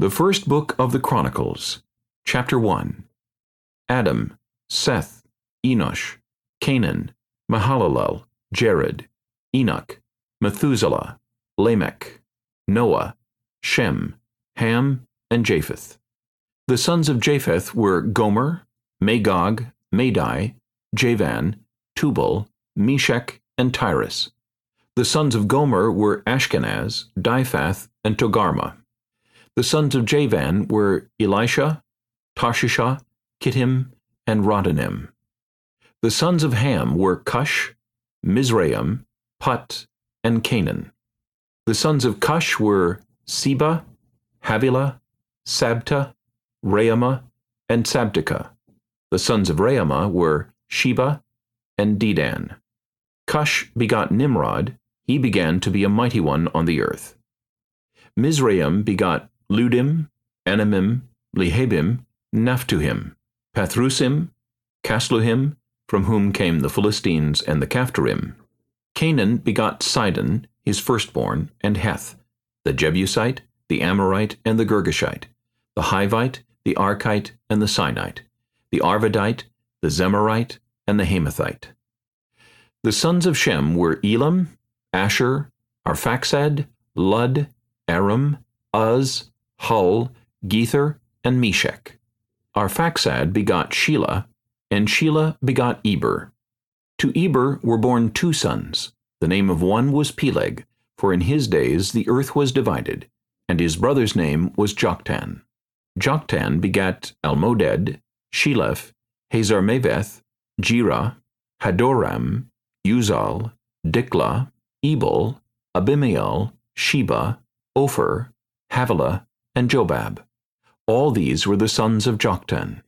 The First Book of the Chronicles, Chapter 1 Adam, Seth, Enosh, Cainan, Mahalalel, Jared, Enoch, Methuselah, Lamech, Noah, Shem, Ham, and Japheth. The sons of Japheth were Gomer, Magog, Madai, Javan, Tubal, Meshech, and Tiras. The sons of Gomer were Ashkenaz, Diphath, and Togarmah. The sons of Javan were Elisha, Tarshish, Kittim, and Rodanim. The sons of Ham were Cush, Mizraim, Put, and Canaan. The sons of Cush were Seba, Havilah, Sabta, Raamah, and Sabtecha. The sons of Raamah were Sheba and Dedan. Cush begot Nimrod, he began to be a mighty one on the earth. Mizraim begot Ludim, Anamim, Lehabim, Naphtuhim, Pathrusim, Casluhim, from whom came the Philistines and the Caphtorim. Canaan begot Sidon, his firstborn, and Heth, the Jebusite, the Amorite, and the Girgashite, the Hivite, the Arkite, and the Sinite, the Arvadite, the Zemarite, and the Hamathite. The sons of Shem were Elam, Asher, Arphaxad, Lud, Aram, Uz, Hul, Gether, and Meshech. Arphaxad begot Shelah, and Shelah begot Eber. To Eber were born two sons. The name of one was Peleg, for in his days the earth was divided, and his brother's name was Joktan. Joktan begat Almodad, Sheleph, Hazarmaveth, Jerah, Hadoram, Uzal, Diklah, Ebal, Abimael, Sheba, Ophir, Havilah, and Jobab. All these were the sons of Joktan.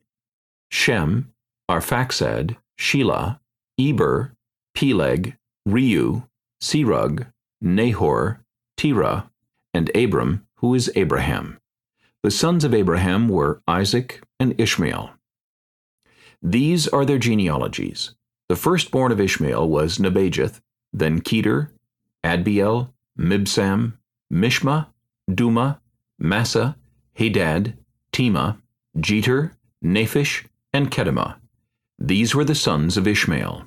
Shem, Arphaxad, Shelah, Eber, Peleg, Reu, Serug, Nahor, Terah, and Abram, who is Abraham. The sons of Abraham were Isaac and Ishmael. These are their genealogies. The firstborn of Ishmael was Nebajoth, then Kedar, Adbeel, Mibsam, Mishma, Dumah, Massa, Hadad, Tema, Jeter, Naphish, and Kedemah. These were the sons of Ishmael.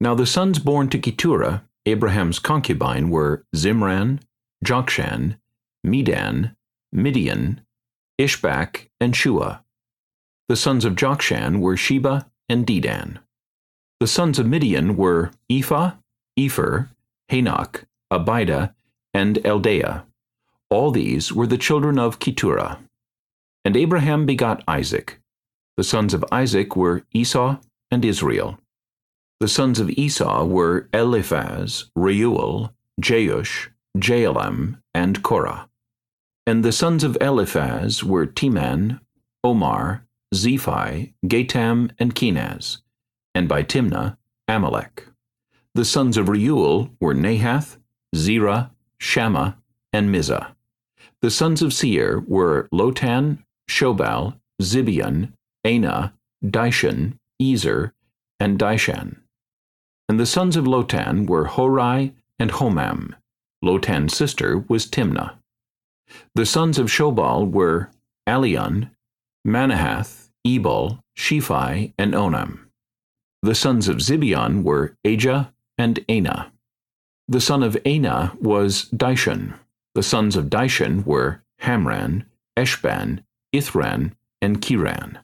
Now the sons born to Keturah, Abraham's concubine, were Zimran, Jokshan, Medan, Midian, Ishbak, and Shua. The sons of Jokshan were Sheba and Dedan. The sons of Midian were Ephah, Epher, Hanoch, Abida, and Eldaah. All these were the children of Keturah. And Abraham begot Isaac. The sons of Isaac were Esau and Israel. The sons of Esau were Eliphaz, Reuel, Jeush, Jaalam, and Korah. And the sons of Eliphaz were Teman, Omar, Zephi, Gatam, and Kenaz, and by Timnah, Amalek. The sons of Reuel were Nahath, Zerah, Shammah, and Mizzah. The sons of Seir were Lotan, Shobal, Zibeon, Anah, Dishon, Ezer, and Dishan. And the sons of Lotan were Horai and Homam. Lotan's sister was Timnah. The sons of Shobal were Alian, Manahath, Ebal, Shephi, and Onam. The sons of Zibeon were Ajah and Anah. The son of Anah was Dishon. The sons of Dishon were Hamran, Eshban, Ithran, and Cheran.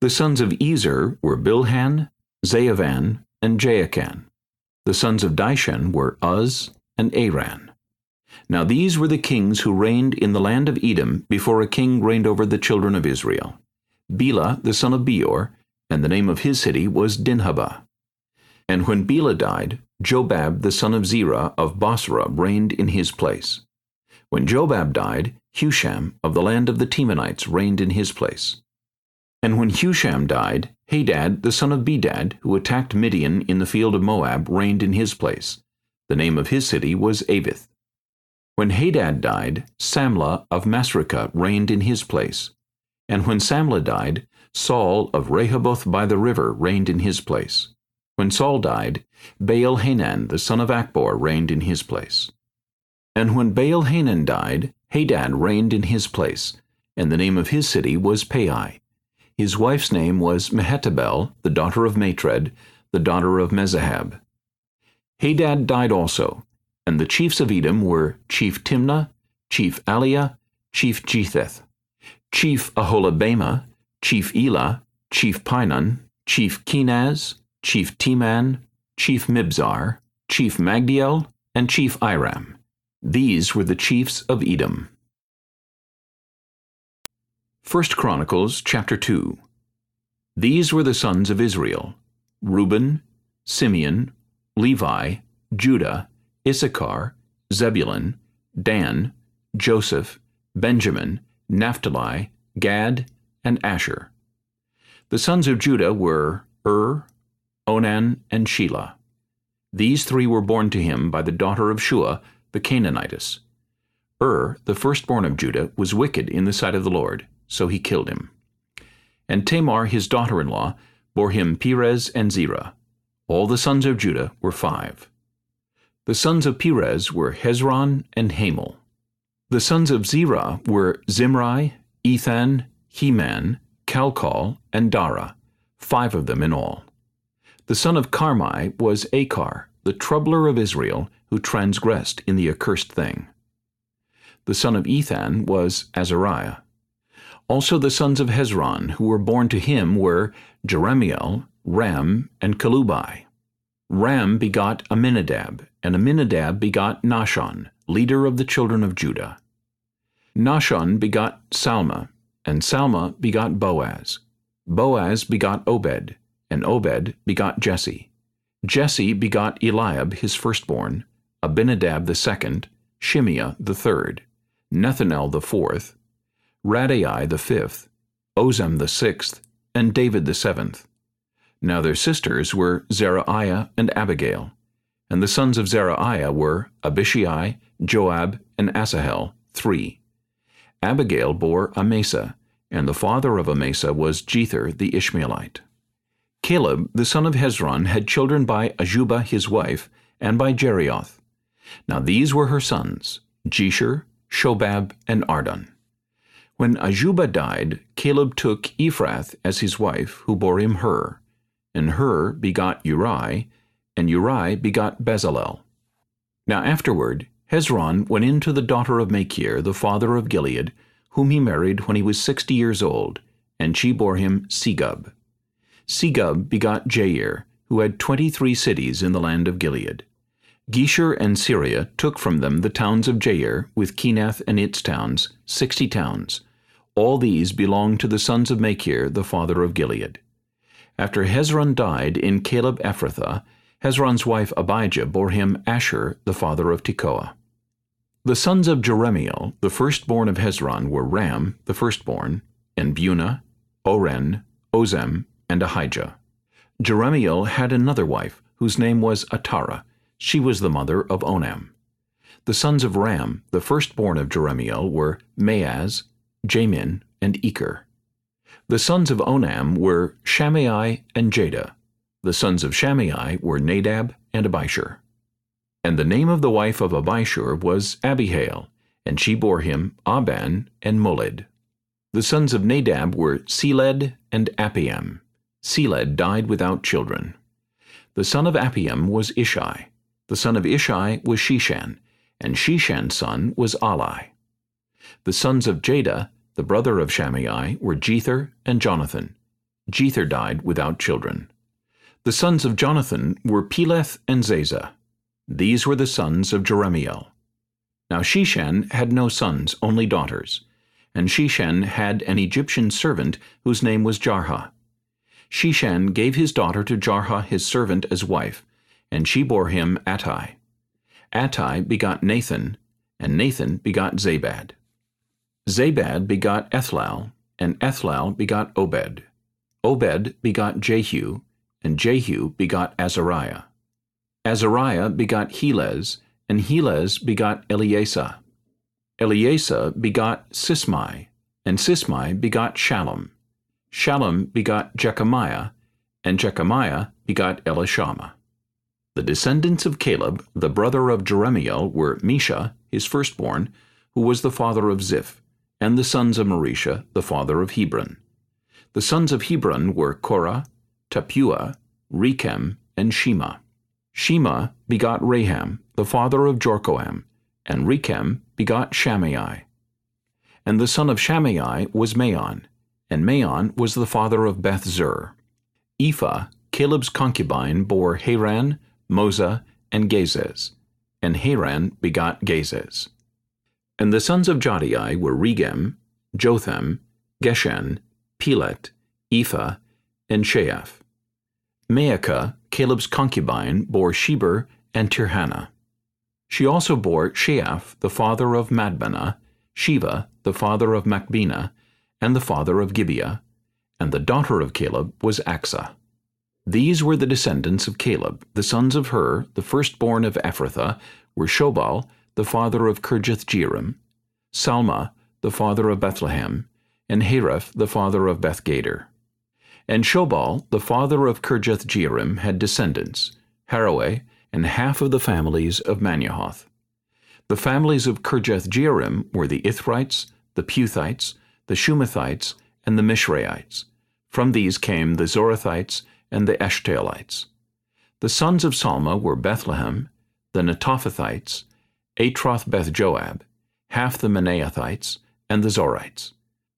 The sons of Ezer were Bilhan, Zaavan, and Jaakan. The sons of Dishon were Uz and Aran. Now these were the kings who reigned in the land of Edom before a king reigned over the children of Israel. Bela the son of Beor, and the name of his city was Dinhabah. And when Bela died, Jobab the son of Zerah of Bozrah reigned in his place. When Jobab died, Husham of the land of the Temanites reigned in his place. And when Husham died, Hadad the son of Bedad, who attacked Midian in the field of Moab, reigned in his place. The name of his city was Avith. When Hadad died, Samlah of Masrekah reigned in his place. And when Samlah died, Saul of Rehoboth by the river reigned in his place. When Saul died, Baal Hanan the son of Achbor reigned in his place. And when Baal Hanan died, Hadad reigned in his place, and the name of his city was Pai. His wife's name was Mehetabel, the daughter of Matred, the daughter of Mezahab. Hadad died also, and the chiefs of Edom were Chief Timnah, Chief Aliah, Chief Jetheth, Chief Aholibamah, Chief Elah, Chief Pinon, Chief Kenaz, Chief Teman, Chief Mibzar, Chief Magdiel, and Chief Iram. These were the chiefs of Edom. 1 Chronicles chapter 2 These were the sons of Israel, Reuben, Simeon, Levi, Judah, Issachar, Zebulun, Dan, Joseph, Benjamin, Naphtali, Gad, and Asher. The sons of Judah were Ur, Onan, and Shelah. These three were born to him by the daughter of Shua, the Canaanitess. Ur, the firstborn of Judah, was wicked in the sight of the Lord, so he killed him. And Tamar, his daughter-in-law, bore him Perez and Zerah. All the sons of Judah were five. The sons of Perez were Hezron and Hamul. The sons of Zerah were Zimri, Ethan, Heman, Calcol, and Dara, five of them in all. The son of Carmi was Achar, the troubler of Israel, who transgressed in the accursed thing. The son of Ethan was Azariah. Also the sons of Hezron, who were born to him, were Jerahmeel, Ram, and Chelubai. Ram begot Amminadab, and Amminadab begot Nahshon, leader of the children of Judah. Nahshon begot Salma, and Salma begot Boaz. Boaz begot Obed, and Obed begot Jesse. Jesse begot Eliab his firstborn, Abinadab the second, Shimeah the third, Nethanel the fourth, Raddai the fifth, Ozem the sixth, and David the seventh. Now their sisters were Zeruiah and Abigail. And the sons of Zeruiah were Abishai, Joab, and Asahel, three. Abigail bore Amasa, and the father of Amasa was Jether the Ishmaelite. Caleb, the son of Hezron, had children by Ajubah his wife, and by Jerioth. Now these were her sons, Jesher, Shobab, and Ardon. When Ajubah died, Caleb took Ephrath as his wife, who bore him Hur. And Hur begot Uri, and Uri begot Bezalel. Now afterward, Hezron went in to the daughter of Machir, the father of Gilead, whom he married when he was sixty years old, and she bore him Segub. Segub begot Jair, who had twenty-three cities in the land of Gilead. Geshur and Syria took from them the towns of Jair, with Kenath and its towns, sixty towns. All these belonged to the sons of Machir, the father of Gilead. After Hezron died in Caleb Ephrathah, Hezron's wife Abijah bore him Asher, the father of Tekoa. The sons of Jerahmeel, the firstborn of Hezron, were Ram, the firstborn, and Bunah, Oren, Ozem, and Ahijah. Jerahmeel had another wife, whose name was Atarah. She was the mother of Onam. The sons of Ram, the firstborn of Jerahmeel, were Maaz, Jamin, and Eker. The sons of Onam were Shammai and Jada. The sons of Shammai were Nadab and Abishur. And the name of the wife of Abishur was Abihail, and she bore him Aban and Molid. The sons of Nadab were Seled and Appiam. Seled died without children. The son of Appiam was Ishai. The son of Ishai was Sheshan, and Sheshan's son was Ali. The sons of Jada, the brother of Shammai, were Jether and Jonathan. Jether died without children. The sons of Jonathan were Peleth and Zaza. These were the sons of Jerahmeel. Now Sheshan had no sons, only daughters. And Sheshan had an Egyptian servant whose name was Jarha. Sheshan gave his daughter to Jarha his servant as wife, and she bore him Attai. Attai begot Nathan, and Nathan begot Zabad. Zabad begot Ethlal, and Ethlal begot Obed. Obed begot Jehu, and Jehu begot Azariah. Azariah begot Helez, and Helez begot Eleasah. Eleasah begot Sismai, and Sismai begot Shallum. Shallum begot Jechamiah, and Jechamiah begot Elishama. The descendants of Caleb, the brother of Jerahmeel, were Mesha, his firstborn, who was the father of Ziph, and the sons of Mareshah, the father of Hebron. The sons of Hebron were Korah, Tappuah, Rechem, and Shema. Shema begot Raham, the father of Jorkoam, and Rechem begot Shammai. And the son of Shammai was Maon, and Maon was the father of Beth-zur. Ephah, Caleb's concubine, bore Haran, Moza, and Gazez, and Haran begot Gazez. And the sons of Jahdai were Regem, Jotham, Geshan, Pelet, Ephah, and Sheaph. Maacah, Caleb's concubine, bore Sheber and Tirhanah. She also bore Sheaph, the father of Madmannah, Sheva, the father of Machbenah, and the father of Gibeah, and the daughter of Caleb was Achsah. These were the descendants of Caleb, the sons of Hur, the firstborn of Ephrathah, were Shobal, the father of Kirjath-jearim, Salma, the father of Bethlehem, and Hareph, the father of Bethgader. And Shobal, the father of Kirjath-jearim, had descendants, Haroeh, and half of the families of Manahath. The families of Kirjath-jearim were the Ithrites, the Puthites, the Shumathites, and the Mishraites. From these came the Zorathites and the Eshtaolites. The sons of Salma were Bethlehem, the Netophathites, Atroth Beth Joab, half the Manaathites, and the Zorites.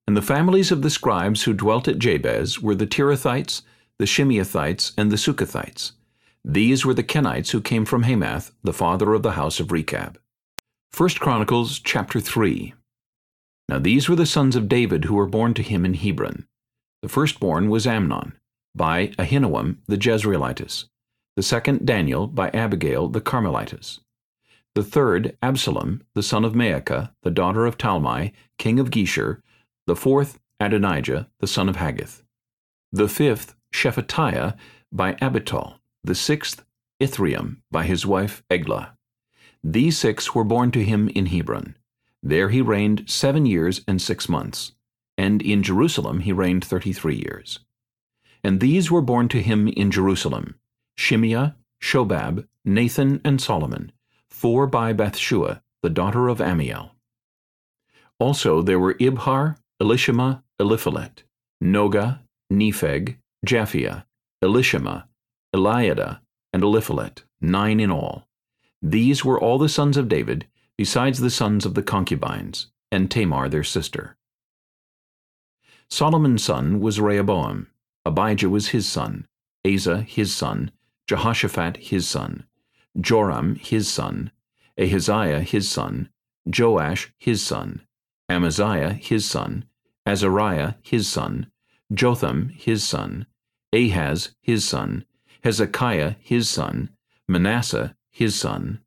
And the families of the scribes who dwelt at Jabez were the Tirathites, the Shimeathites, and the Sukathites. These were the Kenites who came from Hamath, the father of the house of Rechab. 1 Chronicles chapter 3 Now these were the sons of David who were born to him in Hebron. The firstborn was Amnon, by Ahinoam the Jezreelitess. The second Daniel, by Abigail the Carmelitess. The third, Absalom, the son of Maacah, the daughter of Talmai, king of Geshur. The fourth, Adonijah, the son of Haggith. The fifth, Shephatiah, by Abital. The sixth, Ithream, by his wife Eglah. These six were born to him in Hebron. There he reigned seven years and six months. And in Jerusalem he reigned thirty-three years. And these were born to him in Jerusalem, Shimeah, Shobab, Nathan, and Solomon, four by Bathshua, the daughter of Ammiel. Also there were Ibhar, Elishama, Eliphelet, Noga, Nepheg, Japhia, Elishama, Eliada, and Eliphelet, nine in all. These were all the sons of David, besides the sons of the concubines, and Tamar their sister. Solomon's son was Rehoboam, Abijah was his son, Asa his son, Jehoshaphat his son, Joram his son, Ahaziah his son, Joash his son, Amaziah his son, Azariah his son, Jotham his son, Ahaz his son, Hezekiah his son, Manasseh his son,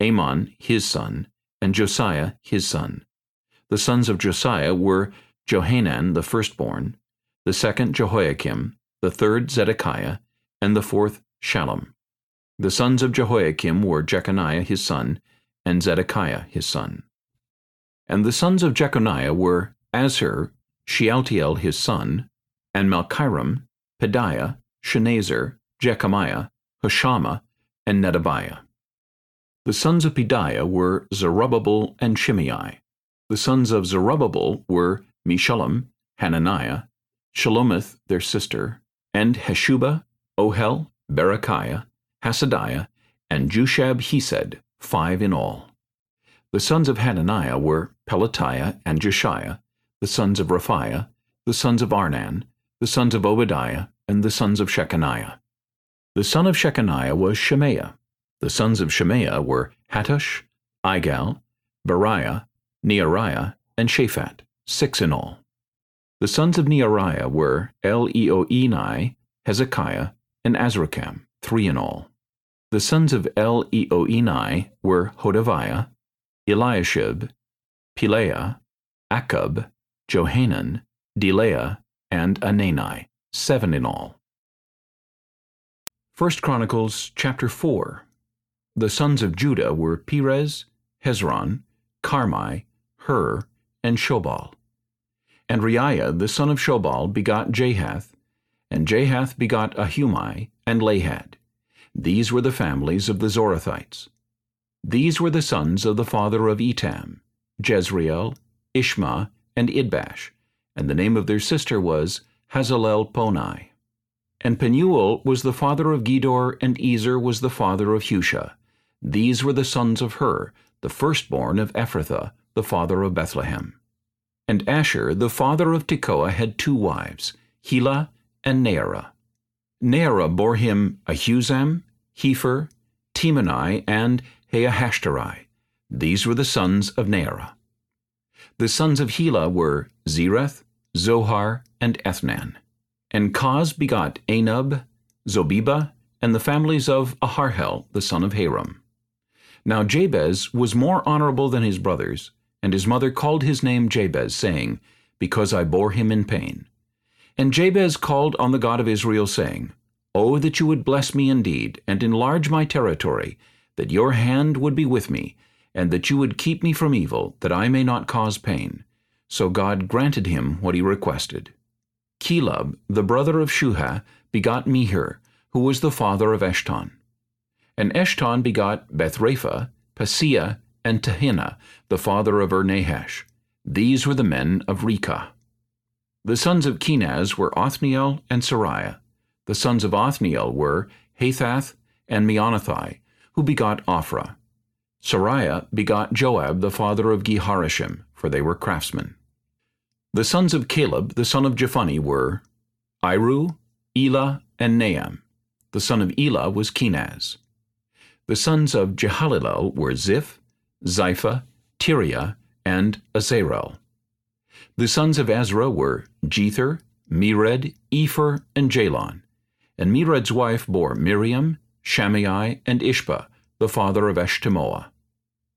Amon his son, and Josiah his son. The sons of Josiah were Johanan the firstborn, the second Jehoiakim, the third Zedekiah, and the fourth Shallum. The sons of Jehoiakim were Jeconiah his son, and Zedekiah his son. And the sons of Jeconiah were Assir, Shealtiel his son, and Malchiram, Pedaiah, Shenazzar, Jechemiah, Hoshama, and Nedabiah. The sons of Pedaiah were Zerubbabel and Shimei. The sons of Zerubbabel were Meshullam, Hananiah, Shelomith their sister, and Hashubah, Ohel, Berechiah, Hasadiah, and Jushab-hesed, five in all. The sons of Hananiah were Pelatiah and Jeshiah, the sons of Rephaiah, the sons of Arnan, the sons of Obadiah, and the sons of Shechaniah. The son of Shechaniah was Shemaiah. The sons of Shemaiah were Hattush, Igal, Beriah, Neariah, and Shaphat, six in all. The sons of Neariah were Elioenai, Hezekiah, and Azrikam, three in all. The sons of Elioenai were Hodaviah, Eliashib, Pelaiah, Akkub, Johanan, Delaiah, and Anani, seven in all. 1 Chronicles chapter 4 The sons of Judah were Perez, Hezron, Carmi, Hur, and Shobal. And Reiah the son of Shobal begot Jahath, and Jahath begot Ahumai and Lahad. These were the families of the Zorathites. These were the sons of the father of Etam, Jezreel, Ishma, and Idbash, and the name of their sister was Hazalel Hazelelponi. And Penuel was the father of Gedor, and Ezer was the father of Husha. These were the sons of Hur, the firstborn of Ephrathah, the father of Bethlehem. And Asher, the father of Tekoa, had two wives, Helah and Naarah. Naarah bore him Ahuzam, Hepher, Temeni, and Haahashtari. These were the sons of Naarah. The sons of Helah were Zereth, Zohar, and Ethnan. And Koz begot Anub, Zobebah, and the families of Aharhel, the son of Harum. Now Jabez was more honorable than his brothers, and his mother called his name Jabez, saying, Because I bore him in pain. And Jabez called on the God of Israel, saying, Oh, that you would bless me indeed, and enlarge my territory, that your hand would be with me, and that you would keep me from evil, that I may not cause pain. So God granted him what he requested. Chelub, the brother of Shuhah, begot Mehir, who was the father of Eshton. And Eshton begot Bethrapha, Paseah, and Tehinnah, the father of Irnahash. These were the men of Rekah. The sons of Kenaz were Othniel and Sariah. The sons of Othniel were Hathath and Meonothai, who begot Ophrah. Sariah begot Joab the father of Ge-Harashim, for they were craftsmen. The sons of Caleb the son of Jephunneh were Iru, Elah, and Naam. The son of Elah was Kenaz. The sons of Jehalelel were Ziph, Ziphah, Tiria, and Asarel. The sons of Ezra were Jether, Mered, Epher, and Jalon. And Mered's wife bore Miriam, Shammai, and Ishba, the father of Eshtemoa.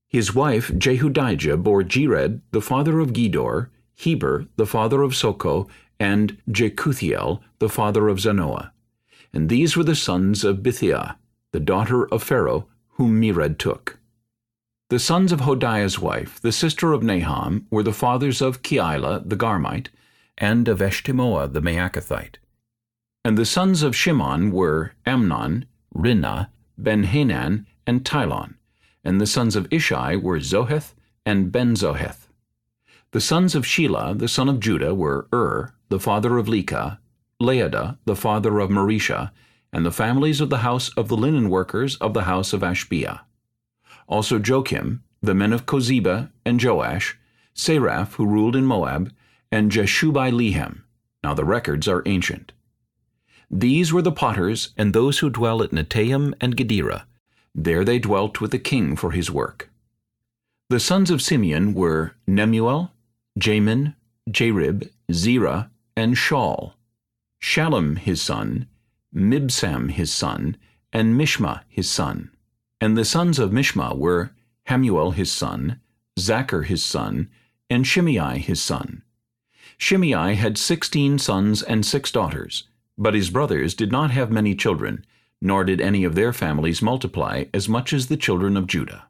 His wife Jehudijah bore Jered, the father of Gedor, Heber, the father of Soko, and Jekuthiel, the father of Zanoah. And these were the sons of Bithiah, the daughter of Pharaoh, whom Mered took. The sons of Hodiah's wife, the sister of Naham, were the fathers of Keilah the Garmite, and of Eshtemoa the Maacathite. And the sons of Shimon were Amnon, Rinnah, Ben-Hanan, and Tilon. And the sons of Ishai were Zoheth and Ben-Zoheth. The sons of Shelah, the son of Judah, were Ur, the father of Lecah, Laadah, the father of Mareshah, and the families of the house of the linen workers of the house of Ashbea. Also Jokim, the men of Kozeba, and Joash, Seraph, who ruled in Moab, and Jashubi-Lehem. Now the records are ancient. These were the potters and those who dwell at Netaim and Gederah. There they dwelt with the king for his work. The sons of Simeon were Nemuel, Jamin, Jarib, Zerah, and Shaul. Shallum his son, Mibsam his son, and Mishma his son. And the sons of Mishma were Hamuel his son, Zakkur his son, and Shimei his son. Shimei had sixteen sons and six daughters, but his brothers did not have many children, nor did any of their families multiply as much as the children of Judah.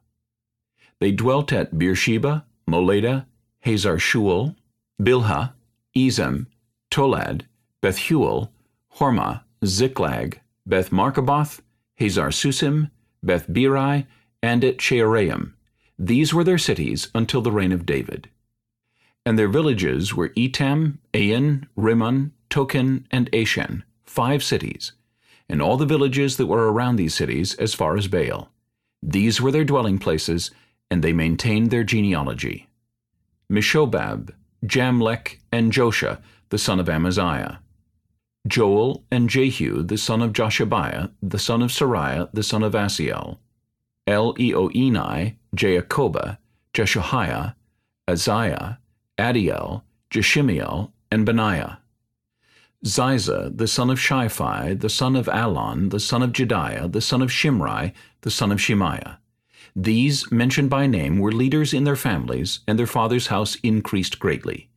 They dwelt at Beersheba, Moladah, Hazar Shual, Bilhah, Ezem, Tolad, Bethuel, Hormah, Ziklag, Beth Marcaboth, Hazar Susim, Beth Biri, and at Shaaraim. These were their cities until the reign of David. And their villages were Etam, Ain, Rimmon, Tochen, and Ashan, five cities, and all the villages that were around these cities as far as Baal. These were their dwelling places, and they maintained their genealogy. Meshobab, Jamlech, and Josha, the son of Amaziah. Joel and Jehu, the son of Joshabiah, the son of Sariah, the son of Asiel. Elioenai, Jaakobah, Jeshoiah, Azariah, Adiel, Jeshimiel, and Benaiah. Ziza, the son of Shiphi, the son of Alon, the son of Jedaiah, the son of Shimri, the son of Shemaiah. These, mentioned by name, were leaders in their families, and their father's house increased greatly.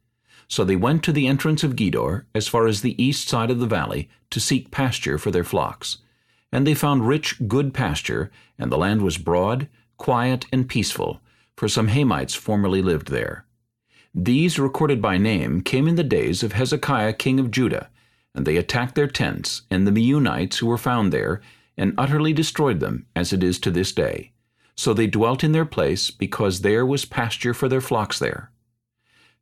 So they went to the entrance of Gedor, as far as the east side of the valley, to seek pasture for their flocks. And they found rich, good pasture, and the land was broad, quiet, and peaceful, for some Hamites formerly lived there. These, recorded by name, came in the days of Hezekiah king of Judah, and they attacked their tents and the Meunites who were found there, and utterly destroyed them, as it is to this day. So they dwelt in their place, because there was pasture for their flocks there.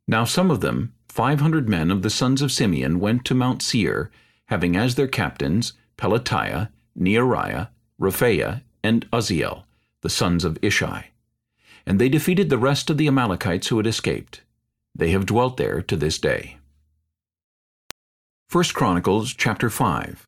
Now some of them, five hundred men of the sons of Simeon, went to Mount Seir, having as their captains Pelatiah, Neariah, Rephaiah, and Uzziel, the sons of Ishi. And they defeated the rest of the Amalekites who had escaped. They have dwelt there to this day. 1 Chronicles chapter 5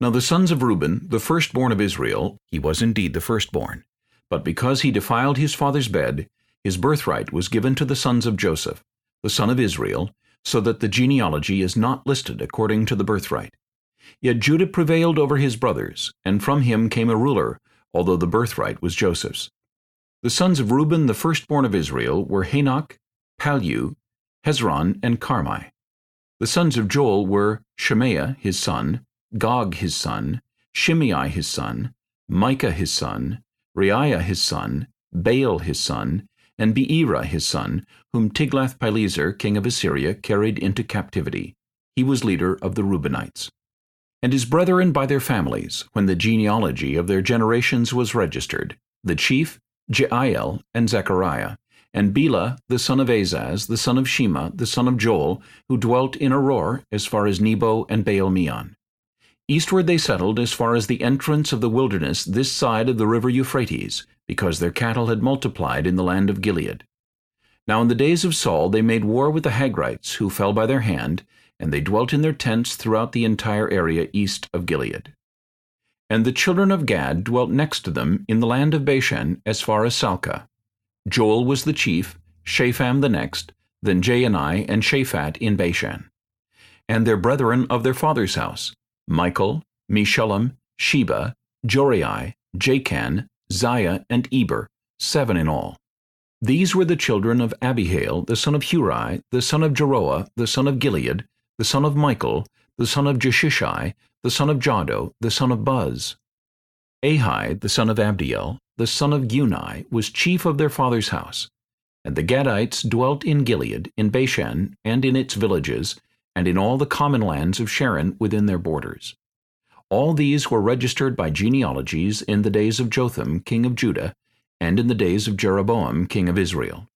Now the sons of Reuben, the firstborn of Israel, he was indeed the firstborn, but because he defiled his father's bed, his birthright was given to the sons of Joseph, the son of Israel, so that the genealogy is not listed according to the birthright. Yet Judah prevailed over his brothers, and from him came a ruler, although the birthright was Joseph's. The sons of Reuben, the firstborn of Israel, were Hanoch, Pallu, Hezron, and Carmi. The sons of Joel were Shemaiah his son, Gog his son, Shimei his son, Micah his son, Reiah his son, Baal his son, and Beera his son, whom Tiglath-Pileser king of Assyria carried into captivity. He was leader of the Reubenites. And his brethren by their families, when the genealogy of their generations was registered, the chief, Jeiel, and Zechariah, and Bela the son of Azaz, the son of Shema, the son of Joel, who dwelt in Aroer as far as Nebo and Baal-meon. Eastward they settled as far as the entrance of the wilderness this side of the river Euphrates, because their cattle had multiplied in the land of Gilead. Now in the days of Saul they made war with the Hagrites, who fell by their hand, and they dwelt in their tents throughout the entire area east of Gilead. And the children of Gad dwelt next to them in the land of Bashan as far as Salca. Joel was the chief, Shapham the next, then Jaani and Shaphat in Bashan. And their brethren of their father's house, Michael, Meshullam, Sheba, Jorai, Jachan, Ziah, and Eber, seven in all. These were the children of Abihail, the son of Huri, the son of Jaroah, the son of Gilead, the son of Michael, the son of Jeshishai, the son of Jahdo, the son of Buz. Ahi, the son of Abdiel, the son of Guni, was chief of their father's house. And the Gadites dwelt in Gilead, in Bashan, and in its villages, and in all the common lands of Sharon within their borders. All these were registered by genealogies in the days of Jotham, king of Judah, and in the days of Jeroboam, king of Israel.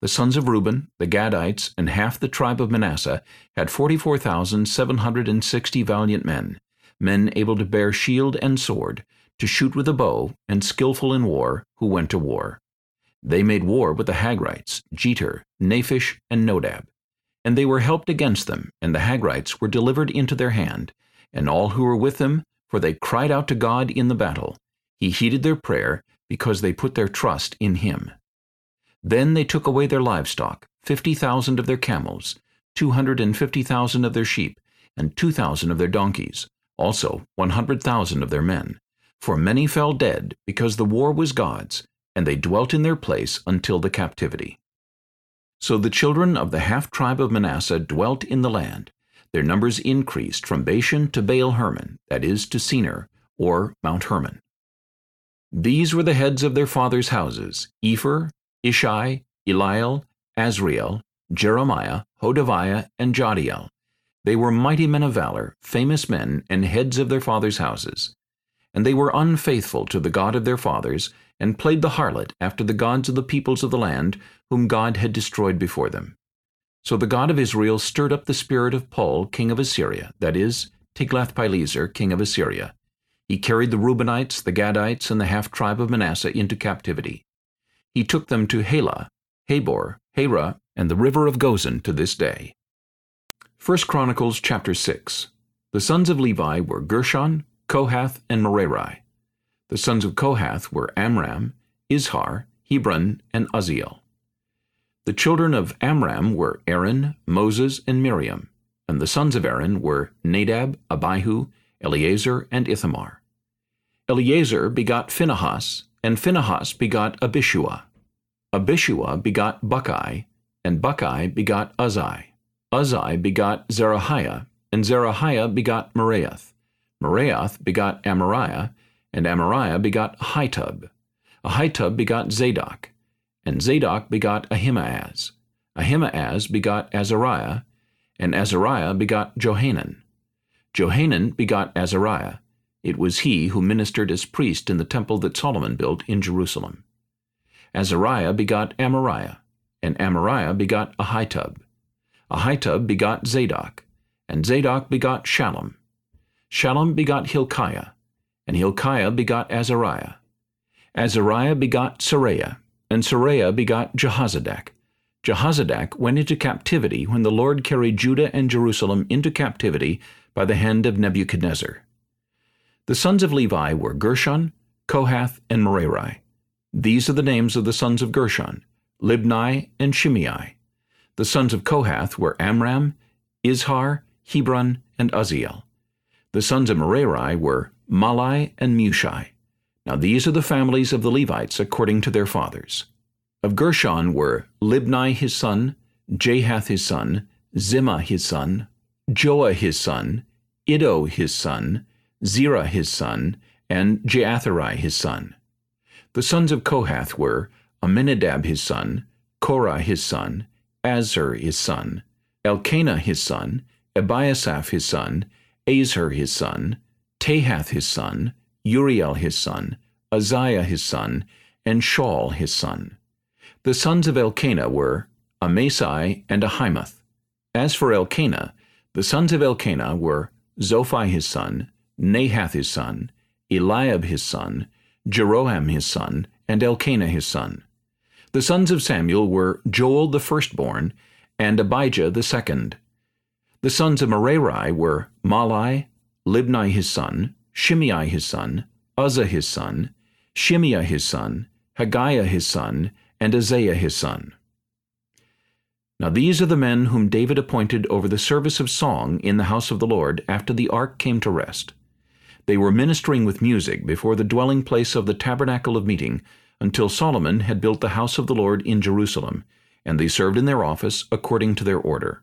The sons of Reuben, the Gadites, and half the tribe of Manasseh had 44,760 valiant men, men able to bear shield and sword, to shoot with a bow, and skillful in war, who went to war. They made war with the Hagrites, Jetur, Naphish, and Nodab. And they were helped against them, and the Hagrites were delivered into their hand, and all who were with them, for they cried out to God in the battle. He heeded their prayer, because they put their trust in him. Then they took away their livestock, fifty thousand of their camels, two hundred and fifty thousand of their sheep, and two thousand of their donkeys, also one hundred thousand of their men. For many fell dead, because the war was God's, and they dwelt in their place until the captivity. So the children of the half-tribe of Manasseh dwelt in the land. Their numbers increased from Bashan to Baal Hermon, that is, to Senir, or Mount Hermon. These were the heads of their fathers' houses, Epher, Ishi, Eliel, Azriel, Jeremiah, Hodaviah, and Jahdiel. They were mighty men of valor, famous men, and heads of their fathers' houses. And they were unfaithful to the God of their fathers, and played the harlot after the gods of the peoples of the land, whom God had destroyed before them. So the God of Israel stirred up the spirit of Pul, king of Assyria, that is, Tiglath-Pileser, king of Assyria. He carried the Reubenites, the Gadites, and the half-tribe of Manasseh into captivity. He took them to Halah, Habor, Hara, and the river of Gozan to this day. 1 Chronicles chapter 6 The sons of Levi were Gershon, Kohath, and Merari. The sons of Kohath were Amram, Izhar, Hebron, and Uzziel. The children of Amram were Aaron, Moses, and Miriam, and the sons of Aaron were Nadab, Abihu, Eleazar, and Ithamar. Eleazar begot Phinehas, and Phinehas begot Abishua. Abishua begot Bukki, and Bukki begot Uzzi. Uzzi begot Zerahiah, and Zerahiah begot Meraioth. Meraioth begot Amariah, and Amariah begot Ahitub. Ahitub begot Zadok, and Zadok begot Ahimaaz. Ahimaaz begot Azariah, and Azariah begot Johanan. Johanan begot Azariah, it was he who ministered as priest in the temple that Solomon built in Jerusalem. Azariah begot Amariah, and Amariah begot Ahitub. Ahitub begot Zadok, and Zadok begot Shallum. Shallum begot Hilkiah, and Hilkiah begot Azariah. Azariah begot Seraiah, and Seraiah begot Jehozadak. Jehozadak went into captivity when the Lord carried Judah and Jerusalem into captivity by the hand of Nebuchadnezzar. The sons of Levi were Gershon, Kohath, and Merari. These are the names of the sons of Gershon, Libni and Shimei. The sons of Kohath were Amram, Izhar, Hebron, and Uzziel. The sons of Merari were Mahli and Mushi. Now these are the families of the Levites according to their fathers. Of Gershon were Libni his son, Jahath his son, Zimmah his son, Joah his son, Iddo his son, Zerah his son, and Jeatherai his son. The sons of Kohath were Amminadab his son, Korah his son, Assir his son, Elkanah his son, Ebiasaph his son, Assir his son, Tahath his son, Uriel his son, Uzziah his son, and Shaul his son. The sons of Elkanah were Amasai and Ahimoth. As for Elkanah, the sons of Elkanah were Zophai his son, Nahath his son, Eliab his son, Jeroham his son, and Elkanah his son. The sons of Samuel were Joel the firstborn, and Abijah the second. The sons of Merari were Mahli, Libni his son, Shimei his son, Uzzah his son, Shimea his son, Haggiah his son, and Isaiah his son. Now these are the men whom David appointed over the service of song in the house of the Lord after the ark came to rest. They were ministering with music before the dwelling place of the tabernacle of meeting until Solomon had built the house of the Lord in Jerusalem, and they served in their office according to their order.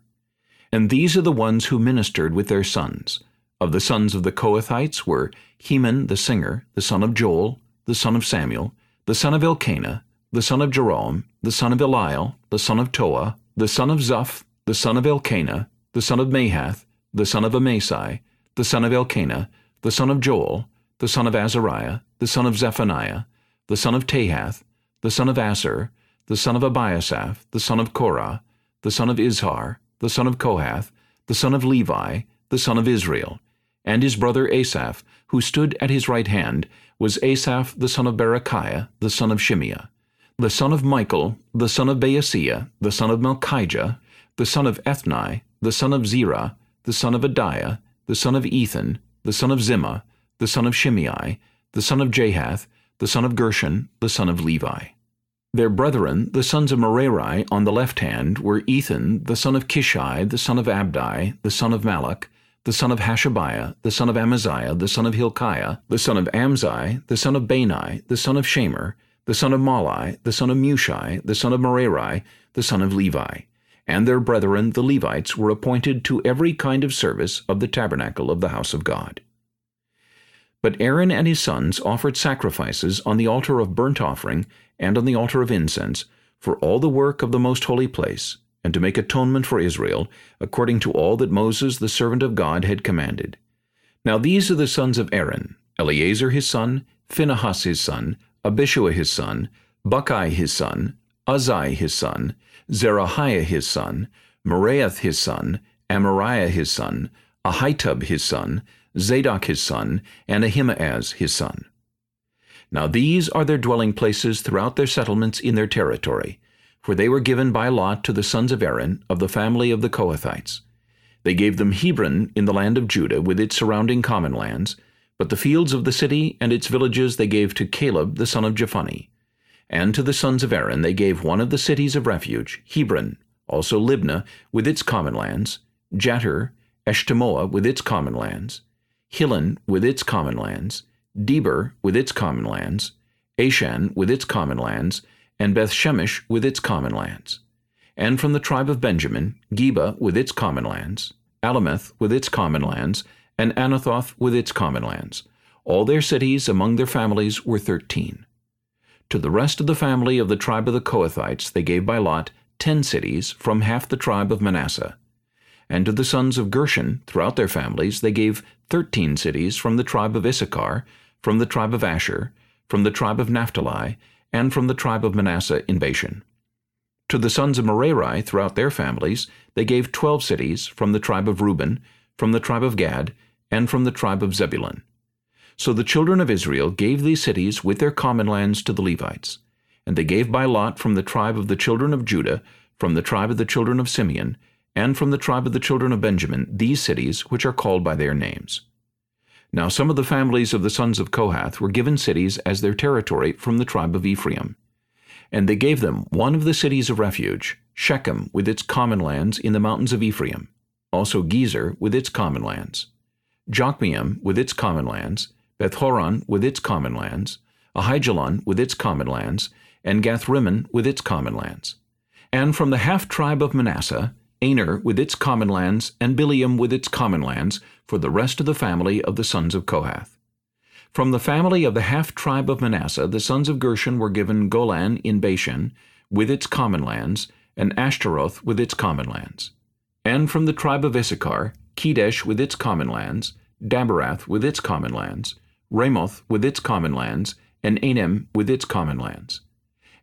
And these are the ones who ministered with their sons. Of the sons of the Kohathites were Heman the singer, the son of Joel, the son of Samuel, the son of Elkanah, the son of Jeroham, the son of Eliel, the son of Toah, the son of Zuph, the son of Elkanah, the son of Mahath, the son of Amasai, the son of Elkanah, the son of Joel, the son of Azariah, the son of Zephaniah, the son of Tahath, the son of Assir, the son of Ebiasaph, the son of Korah, the son of Izhar, the son of Kohath, the son of Levi, the son of Israel, and his brother Asaph, who stood at his right hand, was Asaph the son of Berechiah, the son of Shimea the son of Michael, the son of Baaseiah, the son of Malchijah, the son of Ethni, the son of Zerah, the son of Adaiah, the son of Ethan, the son of Zimmah, the son of Shimei, the son of Jahath, the son of Gershon, the son of Levi. Their brethren, the sons of Merari, on the left hand, were Ethan, the son of Kishi, the son of Abdi, the son of Malach, the son of Hashabiah, the son of Amaziah, the son of Hilkiah, the son of Amzi, the son of Bani, the son of Shamer, the son of Mahli, the son of Mushi, the son of Merari, the son of Levi. And their brethren the Levites were appointed to every kind of service of the tabernacle of the house of God. But Aaron and his sons offered sacrifices on the altar of burnt offering and on the altar of incense for all the work of the most holy place, and to make atonement for Israel, according to all that Moses the servant of God had commanded. Now these are the sons of Aaron, Eleazar his son, Phinehas his son, Abishua his son, Bukki his son, Uzzi his son, Zerahiah his son, Meraioth his son, Amariah his son, Ahitub his son, Zadok his son, and Ahimaaz his son. Now these are their dwelling places throughout their settlements in their territory, for they were given by lot to the sons of Aaron of the family of the Kohathites. They gave them Hebron in the land of Judah with its surrounding common lands, but the fields of the city and its villages they gave to Caleb the son of Jephunneh. And to the sons of Aaron they gave one of the cities of refuge, Hebron, also Libnah with its common lands, Jattir, Eshtemoa with its common lands, Hilen with its common lands, Debir with its common lands, Ashan with its common lands, and Bethshemesh with its common lands. And from the tribe of Benjamin, Geba with its common lands, Alemeth with its common lands, and Anathoth with its common lands. All their cities among their families were thirteen. To the rest of the family of the tribe of the Kohathites they gave by lot ten cities from half the tribe of Manasseh. And to the sons of Gershon throughout their families they gave thirteen cities from the tribe of Issachar, from the tribe of Asher, from the tribe of Naphtali, and from the tribe of Manasseh in Bashan. To the sons of Merari throughout their families, they gave twelve cities from the tribe of Reuben, from the tribe of Gad, and from the tribe of Zebulun. So the children of Israel gave these cities with their common lands to the Levites. And they gave by lot from the tribe of the children of Judah, from the tribe of the children of Simeon, and from the tribe of the children of Benjamin, these cities which are called by their names. Now some of the families of the sons of Kohath were given cities as their territory from the tribe of Ephraim. And they gave them one of the cities of refuge, Shechem with its common lands in the mountains of Ephraim, also Gezer with its common lands, Jokmeam with its common lands, Bethhoron with its common lands, Aijalon with its common lands, and Gathrimmon with its common lands. And from the half-tribe of Manasseh, Aner with its common lands, and Bileam with its common lands, for the rest of the family of the sons of Kohath. From the family of the half-tribe of Manasseh, the sons of Gershon were given Golan in Bashan, with its common lands, and Ashtaroth with its common lands. And from the tribe of Issachar, Kedesh with its common lands, Daberath with its common lands, Ramoth with its common lands, and Anem with its common lands.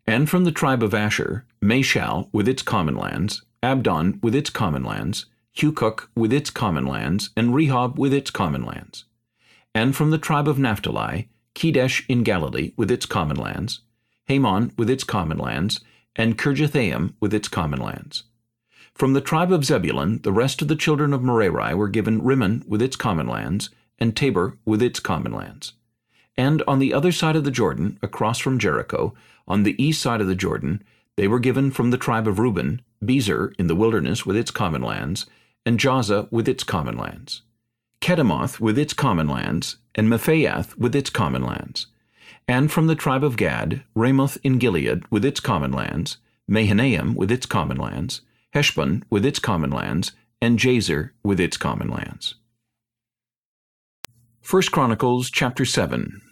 And from the tribe of Asher, Mashal with its common lands, Abdon with its common lands, Hukok with its common lands, and Rehob with its common lands. And from the tribe of Naphtali, Kedesh in Galilee with its common lands, Hammon with its common lands, and Kirjathaim with its common lands. From the tribe of Zebulun, the rest of the children of Merari were given Rimmon with its common lands, and Tabor with its common lands. And on the other side of the Jordan, across from Jericho, on the east side of the Jordan, they were given from the tribe of Reuben, Bezer in the wilderness with its common lands, and Jahzah with its common lands. Kedemoth with its common lands, and Mephaath with its common lands. And from the tribe of Gad, Ramoth in Gilead with its common lands, Mahanaim with its common lands, Heshbon with its common lands, and Jazer with its common lands. 1 Chronicles chapter 7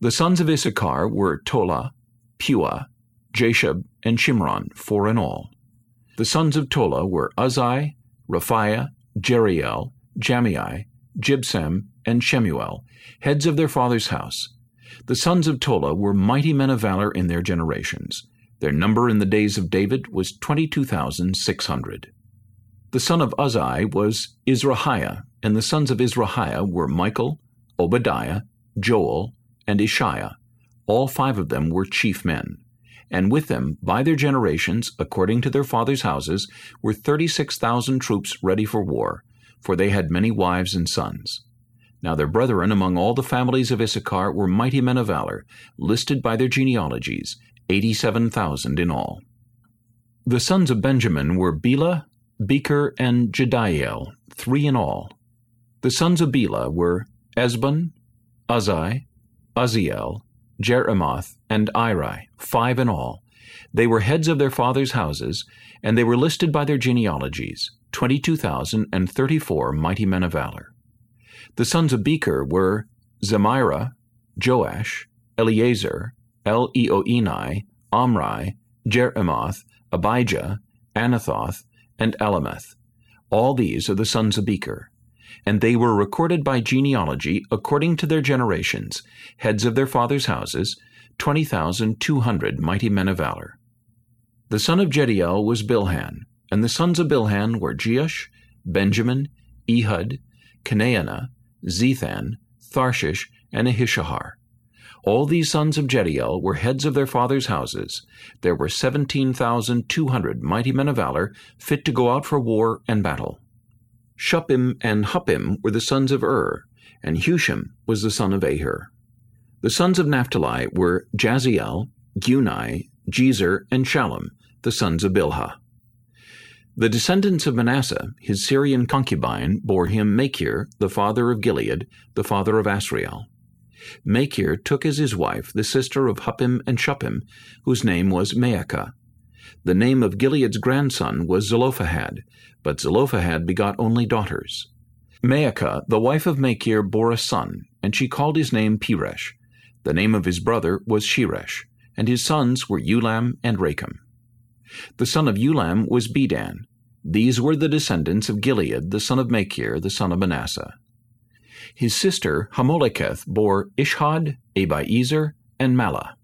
The sons of Issachar were Tola, Puah, Jashub, and Shimron, four in all. The sons of Tola were Uzzi, Rephaiah, Jeriel, Jahmai, Jibsam, and Shemuel, heads of their father's house. The sons of Tola were mighty men of valor in their generations. Their number in the days of David was 22,600. The son of Uzzi was Izrahiah, and the sons of Izrahiah were Michael, Obadiah, Joel, and Ishiah. All five of them were chief men. And with them, by their generations, according to their fathers' houses, were thirty-six thousand troops ready for war, for they had many wives and sons. Now their brethren among all the families of Issachar were mighty men of valor, listed by their genealogies, eighty-seven thousand in all. The sons of Benjamin were Bela, Becher, and Jediael, three in all. The sons of Bela were Ezbon, Uzzi, Uzziel, Jerimoth, and Iri, five in all. They were heads of their fathers' houses, and they were listed by their genealogies, twenty-two thousand and thirty-four mighty men of valor. The sons of Becher were Zemira, Joash, Eleazar, Elioenai, Omri, Jerimoth, Abijah, Anathoth, and Alemeth. All these are the sons of Becher and they were recorded by genealogy according to their generations, heads of their fathers' houses, 20,200 mighty men of valor. The son of Jediael was Bilhan, and the sons of Bilhan were Jeush, Benjamin, Ehud, Chenaanah, Zethan, Tharshish, and Ahishahar. All these sons of Jediael were heads of their fathers' houses. There were seventeen thousand two hundred mighty men of valor, fit to go out for war and battle. Shuppim and Huppim were the sons of Ur, and Hushim was the son of Aher. The sons of Naphtali were Jaziel, Guni, Jezer, and Shallum, the sons of Bilhah. The descendants of Manasseh, his Syrian concubine, bore him Machir, the father of Gilead, the father of Asriel. Machir took as his wife the sister of Huppim and Shuppim, whose name was Maacah. The name of Gilead's grandson was Zelophehad, but Zelophehad begot only daughters. Maacah, the wife of Machir, bore a son, and she called his name Peresh. The name of his brother was Sheresh, and his sons were Ulam and Rakem. The son of Ulam was Bedan. These were the descendants of Gilead, the son of Machir, the son of Manasseh. His sister Hammoleketh bore Ishhod, Abiezer, and Mahlah.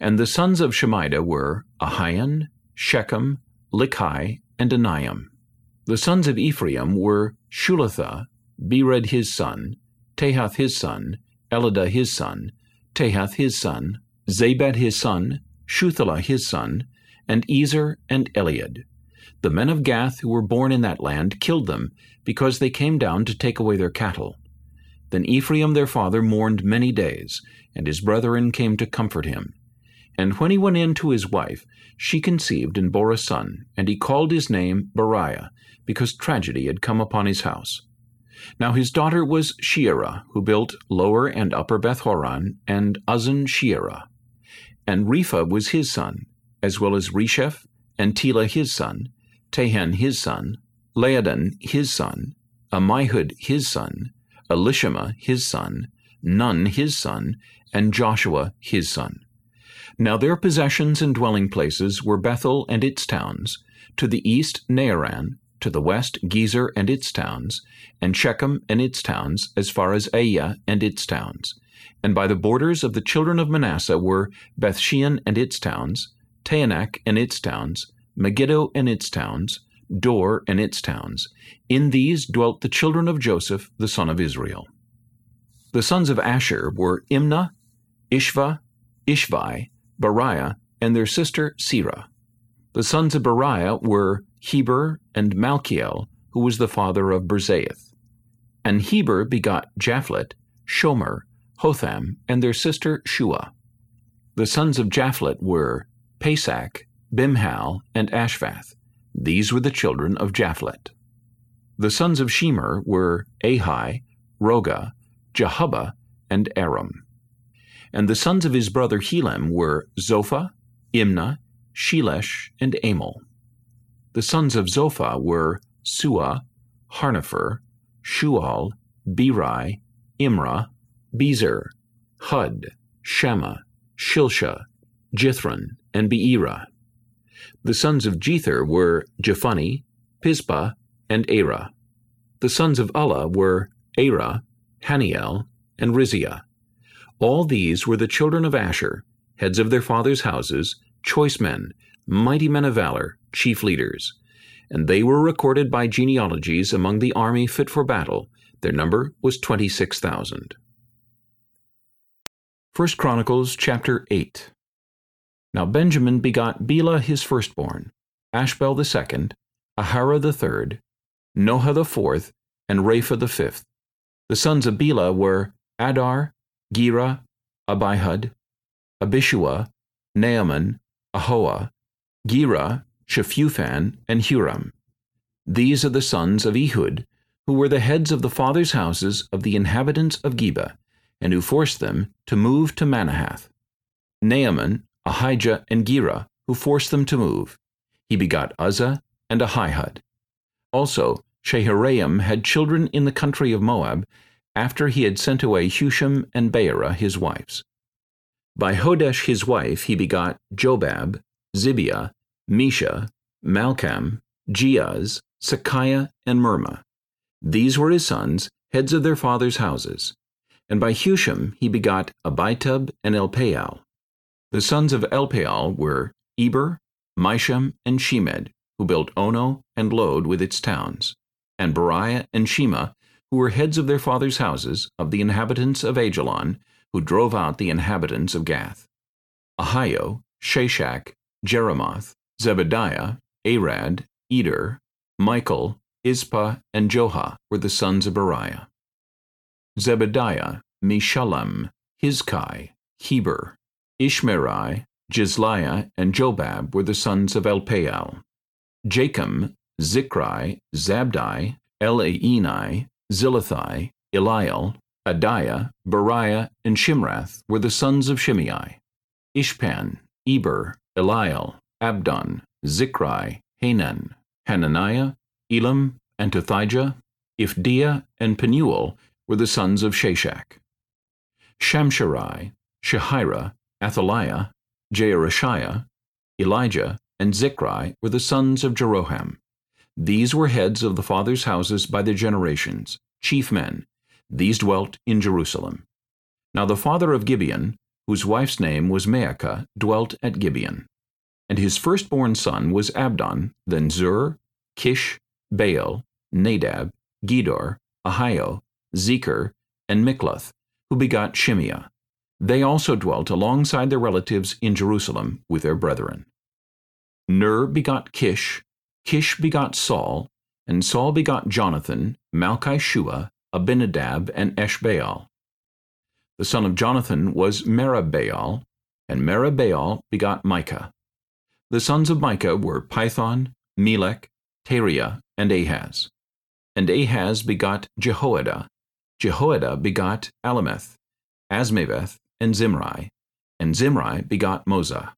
And the sons of Shemida were Ahian, Shechem, Likhi, and Aniam. The sons of Ephraim were Shuthelah, Bered his son, Tahath his son, Eladah his son, Tahath his son, Zabad his son, Shuthelah his son, and Ezer and Elead. The men of Gath who were born in that land killed them, because they came down to take away their cattle. Then Ephraim their father mourned many days, and his brethren came to comfort him. And when he went in to his wife, she conceived and bore a son, and he called his name Beriah, because tragedy had come upon his house. Now his daughter was Sheerah, who built Lower and Upper Bethhoron, and Uzzen Sheerah. And Repha was his son, as well as Resheph, and Telah his son, Tehen his son, Laadan his son, Ammihud his son, Elishama his son, Nun his son, and Joshua his son. Now their possessions and dwelling places were Bethel and its towns, to the east Naaran, to the west Gezer and its towns, and Shechem and its towns, as far as Ayyah and its towns. And by the borders of the children of Manasseh were Bethshean and its towns, Taanach and its towns, Megiddo and its towns, Dor and its towns. In these dwelt the children of Joseph, the son of Israel. The sons of Asher were Imnah, Ishva, Ishvi, Beriah, and their sister Serah. The sons of Beriah were Heber and Malchiel, who was the father of Birzaith. And Heber begot Japhlet, Shomer, Hotham, and their sister Shua. The sons of Japhlet were Pasach, Bimhal, and Ashvath. These were the children of Japhlet. The sons of Shemer were Ahi, Roga, Jehubbah, and Aram. And the sons of his brother Helam were Zophah, Imnah, Shelesh, and Amal. The sons of Zophah were Suah, Harnepher, Shual, Beri, Imrah, Bezer, Hud, Shammah, Shilsha, Jithran, and Beerah. The sons of Jether were Jephunni, Pispa, and Arah. The sons of Ulla were Arah, Haniel, and Rizia. All these were the children of Asher, heads of their fathers' houses, choice men, mighty men of valor, chief leaders. And they were recorded by genealogies among the army fit for battle. Their number was 26,000. 1 Chronicles chapter 8 Now Benjamin begot Bela his firstborn, Ashbel the second, Aharah the third, Nohah the fourth, and Rapha the fifth. The sons of Bela were Adar, Gera, Abihud, Abishua, Naaman, Ahoah, Gera, Shephuphan, and Huram. These are the sons of Ehud, who were the heads of the fathers' houses of the inhabitants of Geba, and who forced them to move to Manahath. Naaman, Ahijah, and Gera, who forced them to move. He begot Uzzah and Ahihud. Also, Shaharaim had children in the country of Moab, after he had sent away Hushim and Baara his wives. By Hodesh his wife he begot Jobab, Zibiah, Mesha, Malcham, Jeuz, Sachiah, and Mirmah. These were his sons, heads of their fathers' houses. And by Hushim he begot Abitub and Elpaal. The sons of Elpaal were Eber, Misham, and Shemed, who built Ono and Lod with its towns, and Beriah and Shema, who were heads of their fathers' houses, of the inhabitants of Aijalon, who drove out the inhabitants of Gath. Ahio, Shashak, Jeremoth, Zebadiah, Arad, Eder, Michael, Ispa, and Johah were the sons of Beriah. Zebadiah, Meshullam, Hizkai, Heber, Ishmerai, Jizliah, and Jobab were the sons of Elpaal. Jacob, Zichri, Zabdi, Elienai, Zillethai, Eliel, Adaiah, Beriah, and Shimrath were the sons of Shimei. Ishpan, Eber, Eliel, Abdon, Zichri, Hanan, Hananiah, Elam, and Tothijah, Iphdeiah, and Penuel were the sons of Shashak. Shamsherai, Shehariah, Athaliah, Jehoreshiah, Elijah, and Zichri were the sons of Jeroham. These were heads of the fathers' houses by their generations, chief men. These dwelt in Jerusalem. Now the father of Gibeon, whose wife's name was Maacah, dwelt at Gibeon. And his firstborn son was Abdon, then Zur, Kish, Baal, Nadab, Gedor, Ahio, Zecher, and Mikloth, who begot Shimeah. They also dwelt alongside their relatives in Jerusalem with their brethren. Ner begot Kish, Kish begot Saul, and Saul begot Jonathan, Malchi-Shua, Abinadab, and Eshbaal. The son of Jonathan was Merib-Baal, and Merib-Baal begot Micah. The sons of Micah were Pithon, Melech, Tarea, and Ahaz. And Ahaz begot Jehoiada. Jehoiada begot Alemeth, Azmaveth, and Zimri. And Zimri begot Moza.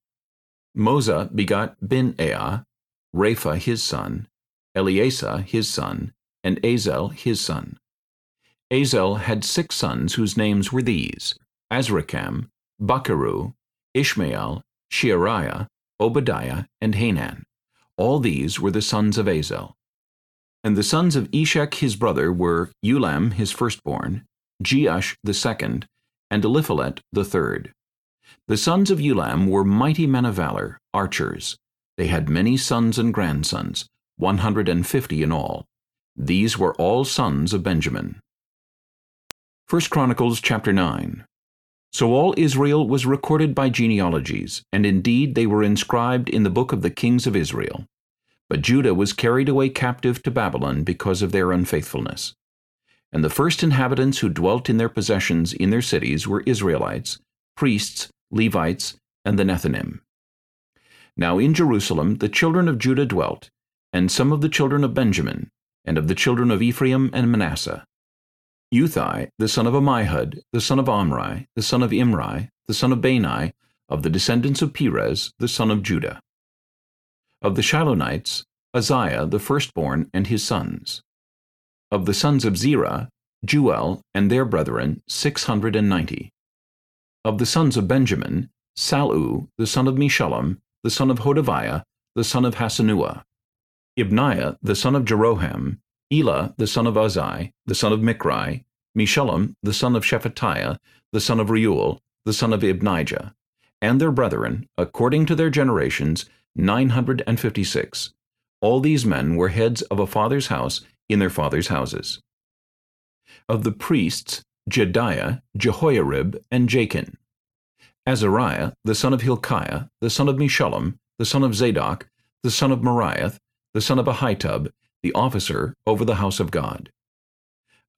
Moza begot Binea, Rapha his son, Eleasah his son, and Azel his son. Azel had six sons whose names were these, Azrikam, Bocheru, Ishmael, Sheariah, Obadiah, and Hanan. All these were the sons of Azel. And the sons of Eshek his brother were Ulam his firstborn, Jeush the second, and Eliphelet the third. The sons of Ulam were mighty men of valor, archers. They had many sons and grandsons, one hundred and fifty in all. These were all sons of Benjamin. 1 Chronicles chapter 9 So all Israel was recorded by genealogies, and indeed they were inscribed in the book of the kings of Israel. But Judah was carried away captive to Babylon because of their unfaithfulness. And the first inhabitants who dwelt in their possessions in their cities were Israelites, priests, Levites, and the Nethinim. Now in Jerusalem the children of Judah dwelt, and some of the children of Benjamin, and of the children of Ephraim and Manasseh. Uthai, the son of Ammihud, the son of Omri, the son of Imri, the son of Bani, of the descendants of Perez, the son of Judah. Of the Shilonites, Uzziah the firstborn and his sons. Of the sons of Zerah, Jeuel and their brethren, six hundred and ninety. Of the sons of Benjamin, Salu, the son of Meshullam, the son of Hodaviah, the son of Hassenuah. Ibniah the son of Jeroham, Elah the son of Uzzi, the son of Michri, Meshullam the son of Shephatiah, the son of Reuel, the son of Ibnijah, and their brethren, according to their generations, nine hundred and fifty-six. All these men were heads of a father's house in their father's houses. Of the priests, Jedaiah, Jehoiarib, and Jachin. Azariah, the son of Hilkiah, the son of Meshullam, the son of Zadok, the son of Meraioth, the son of Ahitub, the officer over the house of God.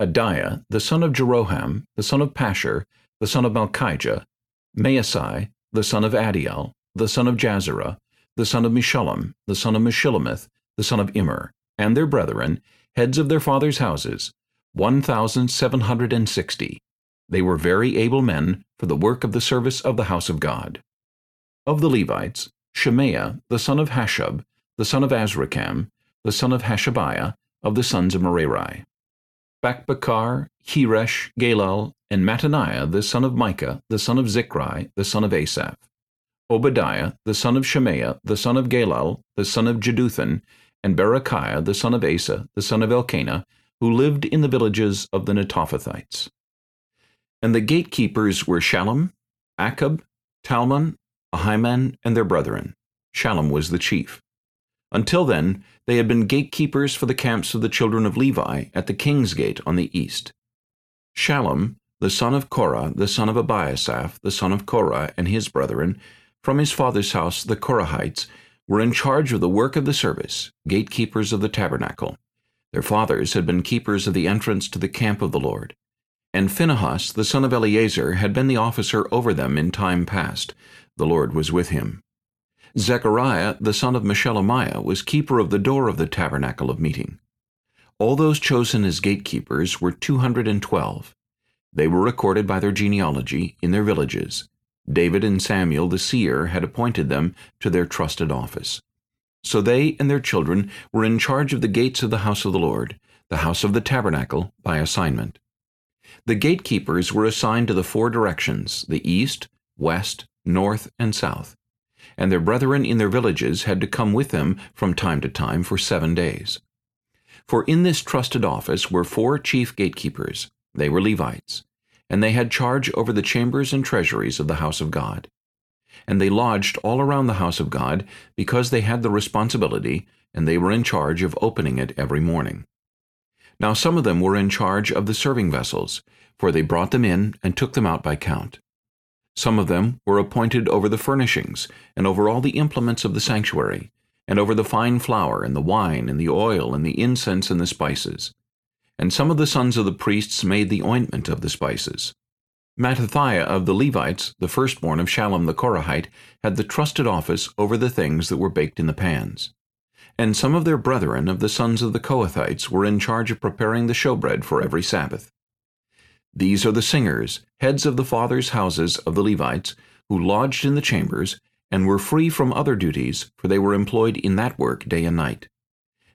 Adaiah, the son of Jeroham, the son of Pashur, the son of Malchijah, Maasai, the son of Adiel, the son of Jahzerah, the son of Meshullam, the son of Meshillemith, the son of Immer, and their brethren, heads of their fathers' houses, one thousand seven hundred and sixty. They were very able men for the work of the service of the house of God. Of the Levites, Shemaiah, the son of Hasshub, the son of Azrikam, the son of Hashabiah, of the sons of Merari. Bakbakkar, Heresh, Galal, and Mattaniah, the son of Micah, the son of Zichri, the son of Asaph. Obadiah, the son of Shemaiah, the son of Galal, the son of Jeduthun, and Berechiah, the son of Asa, the son of Elkanah, who lived in the villages of the Netophathites. And the gatekeepers were Shallum, Akkub, Talmon, Ahiman, and their brethren. Shallum was the chief. Until then, they had been gatekeepers for the camps of the children of Levi at the king's gate on the east. Shallum, the son of Korah, the son of Abiasaph, the son of Korah, and his brethren, from his father's house, the Korahites, were in charge of the work of the service, gatekeepers of the tabernacle. Their fathers had been keepers of the entrance to the camp of the Lord. And Phinehas, the son of Eleazar, had been the officer over them in time past. The Lord was with him. Zechariah, the son of Meshelemiah, was keeper of the door of the tabernacle of meeting. All those chosen as gatekeepers were two hundred and twelve. They were recorded by their genealogy in their villages. David and Samuel the seer had appointed them to their trusted office. So they and their children were in charge of the gates of the house of the Lord, the house of the tabernacle, by assignment. The gatekeepers were assigned to the four directions, the east, west, north, and south. And their brethren in their villages had to come with them from time to time for seven days. For in this trusted office were four chief gatekeepers. They were Levites and they had charge over the chambers and treasuries of the house of God. And they lodged all around the house of God, because they had the responsibility, and they were in charge of opening it every morning. Now some of them were in charge of the serving vessels, for they brought them in and took them out by count. Some of them were appointed over the furnishings, and over all the implements of the sanctuary, and over the fine flour, and the wine, and the oil, and the incense, and the spices. And some of the sons of the priests made the ointment of the spices. Mattithiah of the Levites, the firstborn of Shallum the Korahite, had the trusted office over the things that were baked in the pans. And some of their brethren of the sons of the Kohathites were in charge of preparing the showbread for every Sabbath. These are the singers, heads of the fathers' houses of the Levites, who lodged in the chambers, and were free from other duties, for they were employed in that work day and night.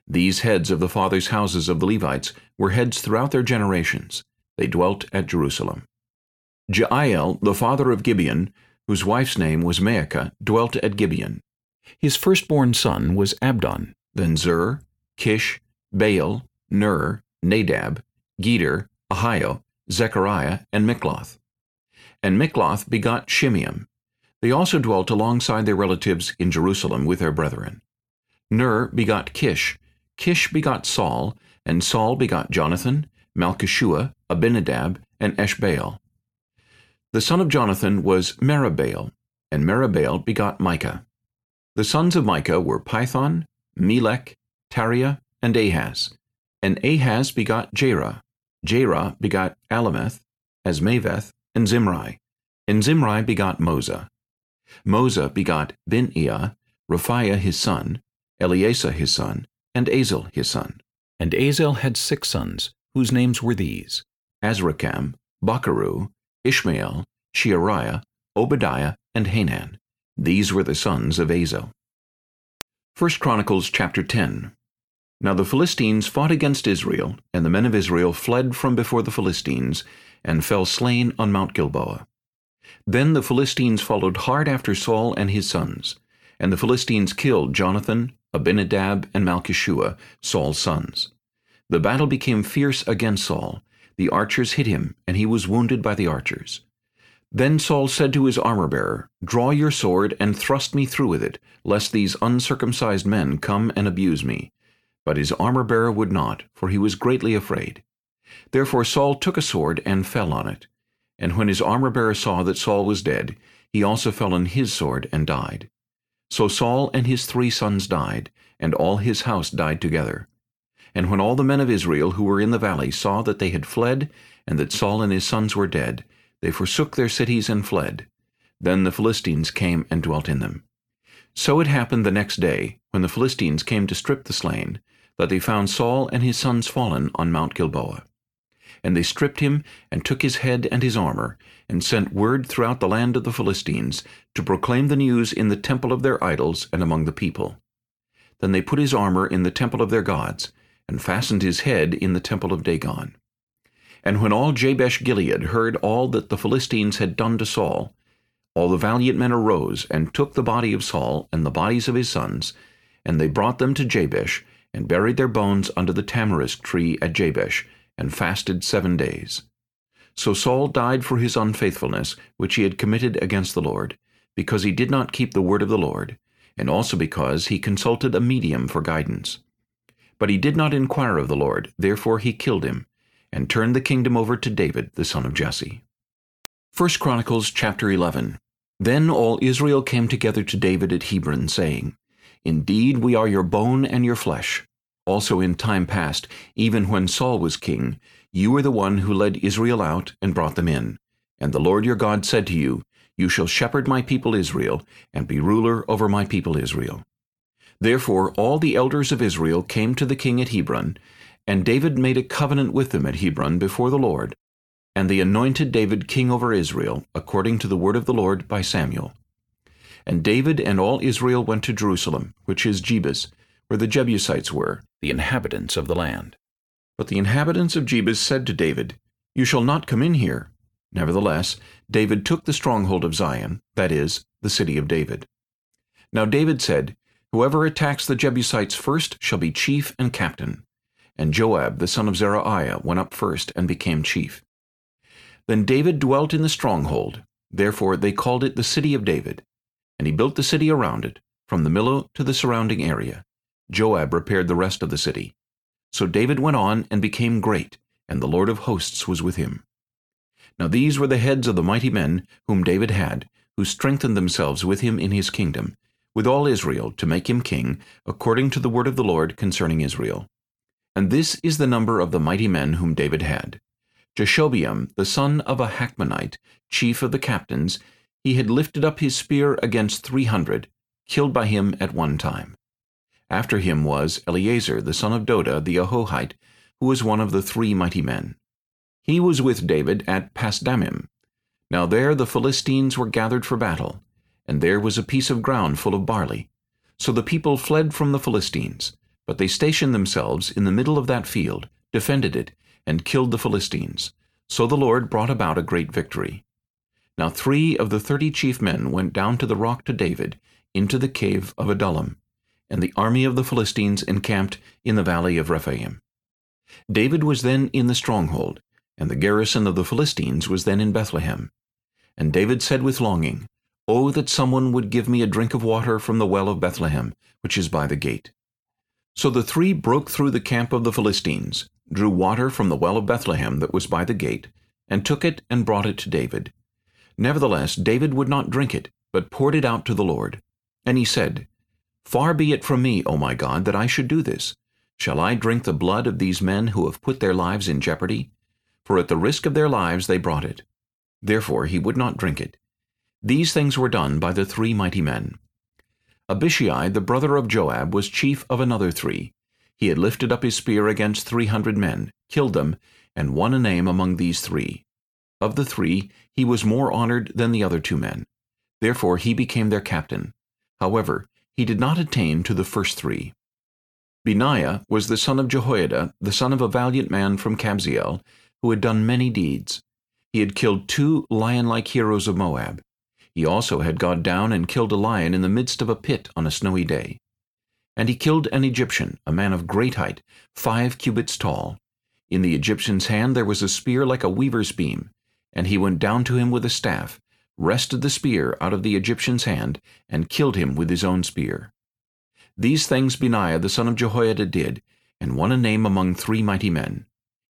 These heads of the fathers' houses of the Levites were heads throughout their generations. They dwelt at Jerusalem. Jeiel, the father of Gibeon, whose wife's name was Maacah, dwelt at Gibeon. His firstborn son was Abdon, then Zur, Kish, Baal, Ner, Nadab, Gedor, Ahio, Zechariah, and Mikloth. And Mikloth begot Shimeam. They also dwelt alongside their relatives in Jerusalem with their brethren. Ner begot Kish, Kish begot Saul, and Saul begot Jonathan, Malchishua, Abinadab, and Eshbaal. The son of Jonathan was Merib-Baal, and Merib-Baal begot Micah. The sons of Micah were Pithon, Melech, Tarea, and Ahaz. And Ahaz begot Jerah. Jerah begot Alemeth, Azmaveth, and Zimri. And Zimri begot Moza. Moza begot Binea, Rephaiah his son, Eleasah his son, and Azel his son. And Azel had six sons, whose names were these, Azrikam, Bocheru, Ishmael, Sheariah, Obadiah, and Hanan. These were the sons of Azel. 1 Chronicles chapter 10 Now the Philistines fought against Israel, and the men of Israel fled from before the Philistines, and fell slain on Mount Gilboa. Then the Philistines followed hard after Saul and his sons, and the Philistines killed Jonathan, Abinadab, and Malchishua, Saul's sons. The battle became fierce against Saul. The archers hit him, and he was wounded by the archers. Then Saul said to his armor-bearer, Draw your sword, and thrust me through with it, lest these uncircumcised men come and abuse me. But his armor-bearer would not, for he was greatly afraid. Therefore Saul took a sword and fell on it. And when his armor-bearer saw that Saul was dead, he also fell on his sword and died. So Saul and his three sons died, and all his house died together. And when all the men of Israel who were in the valley saw that they had fled, and that Saul and his sons were dead, they forsook their cities and fled. Then the Philistines came and dwelt in them. So it happened the next day, when the Philistines came to strip the slain, that they found Saul and his sons fallen on Mount Gilboa. And they stripped him, and took his head and his armor, and sent word throughout the land of the Philistines, to proclaim the news in the temple of their idols and among the people. Then they put his armor in the temple of their gods, and fastened his head in the temple of Dagon. And when all Jabesh Gilead heard all that the Philistines had done to Saul, all the valiant men arose, and took the body of Saul and the bodies of his sons, and they brought them to Jabesh, and buried their bones under the tamarisk tree at Jabesh, and fasted seven days. So Saul died for his unfaithfulness, which he had committed against the Lord, because he did not keep the word of the Lord, and also because he consulted a medium for guidance. But he did not inquire of the Lord, therefore he killed him, and turned the kingdom over to David the son of Jesse. 1 Chronicles chapter 11 Then all Israel came together to David at Hebron, saying, Indeed we are your bone and your flesh. Also in time past, even when Saul was king, you were the one who led Israel out and brought them in. And the Lord your God said to you, You shall shepherd my people Israel, and be ruler over my people Israel. Therefore all the elders of Israel came to the king at Hebron, and David made a covenant with them at Hebron before the Lord. And they anointed David king over Israel, according to the word of the Lord by Samuel. And David and all Israel went to Jerusalem, which is Jebus, where the Jebusites were, the inhabitants of the land. But the inhabitants of Jebus said to David, You shall not come in here. Nevertheless, David took the stronghold of Zion, that is, the city of David. Now David said, Whoever attacks the Jebusites first shall be chief and captain. And Joab the son of Zeruiah went up first and became chief. Then David dwelt in the stronghold, therefore they called it the city of David. And he built the city around it, from the Millo to the surrounding area. Joab repaired the rest of the city. So David went on and became great, and the Lord of hosts was with him. Now these were the heads of the mighty men whom David had, who strengthened themselves with him in his kingdom, with all Israel, to make him king, according to the word of the Lord concerning Israel. And this is the number of the mighty men whom David had. Jashobeam, the son of a Hachmonite, chief of the captains, he had lifted up his spear against three hundred, killed by him at one time. After him was Eleazar, the son of Dodo, the Ahohite, who was one of the three mighty men. He was with David at Pasdammim. Now there the Philistines were gathered for battle, and there was a piece of ground full of barley. So the people fled from the Philistines, but they stationed themselves in the middle of that field, defended it, and killed the Philistines. So the Lord brought about a great victory. Now three of the thirty chief men went down to the rock to David, into the cave of Adullam, and the army of the Philistines encamped in the valley of Rephaim. David was then in the stronghold, and the garrison of the Philistines was then in Bethlehem. And David said with longing, O that someone would give me a drink of water from the well of Bethlehem, which is by the gate. So the three broke through the camp of the Philistines, drew water from the well of Bethlehem that was by the gate, and took it and brought it to David. Nevertheless David would not drink it, but poured it out to the Lord. And he said, Far be it from me, O my God, that I should do this. Shall I drink the blood of these men who have put their lives in jeopardy? For at the risk of their lives they brought it. Therefore he would not drink it. These things were done by the three mighty men. Abishai, the brother of Joab, was chief of another three. He had lifted up his spear against three hundred men, killed them, and won a name among these three. Of the three, he was more honored than the other two men. Therefore he became their captain. However, he did not attain to the first three. Benaiah was the son of Jehoiada, the son of a valiant man from Kabzeel, who had done many deeds. He had killed two lion-like heroes of Moab. He also had gone down and killed a lion in the midst of a pit on a snowy day. And he killed an Egyptian, a man of great height, five cubits tall. In the Egyptian's hand there was a spear like a weaver's beam, and he went down to him with a staff, wrested the spear out of the Egyptian's hand, and killed him with his own spear. These things Benaiah the son of Jehoiada did, and won a name among three mighty men.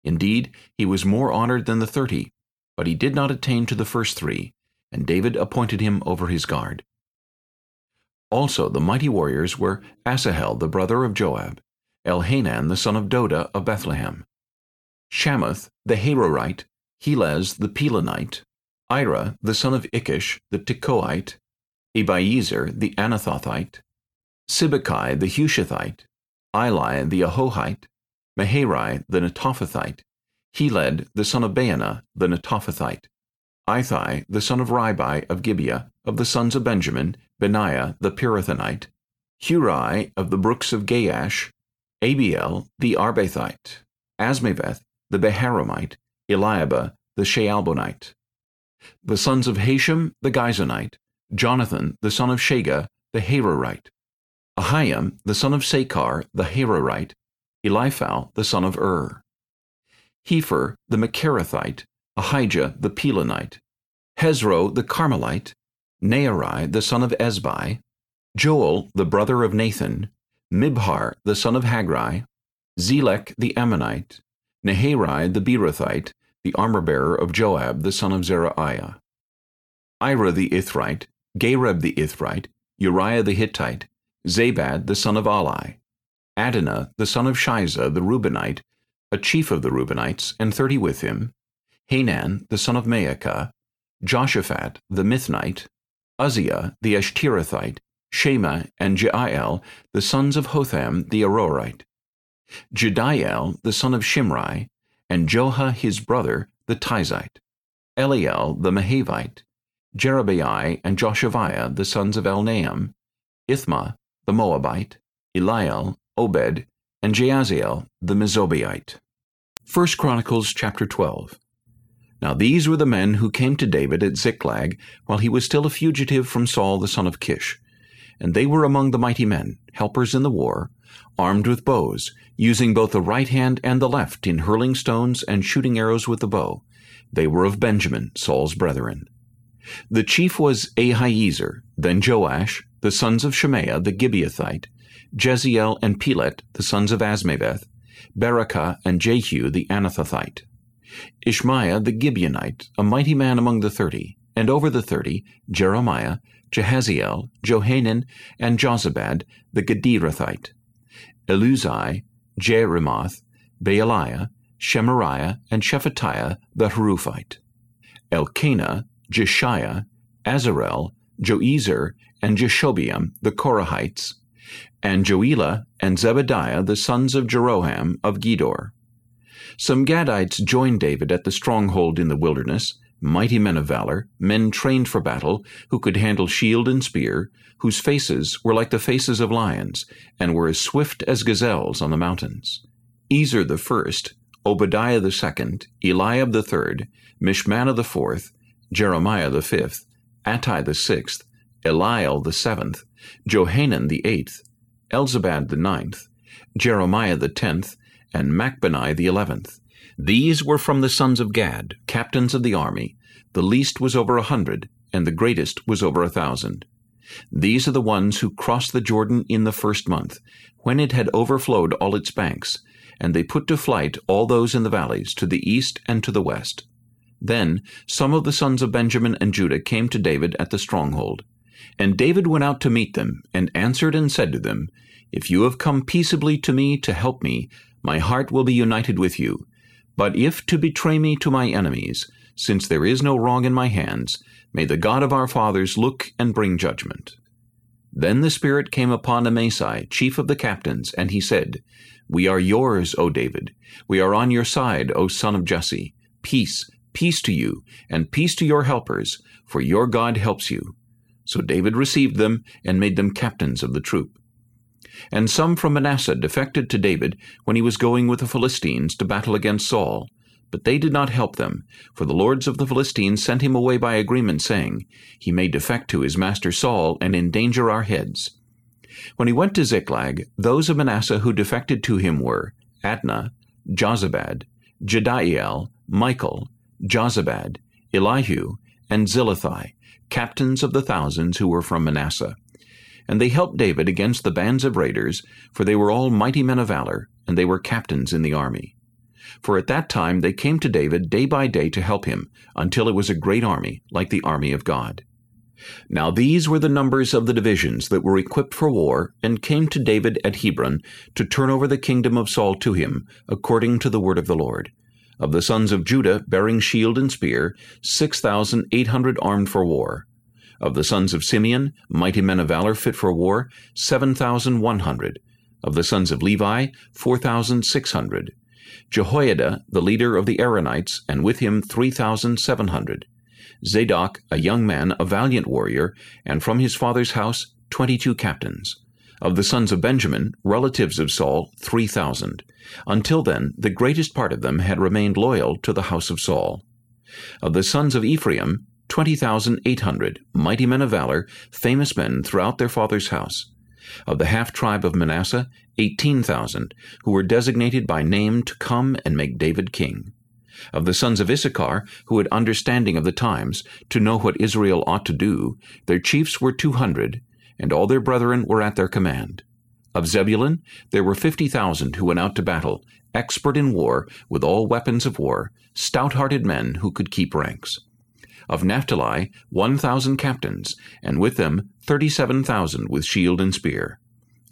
Indeed, he was more honored than the thirty, but he did not attain to the first three, and David appointed him over his guard. Also the mighty warriors were Asahel the brother of Joab, Elhanan the son of Doda of Bethlehem, Shammuth the Harorite, Helez the Pelonite, Ira the son of Ikkesh the Tekoite, Abiezer the Anathothite, Sibbecai the Hushathite, Eli the Ahohite, Maharai the Netophathite, Heled the son of Baanah the Netophathite, Ithai, the son of Ribai of Gibeah, of the sons of Benjamin, Benaiah the Pirathonite, Hurai of the brooks of Gaash, Abiel the Arbathite, Azmaveth the Beharomite, Eliahba the Shealbonite. The sons of Hashem the Gizonite, Jonathan the son of Shagah the Harorite, Ahiam the son of Sakar the Harorite, Eliphal the son of Ur. Hepher the Mecherathite, Ahijah the Pelonite, Hezro the Carmelite, Naarai the son of Ezbai, Joel the brother of Nathan, Mibhar the son of Hagri, Zelek the Ammonite, Naharai the Beerothite, the armor-bearer of Joab the son of Zeruiah, Ira the Ithrite, Gareb the Ithrite, Uriah the Hittite, Zabad the son of Ali, Adonah the son of Shiza the Reubenite, a chief of the Reubenites, and thirty with him, Hanan the son of Maacah, Joshaphat the Mithnite, Uzziah the Ashterathite, Shema and Jeiel the sons of Hotham the Aroerite, Jediael the son of Shimri, and Joha his brother the Tizite, Eliel the Mahavite, Jerubbaal and Joshaviah the sons of Elnaam, Ithma the Moabite, Eliel, Obed, and Jaaziel the Mezobaite. 1 Chronicles chapter 12 now these were the men who came to David at Ziklag while he was still a fugitive from Saul the son of Kish. And they were among the mighty men, helpers in the war, armed with bows, using both the right hand and the left in hurling stones and shooting arrows with the bow. They were of Benjamin, Saul's brethren. The chief was Ahiezer, then Joash, the sons of Shemaiah the Gibeathite, Jeziel and Pelet, the sons of Azmaveth, Berakah and Jehu the Anathothite, Ishmaiah the Gibeonite, a mighty man among the thirty, and over the thirty, Jeremiah, Jehaziel, Johanan, and Jozabad the Gederathite, Eluzai, Jerimoth, Baaliah, Shemariah, and Shephatiah the Haruphite, Elkanah, Jeshiah, Azarel, Joezer, and Jashobeam the Korahites, and Joelah and Zebadiah the sons of Jeroham of Gedor. Some Gadites joined David at the stronghold in the wilderness, mighty men of valor, men trained for battle, who could handle shield and spear, whose faces were like the faces of lions, and were as swift as gazelles on the mountains. Ezer the first, Obadiah the second, Eliab the third, Mishmannah the fourth, Jeremiah the fifth, Attai the sixth, Eliel the seventh, Johanan the eighth, Elzabad the ninth, Jeremiah the tenth, and Machbanai the eleventh. These were from the sons of Gad, captains of the army. The least was over a hundred, and the greatest was over a thousand. These are the ones who crossed the Jordan in the first month, when it had overflowed all its banks, and they put to flight all those in the valleys to the east and to the west. Then some of the sons of Benjamin and Judah came to David at the stronghold. And David went out to meet them, and answered and said to them, If you have come peaceably to me to help me, my heart will be united with you. But if to betray me to my enemies, since there is no wrong in my hands, may the God of our fathers look and bring judgment. Then the Spirit came upon Amasai, chief of the captains, and he said, We are yours, O David. We are on your side, O son of Jesse. Peace, peace to you, and peace to your helpers, for your God helps you. So David received them, and made them captains of the troop. And some from Manasseh defected to David when he was going with the Philistines to battle against Saul. But they did not help them, for the lords of the Philistines sent him away by agreement, saying, He may defect to his master Saul and endanger our heads. When he went to Ziklag, those of Manasseh who defected to him were Adnah, Jozabad, Jediael, Michael, Jozabad, Elihu, and Zillethai, captains of the thousands who were from Manasseh. And they helped David against the bands of raiders, for they were all mighty men of valor, and they were captains in the army. For at that time they came to David day by day to help him, until it was a great army, like the army of God. Now these were the numbers of the divisions that were equipped for war, and came to David at Hebron, to turn over the kingdom of Saul to him, according to the word of the Lord. Of the sons of Judah, bearing shield and spear, six thousand eight hundred armed for war. Of the sons of Simeon, mighty men of valor fit for war, seven thousand one hundred. Of the sons of Levi, four thousand six hundred. Jehoiada, the leader of the Aaronites, and with him three thousand seven hundred. Zadok, a young man, a valiant warrior, and from his father's house twenty-two captains. Of the sons of Benjamin, relatives of Saul, three thousand. Until then, the greatest part of them had remained loyal to the house of Saul. Of the sons of Ephraim, twenty thousand eight hundred, mighty men of valor, famous men throughout their father's house. Of the half-tribe of Manasseh, eighteen thousand, who were designated by name to come and make David king. Of the sons of Issachar, who had understanding of the times, to know what Israel ought to do, their chiefs were two hundred, and all their brethren were at their command. Of Zebulun, there were fifty thousand who went out to battle, expert in war, with all weapons of war, stout-hearted men who could keep ranks. Of Naphtali, one thousand captains, and with them thirty-seven thousand with shield and spear.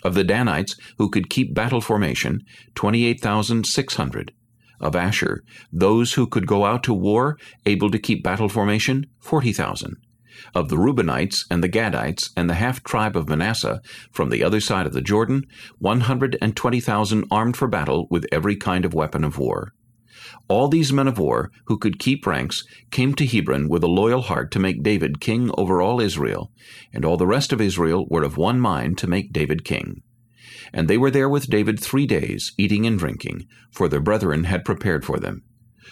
Of the Danites, who could keep battle formation, twenty-eight thousand six hundred. Of Asher, those who could go out to war, able to keep battle formation, forty thousand. Of the Reubenites and the Gadites and the half-tribe of Manasseh, from the other side of the Jordan, one hundred and twenty thousand armed for battle with every kind of weapon of war. All these men of war, who could keep ranks, came to Hebron with a loyal heart to make David king over all Israel, and all the rest of Israel were of one mind to make David king. And they were there with David three days, eating and drinking, for their brethren had prepared for them.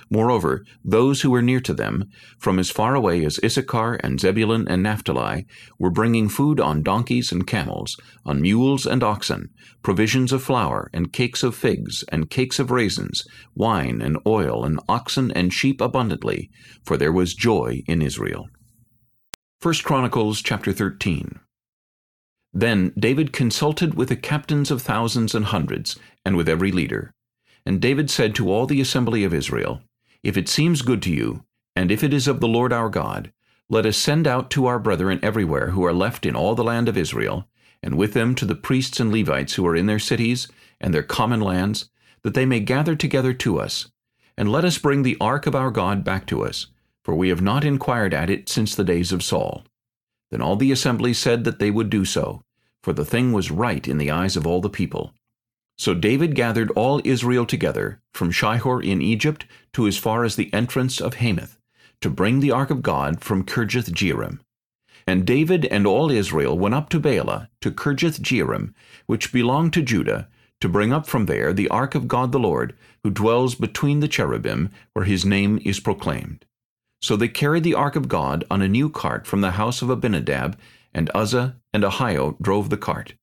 Moreover, those who were near to them, from as far away as Issachar and Zebulun and Naphtali, were bringing food on donkeys and camels, on mules and oxen, provisions of flour, and cakes of figs, and cakes of raisins, wine and oil, and oxen and sheep abundantly, for there was joy in Israel. 1 Chronicles chapter 13 Then David consulted with the captains of thousands and hundreds, and with every leader. And David said to all the assembly of Israel, If it seems good to you, and if it is of the Lord our God, let us send out to our brethren everywhere who are left in all the land of Israel, and with them to the priests and Levites who are in their cities and their common lands, that they may gather together to us. And let us bring the ark of our God back to us, for we have not inquired at it since the days of Saul. Then all the assembly said that they would do so, for the thing was right in the eyes of all the people. So David gathered all Israel together, from Shihor in Egypt to as far as the entrance of Hamath, to bring the ark of God from Kirjath-jearim. And David and all Israel went up to Baalah, to Kirjath-jearim, which belonged to Judah, to bring up from there the ark of God the Lord, who dwells between the cherubim, where his name is proclaimed. So they carried the ark of God on a new cart from the house of Abinadab, and Uzzah and Ahio drove the cart.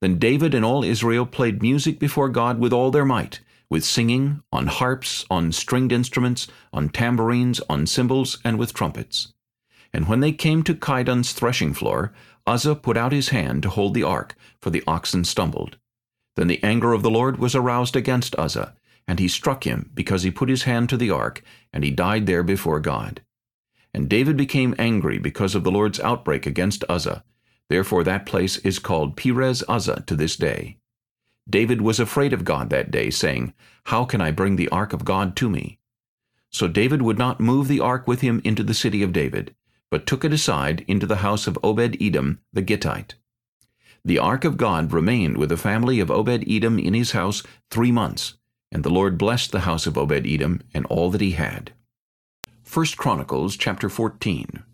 Then David and all Israel played music before God with all their might, with singing, on harps, on stringed instruments, on tambourines, on cymbals, and with trumpets. And when they came to Chidon's threshing floor, Uzzah put out his hand to hold the ark, for the oxen stumbled. Then the anger of the Lord was aroused against Uzzah, and he struck him, because he put his hand to the ark, and he died there before God. And David became angry because of the Lord's outbreak against Uzzah. Therefore that place is called Perez Uzza to this day. David was afraid of God that day, saying, How can I bring the ark of God to me? So David would not move the ark with him into the city of David, but took it aside into the house of Obed-Edom the Gittite. The ark of God remained with the family of Obed-Edom in his house three months, and the Lord blessed the house of Obed-Edom and all that he had. 1 Chronicles chapter 14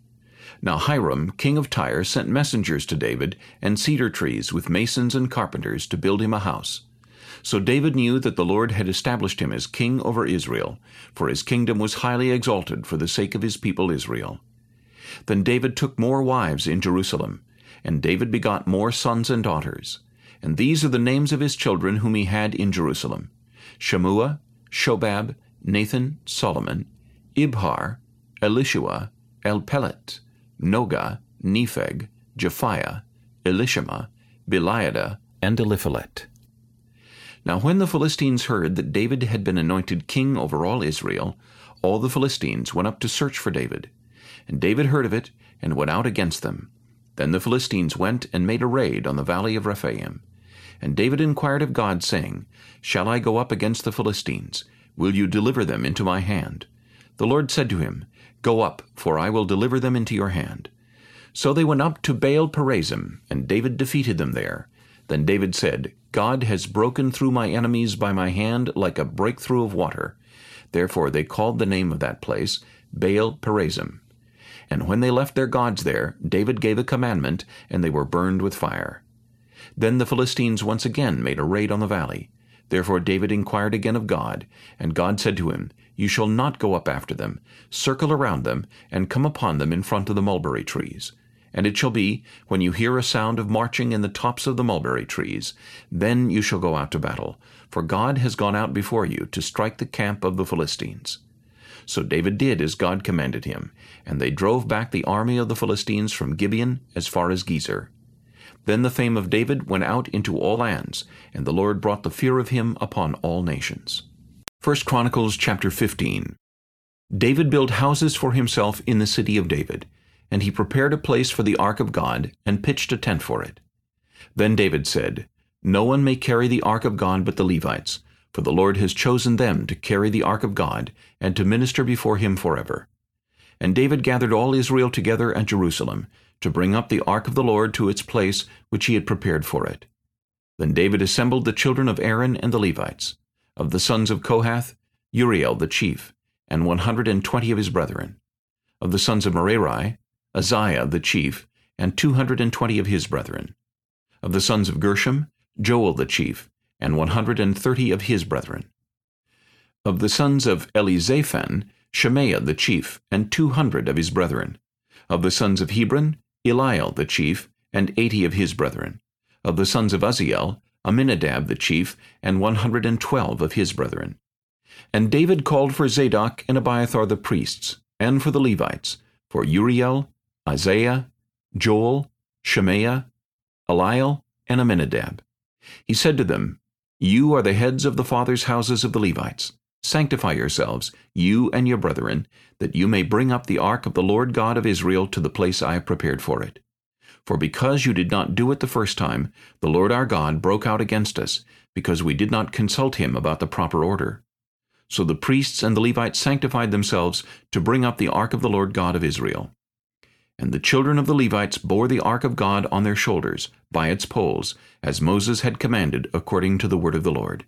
Now Hiram, king of Tyre, sent messengers to David, and cedar trees with masons and carpenters to build him a house. So David knew that the Lord had established him as king over Israel, for his kingdom was highly exalted for the sake of his people Israel. Then David took more wives in Jerusalem, and David begot more sons and daughters. And these are the names of his children whom he had in Jerusalem. Shammua, Shobab, Nathan, Solomon, Ibhar, Elishua, Elpelet, Nogah, Nepheg, Japhia, Elishama, Beeliada, and Eliphelet. Now when the Philistines heard that David had been anointed king over all Israel, all the Philistines went up to search for David. And David heard of it, and went out against them. Then the Philistines went and made a raid on the valley of Rephaim. And David inquired of God, saying, Shall I go up against the Philistines? Will you deliver them into my hand? The Lord said to him, Go up, for I will deliver them into your hand. So they went up to Baal Perazim, and David defeated them there. Then David said, God has broken through my enemies by my hand like a breakthrough of water. Therefore they called the name of that place Baal Perazim. And when they left their gods there, David gave a commandment, and they were burned with fire. Then the Philistines once again made a raid on the valley. Therefore David inquired again of God, and God said to him, You shall not go up after them, circle around them, and come upon them in front of the mulberry trees. And it shall be, when you hear a sound of marching in the tops of the mulberry trees, then you shall go out to battle, for God has gone out before you to strike the camp of the Philistines. So David did as God commanded him, and they drove back the army of the Philistines from Gibeon as far as Gezer. Then the fame of David went out into all lands, and the Lord brought the fear of him upon all nations. 1 Chronicles chapter 15 David built houses for himself in the city of David, and he prepared a place for the ark of God, and pitched a tent for it. Then David said, No one may carry the ark of God but the Levites, for the Lord has chosen them to carry the ark of God, and to minister before him forever. And David gathered all Israel together at Jerusalem, to bring up the ark of the Lord to its place which he had prepared for it. Then David assembled the children of Aaron and the Levites, of the sons of Kohath, Uriel the chief, and one hundred and twenty of his brethren. Of the sons of Merari, Asaiah the chief, and two hundred and twenty of his brethren. Of the sons of Gershom, Joel the chief, and one hundred and thirty of his brethren. Of the sons of Elizaphan, Shemaiah the chief, and two hundred of his brethren. Of the sons of Hebron, Eliel the chief, and eighty of his brethren. Of the sons of Uzziel, Amminadab the chief, and one hundred and twelve of his brethren. And David called for Zadok and Abiathar the priests, and for the Levites, for Uriel, Asaiah, Joel, Shemaiah, Eliel, and Amminadab. He said to them, You are the heads of the fathers' houses of the Levites. Sanctify yourselves, you and your brethren, that you may bring up the ark of the Lord God of Israel to the place I have prepared for it. For because you did not do it the first time, the Lord our God broke out against us, because we did not consult him about the proper order. So the priests and the Levites sanctified themselves to bring up the ark of the Lord God of Israel. And the children of the Levites bore the ark of God on their shoulders, by its poles, as Moses had commanded according to the word of the Lord.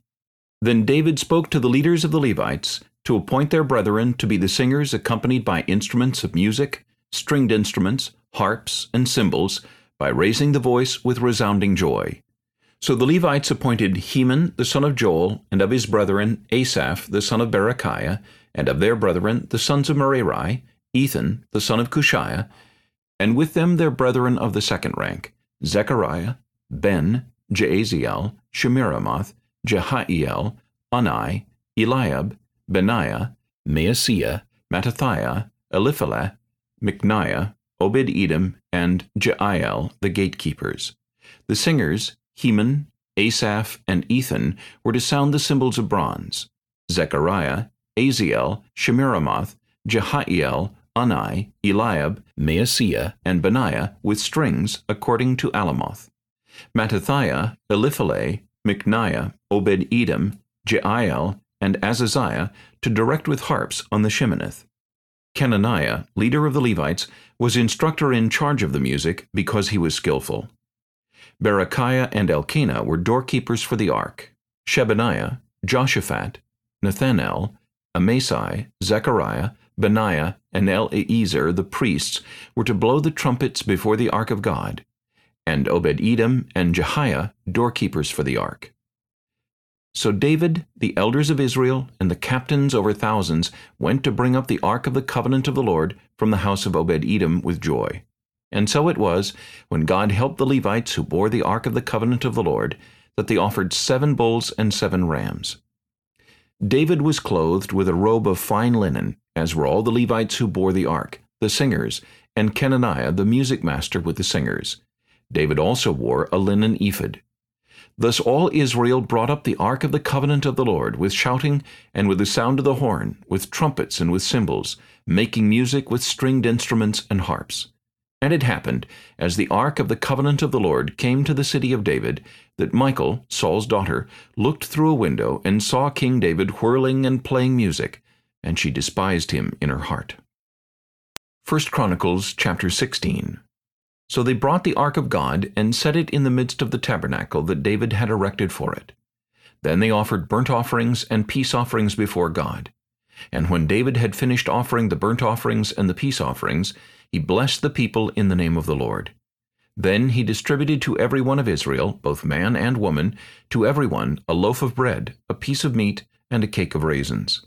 Then David spoke to the leaders of the Levites to appoint their brethren to be the singers accompanied by instruments of music, stringed instruments, harps, and cymbals, by raising the voice with resounding joy. So the Levites appointed Heman the son of Joel, and of his brethren Asaph the son of Berechiah, and of their brethren the sons of Merari, Ethan the son of Kushaiah, and with them their brethren of the second rank, Zechariah, Ben, Jaaziel, Shemiramoth, Jehiel, Unni, Eliab, Benaiah, Maaseiah, Mattithiah, Elipheleh, Mikneiah, Obed-Edom, and Jeiel, the gatekeepers. The singers, Heman, Asaph, and Ethan, were to sound the cymbals of bronze. Zechariah, Aziel, Shemiramoth, Jehiel, Unni, Eliab, Maaseiah, and Benaiah with strings according to Alamoth. Mattithiah, Elipheleh, Mikneiah, Obed-Edom, Jeiel, and Azaziah to direct with harps on the Sheminith. Kenaniah, leader of the Levites, was instructor in charge of the music because he was skillful. Berechiah and Elkanah were doorkeepers for the ark. Shebaniah, Joshaphat, Nethanel, Amasai, Zechariah, Benaiah, and Eleazar the priests were to blow the trumpets before the ark of God, and Obed-Edom and Jehiah doorkeepers for the ark. So David, the elders of Israel, and the captains over thousands went to bring up the ark of the covenant of the Lord from the house of Obed-Edom with joy. And so it was, when God helped the Levites who bore the ark of the covenant of the Lord, that they offered seven bulls and seven rams. David was clothed with a robe of fine linen, as were all the Levites who bore the ark, the singers, and Kenaniah the music master with the singers. David also wore a linen ephod. Thus all Israel brought up the ark of the covenant of the Lord with shouting and with the sound of the horn, with trumpets and with cymbals, making music with stringed instruments and harps. And it happened, as the ark of the covenant of the Lord came to the city of David, that Michal, Saul's daughter, looked through a window and saw King David whirling and playing music, and she despised him in her heart. 1 Chronicles chapter 16 so they brought the ark of God and set it in the midst of the tabernacle that David had erected for it. Then they offered burnt offerings and peace offerings before God. And when David had finished offering the burnt offerings and the peace offerings, he blessed the people in the name of the Lord. Then he distributed to every one of Israel, both man and woman, to every one a loaf of bread, a piece of meat, and a cake of raisins.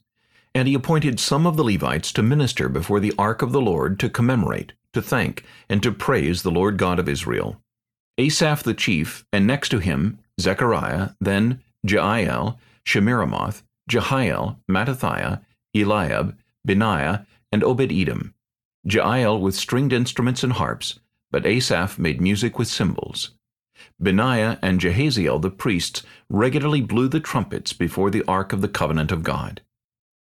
And he appointed some of the Levites to minister before the ark of the Lord to commemorate, to thank, and to praise the Lord God of Israel. Asaph the chief, and next to him Zechariah, then Jeiel, Shemiramoth, Jehiel, Mattithiah, Eliab, Benaiah, and Obed-Edom. Jeiel with stringed instruments and harps, but Asaph made music with cymbals. Benaiah and Jahaziel the priests regularly blew the trumpets before the ark of the covenant of God.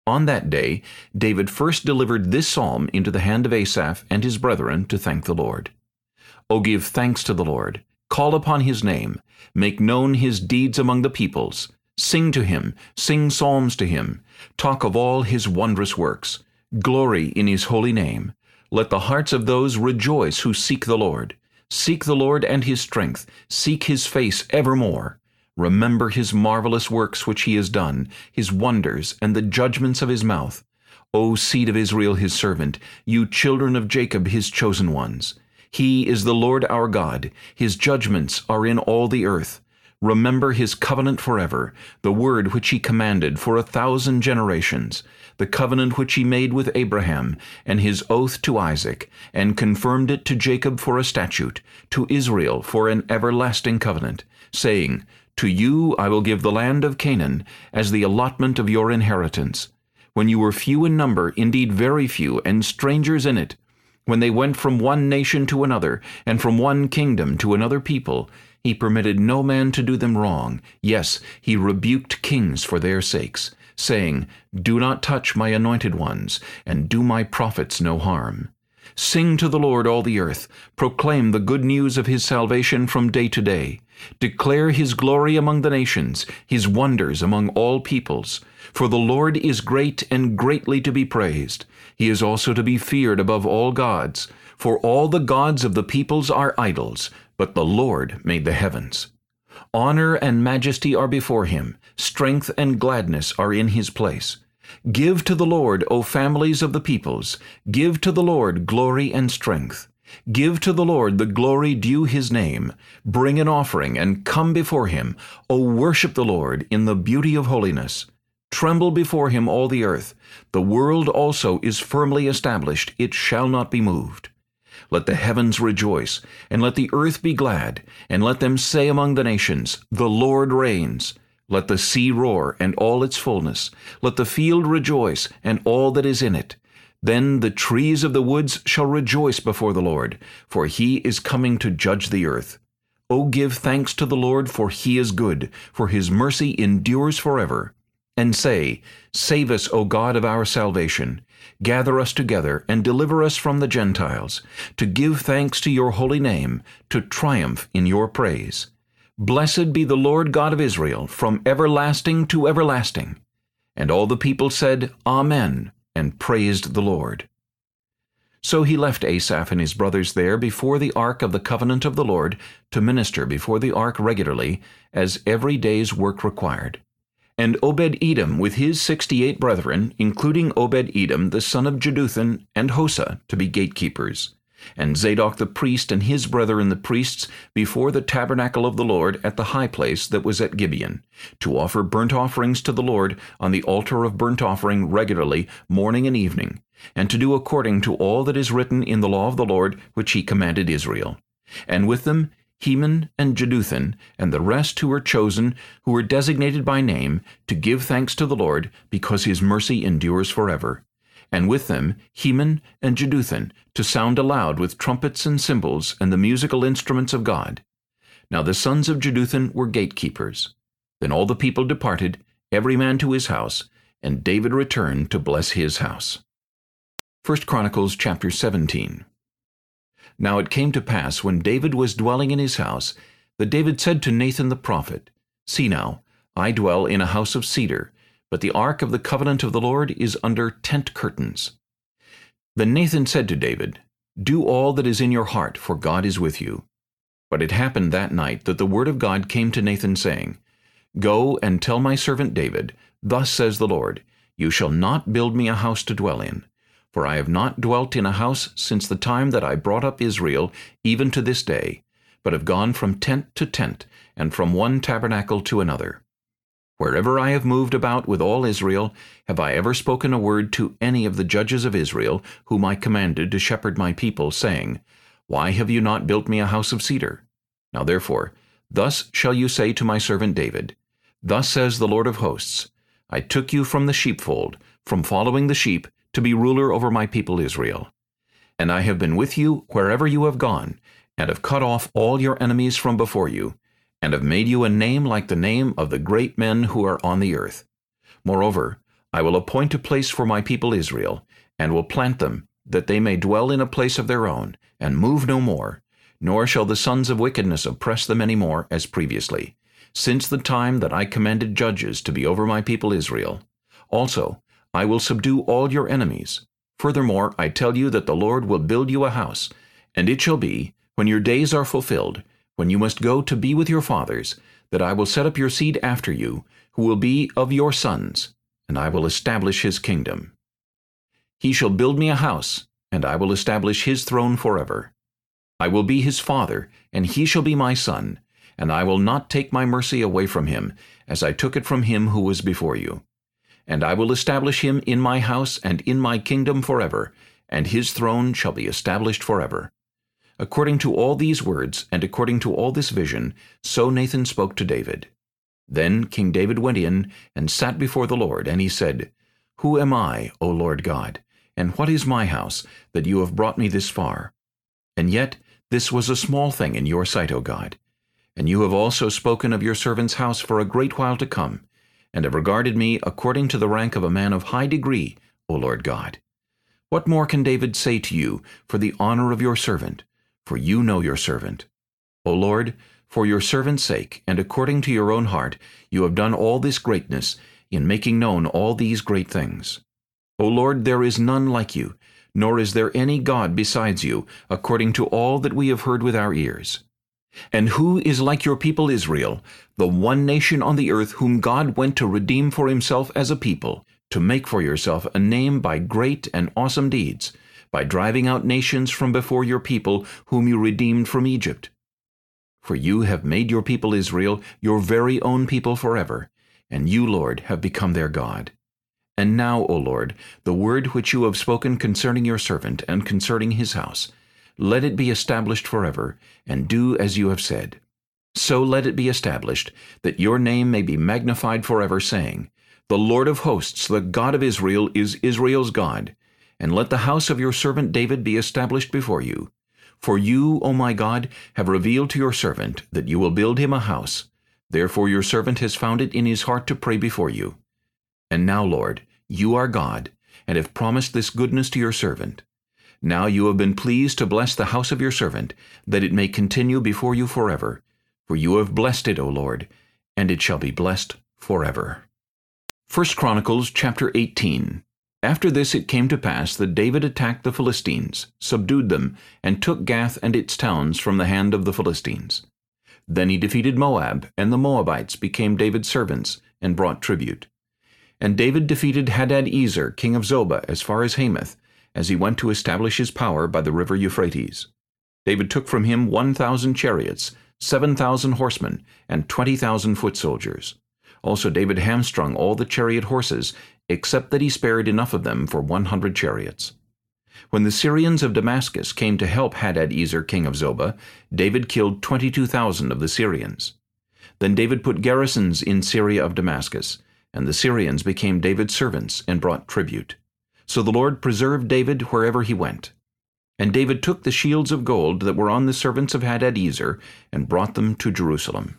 On that day David first delivered this psalm into the hand of Asaph and his brethren to thank the Lord. O give thanks to the Lord, call upon his name, make known his deeds among the peoples, sing to him, sing psalms to him, talk of all his wondrous works, glory in his holy name. Let the hearts of those rejoice who seek the Lord. Seek the Lord and his strength, seek his face evermore. Remember his marvelous works which he has done, his wonders, and the judgments of his mouth. O seed of Israel his servant, you children of Jacob his chosen ones. He is the Lord our God, his judgments are in all the earth. Remember his covenant forever, the word which he commanded for a thousand generations, the covenant which he made with Abraham, and his oath to Isaac, and confirmed it to Jacob for a statute, to Israel for an everlasting covenant, saying, to you I will give the land of Canaan as the allotment of your inheritance. When you were few in number, indeed very few, and strangers in it, When they went from one nation to another, and from one kingdom to another people, he permitted no man to do them wrong. Yes, he rebuked kings for their sakes, saying, Do not touch my anointed ones, and do my prophets no harm. Sing to the Lord all the earth, proclaim the good news of his salvation from day to day. Declare his glory among the nations, his wonders among all peoples. For the Lord is great and greatly to be praised. He is also to be feared above all gods. For all the gods of the peoples are idols, but the Lord made the heavens. Honor and majesty are before him, strength and gladness are in his place. Give to the Lord, O families of the peoples, give to the Lord glory and strength. Give to the Lord the glory due his name. Bring an offering and come before him. O worship the Lord in the beauty of holiness. Tremble before him all the earth. The world also is firmly established, it shall not be moved. Let the heavens rejoice, and let the earth be glad, and let them say among the nations, The Lord reigns. Let the sea roar, and all its fullness. Let the field rejoice, and all that is in it. Then the trees of the woods shall rejoice before the Lord, for he is coming to judge the earth. O give thanks to the Lord, for he is good, for his mercy endures forever and say, Save us, O God of our salvation. Gather us together, and deliver us from the Gentiles, to give thanks to your holy name, to triumph in your praise. Blessed be the Lord God of Israel, from everlasting to everlasting. And all the people said, Amen, and praised the Lord. So he left Asaph and his brothers there before the ark of the covenant of the Lord to minister before the ark regularly, as every day's work required. And Obed-Edom with his sixty-eight brethren, including Obed-Edom the son of Jeduthun, and Hosah, to be gatekeepers. And Zadok the priest and his brethren the priests before the tabernacle of the Lord at the high place that was at Gibeon, to offer burnt offerings to the Lord on the altar of burnt offering regularly, morning and evening, and to do according to all that is written in the law of the Lord which he commanded Israel. And with them Heman and Jeduthun, and the rest who were chosen, who were designated by name, to give thanks to the Lord, because his mercy endures forever. And with them Heman and Jeduthun, to sound aloud with trumpets and cymbals and the musical instruments of God. Now the sons of Jeduthun were gatekeepers. Then all the people departed, every man to his house, and David returned to bless his house. 1 Chronicles chapter 17 now it came to pass, when David was dwelling in his house, that David said to Nathan the prophet, See now, I dwell in a house of cedar, but the ark of the covenant of the Lord is under tent curtains. Then Nathan said to David, Do all that is in your heart, for God is with you. But it happened that night that the word of God came to Nathan, saying, Go and tell my servant David, Thus says the Lord, You shall not build me a house to dwell in. For I have not dwelt in a house since the time that I brought up Israel, even to this day, but have gone from tent to tent, and from one tabernacle to another. Wherever I have moved about with all Israel, have I ever spoken a word to any of the judges of Israel, whom I commanded to shepherd my people, saying, Why have you not built me a house of cedar? Now therefore, thus shall you say to my servant David, Thus says the Lord of hosts, I took you from the sheepfold, from following the sheep, to be ruler over my people Israel. And I have been with you wherever you have gone, and have cut off all your enemies from before you, and have made you a name like the name of the great men who are on the earth. Moreover, I will appoint a place for my people Israel, and will plant them, that they may dwell in a place of their own, and move no more, nor shall the sons of wickedness oppress them any more as previously, since the time that I commanded judges to be over my people Israel. Also, I will subdue all your enemies. Furthermore, I tell you that the Lord will build you a house, and it shall be, when your days are fulfilled, when you must go to be with your fathers, that I will set up your seed after you, who will be of your sons, and I will establish his kingdom. He shall build me a house, and I will establish his throne forever. I will be his father, and he shall be my son, and I will not take my mercy away from him, as I took it from him who was before you. And I will establish him in my house and in my kingdom forever, and his throne shall be established forever. According to all these words, and according to all this vision, so Nathan spoke to David. Then King David went in, and sat before the Lord, and he said, Who am I, O Lord God? And what is my house, that you have brought me this far? And yet this was a small thing in your sight, O God. And you have also spoken of your servant's house for a great while to come, and have regarded me according to the rank of a man of high degree, O Lord God. What more can David say to you for the honor of your servant? For you know your servant. O Lord, for your servant's sake, and according to your own heart, you have done all this greatness, in making known all these great things. O Lord, there is none like you, nor is there any God besides you, according to all that we have heard with our ears. And who is like your people Israel, the one nation on the earth whom God went to redeem for himself as a people, to make for yourself a name by great and awesome deeds, by driving out nations from before your people whom you redeemed from Egypt? For you have made your people Israel your very own people forever, and you, Lord, have become their God. And now, O Lord, the word which you have spoken concerning your servant and concerning his house, let it be established forever, and do as you have said. So let it be established, that your name may be magnified forever, saying, The Lord of hosts, the God of Israel, is Israel's God. And let the house of your servant David be established before you. For you, O my God, have revealed to your servant that you will build him a house. Therefore your servant has found it in his heart to pray before you. And now, Lord, you are God, and have promised this goodness to your servant. Now you have been pleased to bless the house of your servant, that it may continue before you forever. For you have blessed it, O Lord, and it shall be blessed forever. 1 Chronicles chapter 18 After this it came to pass that David attacked the Philistines, subdued them, and took Gath and its towns from the hand of the Philistines. Then he defeated Moab, and the Moabites became David's servants, and brought tribute. And David defeated Hadad-ezer, king of Zobah, as far as Hamath, as he went to establish his power by the river Euphrates. David took from him 1,000 chariots, 7,000 horsemen, and 20,000 foot soldiers. Also David hamstrung all the chariot horses, except that he spared enough of them for 100 chariots. When the Syrians of Damascus came to help Hadad-ezer king of Zobah, David killed 22,000 of the Syrians. Then David put garrisons in Syria of Damascus, and the Syrians became David's servants and brought tribute. So the Lord preserved David wherever he went. And David took the shields of gold that were on the servants of Hadadezer, and brought them to Jerusalem.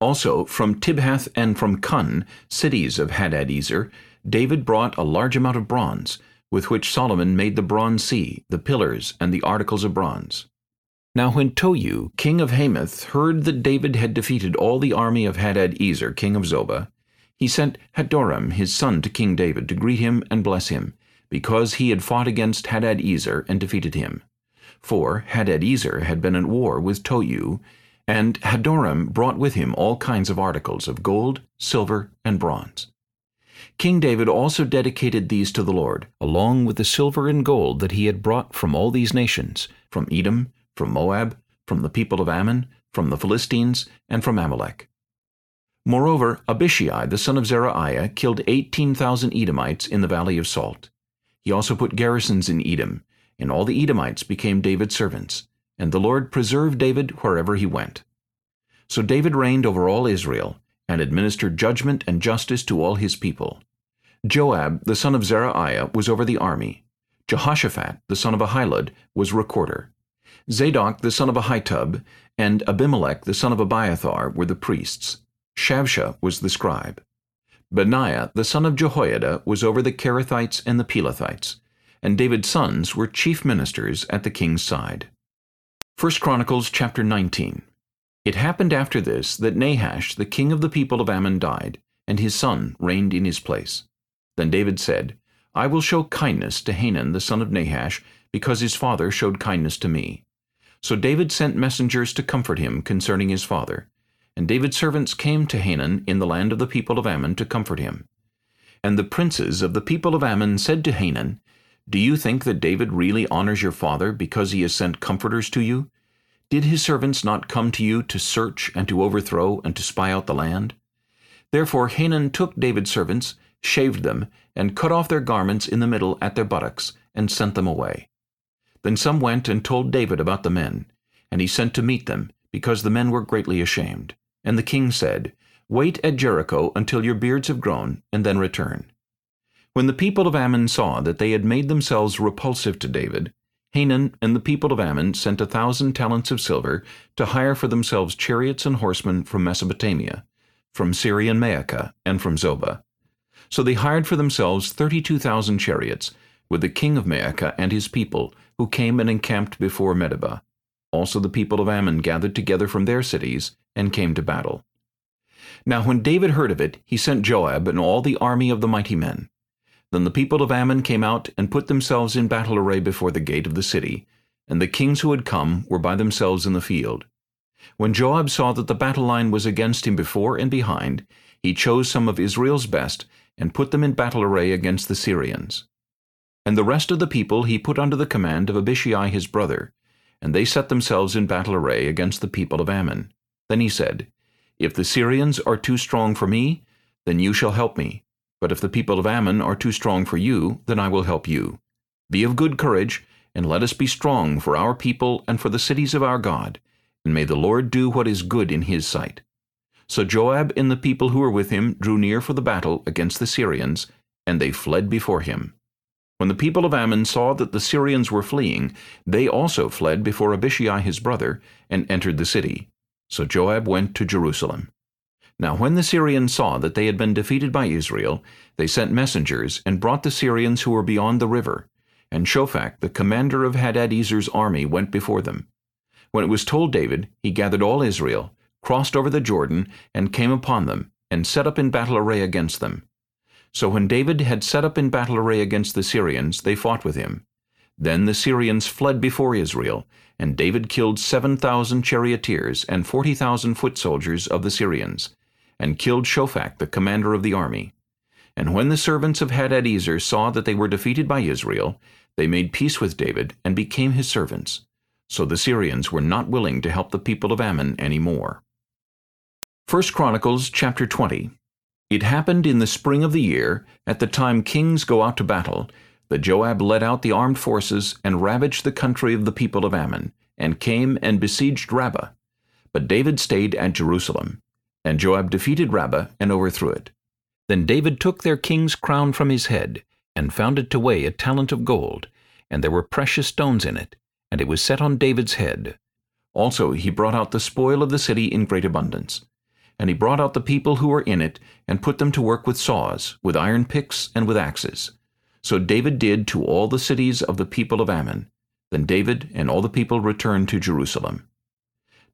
Also from Tibhath and from Chun, cities of Hadadezer, David brought a large amount of bronze, with which Solomon made the bronze sea, the pillars, and the articles of bronze. Now when Tou, king of Hamath, heard that David had defeated all the army of Hadadezer, king of Zobah, he sent Hadoram his son to King David to greet him and bless him, because he had fought against Hadadezer and defeated him. For Hadadezer had been at war with Tou, and Hadoram brought with him all kinds of articles of gold, silver, and bronze. King David also dedicated these to the Lord, along with the silver and gold that he had brought from all these nations, from Edom, from Moab, from the people of Ammon, from the Philistines, and from Amalek. Moreover, Abishai the son of Zeruiah killed 18,000 Edomites in the valley of Salt. He also put garrisons in Edom, and all the Edomites became David's servants, and the Lord preserved David wherever he went. So David reigned over all Israel, and administered judgment and justice to all his people. Joab the son of Zeruiah was over the army. Jehoshaphat the son of Ahilud was recorder. Zadok the son of Ahitub, and Abimelech the son of Abiathar were the priests. Shavsha was the scribe. Benaiah the son of Jehoiada was over the Kerethites and the Pelethites, and David's sons were chief ministers at the king's side. 1 Chronicles chapter 19 It happened after this that Nahash the king of the people of Ammon died, and his son reigned in his place. Then David said, I will show kindness to Hanan the son of Nahash, because his father showed kindness to me. So David sent messengers to comfort him concerning his father, and David's servants came to Hanan in the land of the people of Ammon to comfort him. And the princes of the people of Ammon said to Hanan, Do you think that David really honors your father because he has sent comforters to you? Did his servants not come to you to search and to overthrow and to spy out the land? Therefore Hanan took David's servants, shaved them, and cut off their garments in the middle at their buttocks, and sent them away. Then some went and told David about the men, and he sent to meet them, because the men were greatly ashamed. And the king said, Wait at Jericho until your beards have grown, and then return. When the people of Ammon saw that they had made themselves repulsive to David, Hanan and the people of Ammon sent a thousand talents of silver to hire for themselves chariots and horsemen from Mesopotamia, from Syrian Maacah, and from Zobah. So they hired for themselves thirty-two thousand chariots, with the king of Maacah and his people, who came and encamped before Medeba. Also the people of Ammon gathered together from their cities, and came to battle. Now when David heard of it, he sent Joab and all the army of the mighty men. Then the people of Ammon came out and put themselves in battle array before the gate of the city, and the kings who had come were by themselves in the field. When Joab saw that the battle line was against him before and behind, he chose some of Israel's best, and put them in battle array against the Syrians. And the rest of the people he put under the command of Abishai his brother, and they set themselves in battle array against the people of Ammon. Then he said, If the Syrians are too strong for me, then you shall help me, but if the people of Ammon are too strong for you, then I will help you. Be of good courage, and let us be strong for our people and for the cities of our God, and may the Lord do what is good in his sight. So Joab and the people who were with him drew near for the battle against the Syrians, and they fled before him. When the people of Ammon saw that the Syrians were fleeing, they also fled before Abishai his brother, and entered the city. So Joab went to Jerusalem. Now when the Syrians saw that they had been defeated by Israel, they sent messengers and brought the Syrians who were beyond the river. And Shophach, the commander of Hadadezer's army, went before them. When it was told David, he gathered all Israel, crossed over the Jordan, and came upon them, and set up in battle array against them. So when David had set up in battle array against the Syrians, they fought with him. Then the Syrians fled before Israel, and David killed seven thousand charioteers and forty thousand foot soldiers of the Syrians and killed Shophach, the commander of the army. And when the servants of Hadadezer saw that they were defeated by Israel, they made peace with David and became his servants. So the Syrians were not willing to help the people of Ammon any more. 1 Chronicles chapter 20 It happened in the spring of the year, at the time kings go out to battle, that Joab led out the armed forces and ravaged the country of the people of Ammon, and came and besieged Rabbah. But David stayed at Jerusalem. And Joab defeated Rabbah and overthrew it. Then David took their king's crown from his head, and found it to weigh a talent of gold, and there were precious stones in it, and it was set on David's head. Also he brought out the spoil of the city in great abundance. And he brought out the people who were in it, and put them to work with saws, with iron picks, and with axes. So David did to all the cities of the people of Ammon. Then David and all the people returned to Jerusalem.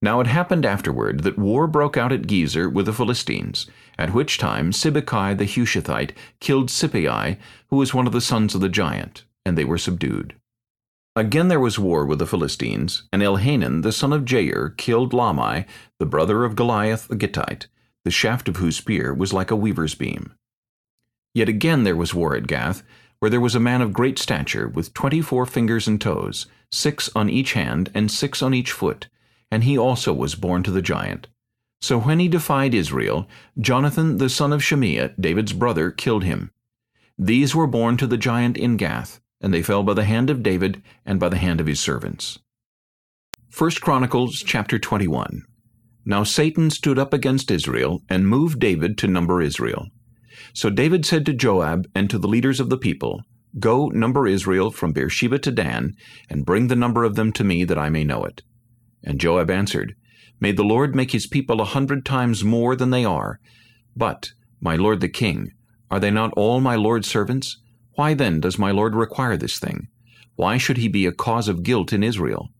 Now it happened afterward that war broke out at Gezer with the Philistines, at which time Sibbechai the Hushathite killed Sippai, who was one of the sons of the giant, and they were subdued. Again there was war with the Philistines, and Elhanan the son of Jair killed Lahmi, the brother of Goliath the Gittite, the shaft of whose spear was like a weaver's beam. Yet again there was war at Gath, where there was a man of great stature, with twenty-four fingers and toes, six on each hand and six on each foot, and he also was born to the giant. So when he defied Israel, Jonathan the son of Shimea, David's brother, killed him. These were born to the giant in Gath, and they fell by the hand of David and by the hand of his servants. 1 Chronicles chapter 21 Now Satan stood up against Israel, and moved David to number Israel. So David said to Joab and to the leaders of the people, Go number Israel from Beersheba to Dan, and bring the number of them to me that I may know it. And Joab answered, May the Lord make his people a hundred times more than they are. But, my lord the king, are they not all my lord's servants? Why then does my lord require this thing? Why should he be a cause of guilt in Israel?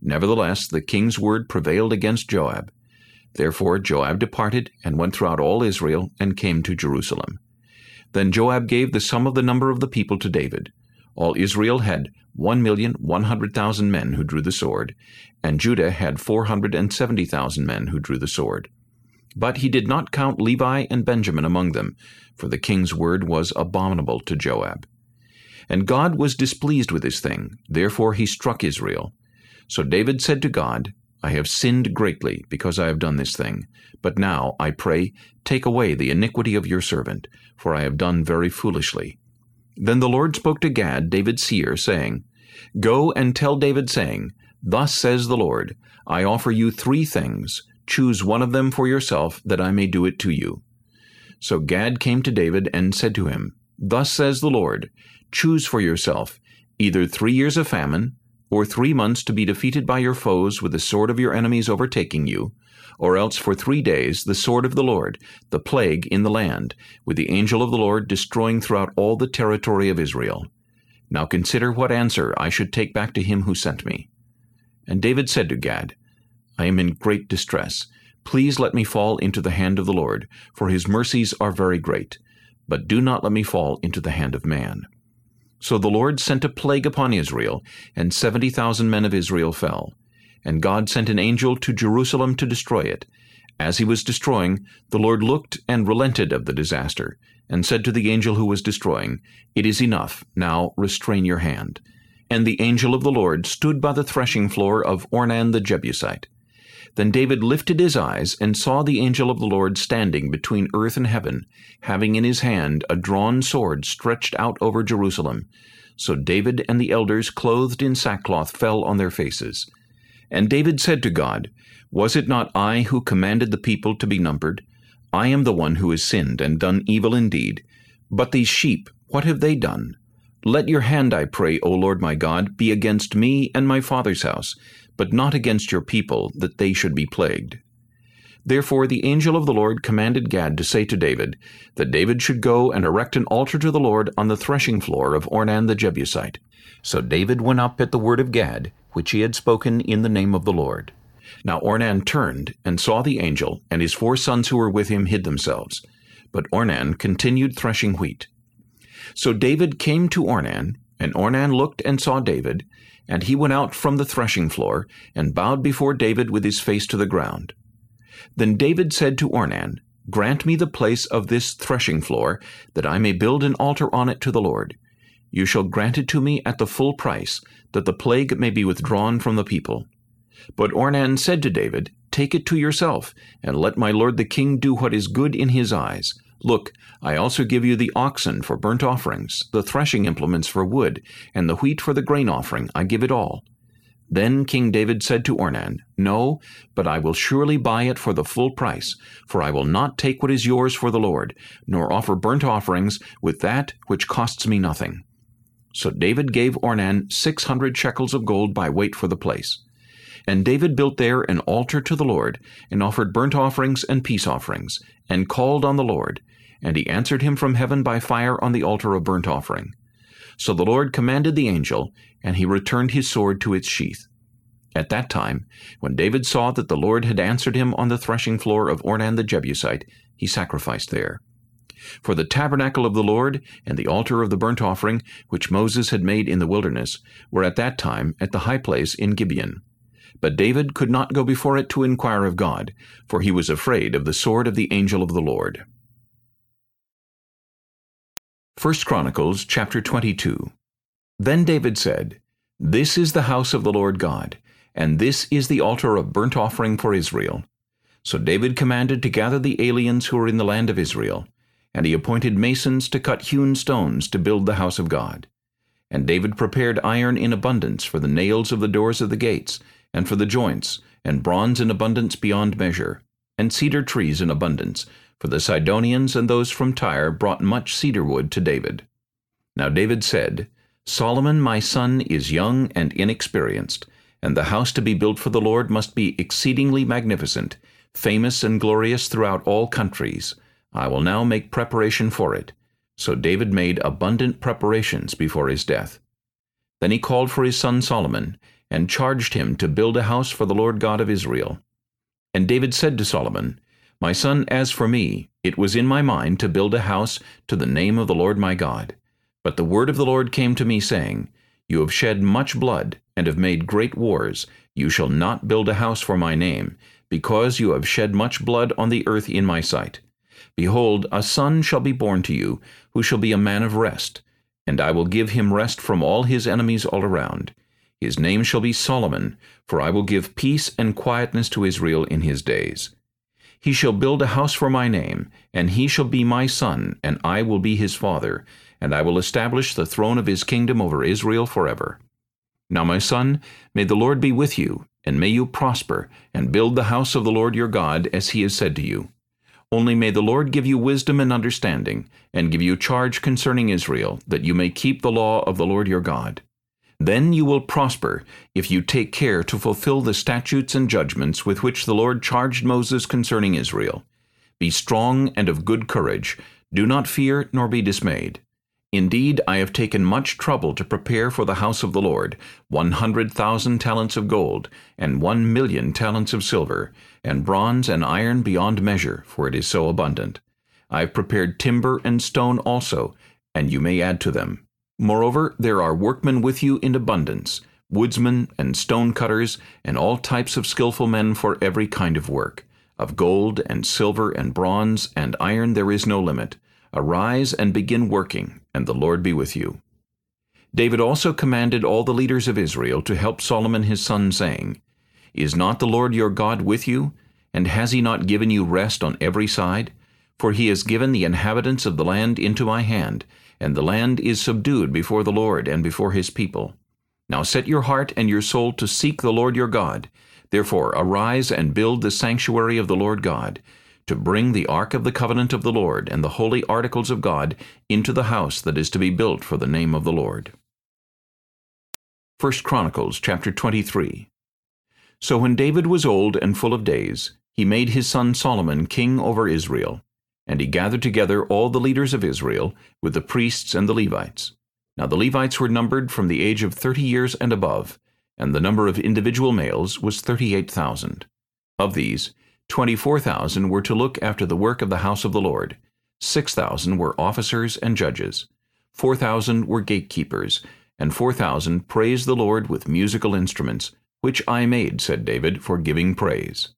Nevertheless, the king's word prevailed against Joab. Therefore Joab departed, and went throughout all Israel, and came to Jerusalem. Then Joab gave the sum of the number of the people to David. All Israel had one million one hundred thousand men who drew the sword, and Judah had four hundred and seventy thousand men who drew the sword. But he did not count Levi and Benjamin among them, for the king's word was abominable to Joab. And God was displeased with this thing, therefore he struck Israel. So David said to God, I have sinned greatly, because I have done this thing. But now, I pray, take away the iniquity of your servant, for I have done very foolishly. Then the Lord spoke to Gad, David's seer, saying, Go and tell David, saying, Thus says the Lord, I offer you three things. Choose one of them for yourself, that I may do it to you. So Gad came to David and said to him, Thus says the Lord, Choose for yourself either three years of famine, or three months to be defeated by your foes with the sword of your enemies overtaking you, or else for three days the sword of the Lord, the plague in the land, with the angel of the Lord destroying throughout all the territory of Israel. Now consider what answer I should take back to him who sent me. And David said to Gad, I am in great distress. Please let me fall into the hand of the Lord, for his mercies are very great. But do not let me fall into the hand of man. So the Lord sent a plague upon Israel, and seventy thousand men of Israel fell. And God sent an angel to Jerusalem to destroy it. As he was destroying, the Lord looked and relented of the disaster, and said to the angel who was destroying, It is enough, now restrain your hand. And the angel of the Lord stood by the threshing floor of Ornan the Jebusite. Then David lifted his eyes and saw the angel of the Lord standing between earth and heaven, having in his hand a drawn sword stretched out over Jerusalem. So David and the elders clothed in sackcloth fell on their faces. And David said to God, Was it not I who commanded the people to be numbered? I am the one who has sinned and done evil indeed. But these sheep, what have they done? Let your hand, I pray, O Lord my God, be against me and my father's house, but not against your people, that they should be plagued. Therefore the angel of the Lord commanded Gad to say to David, that David should go and erect an altar to the Lord on the threshing floor of Ornan the Jebusite. So David went up at the word of Gad, which he had spoken in the name of the Lord. Now Ornan turned and saw the angel, and his four sons who were with him hid themselves. But Ornan continued threshing wheat. So David came to Ornan, and Ornan looked and saw David, and he went out from the threshing floor, and bowed before David with his face to the ground. Then David said to Ornan, Grant me the place of this threshing floor, that I may build an altar on it to the Lord. You shall grant it to me at the full price, that the plague may be withdrawn from the people. But Ornan said to David, Take it to yourself, and let my lord the king do what is good in his eyes, Look, I also give you the oxen for burnt offerings, the threshing implements for wood, and the wheat for the grain offering, I give it all. Then King David said to Ornan, No, but I will surely buy it for the full price, for I will not take what is yours for the Lord, nor offer burnt offerings with that which costs me nothing. So David gave Ornan six hundred shekels of gold by weight for the place. And David built there an altar to the Lord, and offered burnt offerings and peace offerings, and called on the Lord, and he answered him from heaven by fire on the altar of burnt offering. So the Lord commanded the angel, and he returned his sword to its sheath. At that time, when David saw that the Lord had answered him on the threshing floor of Ornan the Jebusite, he sacrificed there. For the tabernacle of the Lord and the altar of the burnt offering, which Moses had made in the wilderness, were at that time at the high place in Gibeon. But David could not go before it to inquire of God, for he was afraid of the sword of the angel of the Lord. 1 Chronicles chapter 22 Then David said, This is the house of the Lord God, and this is the altar of burnt offering for Israel. So David commanded to gather the aliens who were in the land of Israel, and he appointed masons to cut hewn stones to build the house of God. And David prepared iron in abundance for the nails of the doors of the gates, and for the joints, and bronze in abundance beyond measure, and cedar trees in abundance, for the Sidonians and those from Tyre brought much cedar wood to David. Now David said, Solomon my son is young and inexperienced, and the house to be built for the Lord must be exceedingly magnificent, famous and glorious throughout all countries. I will now make preparation for it. So David made abundant preparations before his death. Then he called for his son Solomon, and charged him to build a house for the Lord God of Israel. And David said to Solomon, my son, as for me, it was in my mind to build a house to the name of the Lord my God. But the word of the Lord came to me, saying, You have shed much blood, and have made great wars. You shall not build a house for my name, because you have shed much blood on the earth in my sight. Behold, a son shall be born to you, who shall be a man of rest, and I will give him rest from all his enemies all around. His name shall be Solomon, for I will give peace and quietness to Israel in his days. He shall build a house for my name, and he shall be my son, and I will be his father, and I will establish the throne of his kingdom over Israel forever. Now my son, may the Lord be with you, and may you prosper, and build the house of the Lord your God, as he has said to you. Only may the Lord give you wisdom and understanding, and give you charge concerning Israel, that you may keep the law of the Lord your God. Then you will prosper, if you take care to fulfill the statutes and judgments with which the Lord charged Moses concerning Israel. Be strong and of good courage. Do not fear nor be dismayed. Indeed, I have taken much trouble to prepare for the house of the Lord one hundred thousand talents of gold, and one million talents of silver, and bronze and iron beyond measure, for it is so abundant. I have prepared timber and stone also, and you may add to them. Moreover, there are workmen with you in abundance, woodsmen and stone cutters, and all types of skilful men for every kind of work. Of gold and silver and bronze and iron there is no limit. Arise and begin working, and the Lord be with you. David also commanded all the leaders of Israel to help Solomon his son, saying, Is not the Lord your God with you? And has he not given you rest on every side? For he has given the inhabitants of the land into my hand, and the land is subdued before the Lord and before his people. Now set your heart and your soul to seek the Lord your God. Therefore arise and build the sanctuary of the Lord God, to bring the ark of the covenant of the Lord and the holy articles of God into the house that is to be built for the name of the Lord. 1 Chronicles chapter 23 So when David was old and full of days, he made his son Solomon king over Israel. And he gathered together all the leaders of Israel, with the priests and the Levites. Now the Levites were numbered from the age of thirty years and above, and the number of individual males was thirty-eight thousand. Of these, 24,000 were to look after the work of the house of the Lord. 6,000 were officers and judges. 4,000 were gatekeepers, and 4,000 praised the Lord with musical instruments, which I made, said David, for giving praise.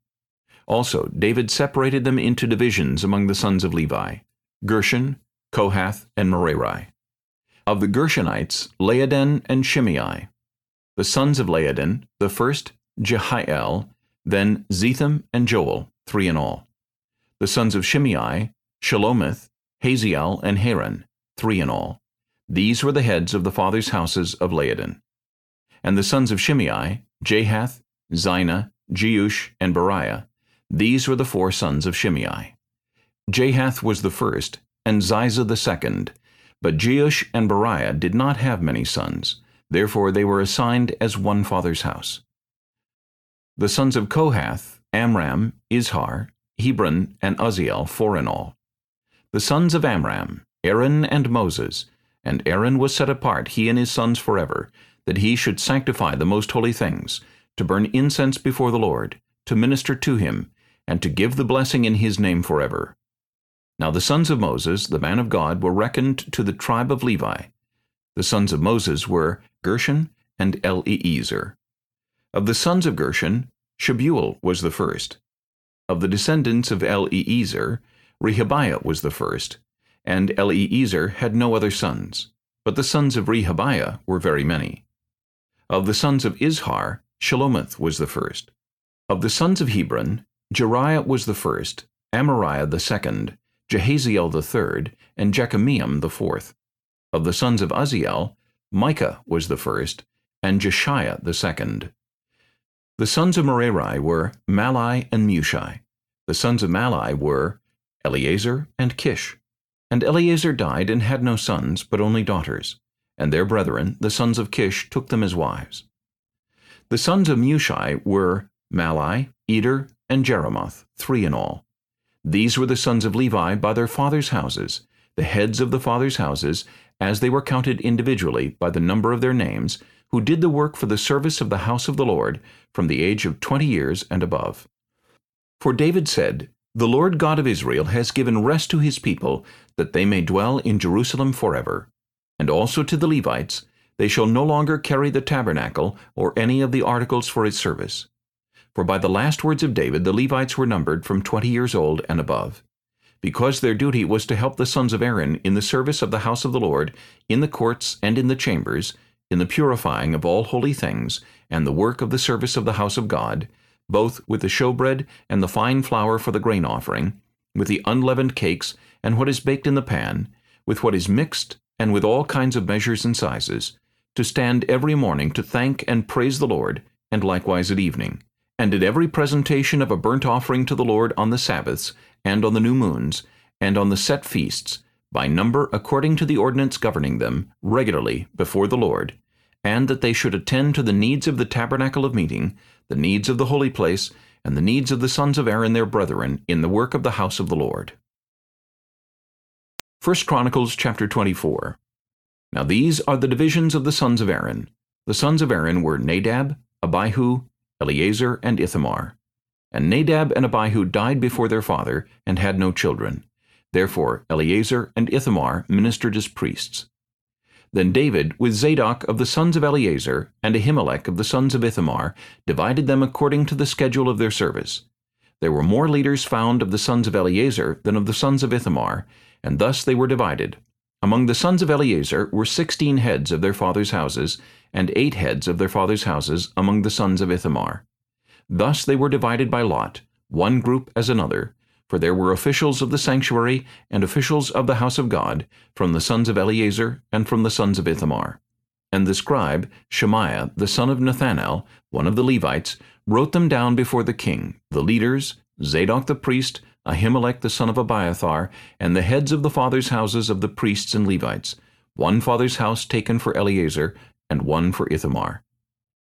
Also, David separated them into divisions among the sons of Levi, Gershon, Kohath, and Merari. Of the Gershonites, Laadan and Shimei. The sons of Laadan, the first, Jehiel, then Zetham and Joel, three in all. The sons of Shimei, Shelomith, Haziel, and Haran, three in all. These were the heads of the fathers' houses of Laadan. And the sons of Shimei, Jahath, Zina, Jeush, and Beriah. These were the four sons of Shimei. Jahath was the first, and Ziza the second. But Jeush and Beriah did not have many sons. Therefore they were assigned as one father's house. The sons of Kohath, Amram, Izhar, Hebron, and Uzziel, four in all. The sons of Amram, Aaron and Moses, and Aaron was set apart, he and his sons forever, that he should sanctify the most holy things, to burn incense before the Lord, to minister to him, and to give the blessing in his name forever. Now the sons of Moses, the man of God, were reckoned to the tribe of Levi. The sons of Moses were Gershon and Eleazar. Of the sons of Gershon, Shebuel was the first. Of the descendants of Eleazar, Rehabiah was the first, and Eleazar had no other sons. But the sons of Rehabiah were very many. Of the sons of Izhar, Shelomith was the first. Of the sons of Hebron, Jeriah was the first, Amariah the second, Jahaziel the third, and Jekameam the fourth. Of the sons of Uzziel, Micah was the first, and Jeshiah the second. The sons of Merari were Mahli and Mushi. The sons of Mahli were Eleazar and Kish. And Eleazar died and had no sons, but only daughters. And their brethren, the sons of Kish, took them as wives. The sons of Mushi were Mahli, Eder, and Jeremoth, three in all. These were the sons of Levi by their fathers' houses, the heads of the fathers' houses, as they were counted individually by the number of their names, who did the work for the service of the house of the Lord from the age of twenty years and above. For David said, The Lord God of Israel has given rest to his people, that they may dwell in Jerusalem forever. And also to the Levites, they shall no longer carry the tabernacle or any of the articles for its service. For by the last words of David the Levites were numbered from twenty years old and above. Because their duty was to help the sons of Aaron in the service of the house of the Lord, in the courts and in the chambers, in the purifying of all holy things, and the work of the service of the house of God, both with the showbread and the fine flour for the grain offering, with the unleavened cakes and what is baked in the pan, with what is mixed, and with all kinds of measures and sizes, to stand every morning to thank and praise the Lord, and likewise at evening, and at every presentation of a burnt offering to the Lord on the Sabbaths, and on the new moons, and on the set feasts, by number according to the ordinance governing them, regularly before the Lord, and that they should attend to the needs of the tabernacle of meeting, the needs of the holy place, and the needs of the sons of Aaron their brethren in the work of the house of the Lord. 1 Chronicles chapter 24 Now these are the divisions of the sons of Aaron. The sons of Aaron were Nadab, Abihu, Eleazar, and Ithamar. And Nadab and Abihu died before their father, and had no children. Therefore Eleazar and Ithamar ministered as priests. Then David, with Zadok of the sons of Eleazar, and Ahimelech of the sons of Ithamar, divided them according to the schedule of their service. There were more leaders found of the sons of Eleazar than of the sons of Ithamar, and thus they were divided. Among the sons of Eleazar were sixteen heads of their fathers' houses, and eight heads of their fathers' houses among the sons of Ithamar. Thus they were divided by lot, one group as another, for there were officials of the sanctuary and officials of the house of God, from the sons of Eleazar and from the sons of Ithamar. And the scribe, Shemaiah, the son of Nethanel, one of the Levites, wrote them down before the king, the leaders, Zadok the priest, Ahimelech the son of Abiathar, and the heads of the fathers' houses of the priests and Levites, one father's house taken for Eleazar, and one for Ithamar.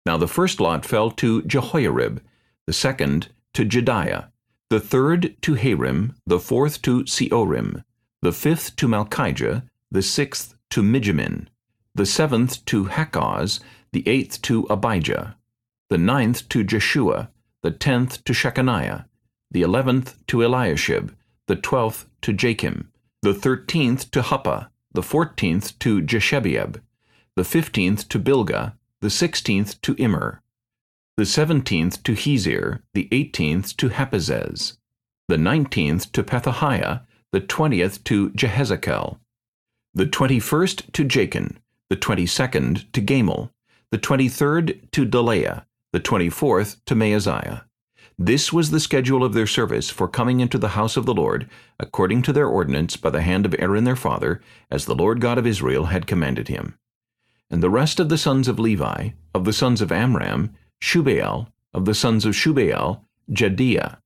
Now the first lot fell to Jehoiarib, the second to Jedaiah, the third to Harim, the fourth to Seorim, the fifth to Malchijah, the sixth to Mijamin, the seventh to Hakkoz, the eighth to Abijah, the ninth to Jeshua, the tenth to Shecaniah, the eleventh to Eliashib, the twelfth to Jakim, the thirteenth to Huppah, the fourteenth to Jeshebeab, the fifteenth to Bilgah, the sixteenth to Immer, the seventeenth to Hezir, the eighteenth to Happizzez, the nineteenth to Pethahiah, the twentieth to Jehezekel, the twenty-first to Jachin, the twenty-second to Gamul, the twenty-third to Delaiah, the twenty-fourth to Maaziah. This was the schedule of their service for coming into the house of the Lord, according to their ordinance by the hand of Aaron their father, as the Lord God of Israel had commanded him. And the rest of the sons of Levi, of the sons of Amram, Shubael, of the sons of Shubael, Jehdeiah.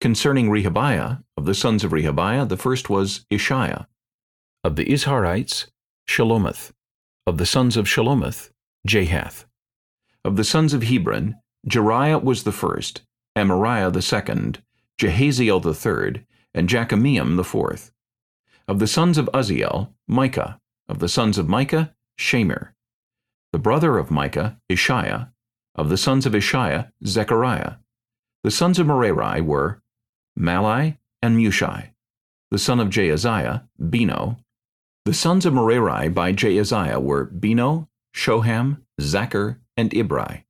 Concerning Rehabiah, of the sons of Rehabiah, the first was Ishiah. Of the Izharites, Shelomith. Of the sons of Shelomith, Jahath. Of the sons of Hebron, Jeriah was the first, Amariah the second, Jahaziel the third, and Jekameam the fourth. Of the sons of Uzziel, Micah. Of the sons of Micah, Shamir. The brother of Micah, Ishiah. Of the sons of Ishiah, Zechariah. The sons of Merari were Mahli and Mushi. The son of Jaaziah, Beno. The sons of Merari by Jaaziah were Beno, Shoham, Zaccur, and Ibri.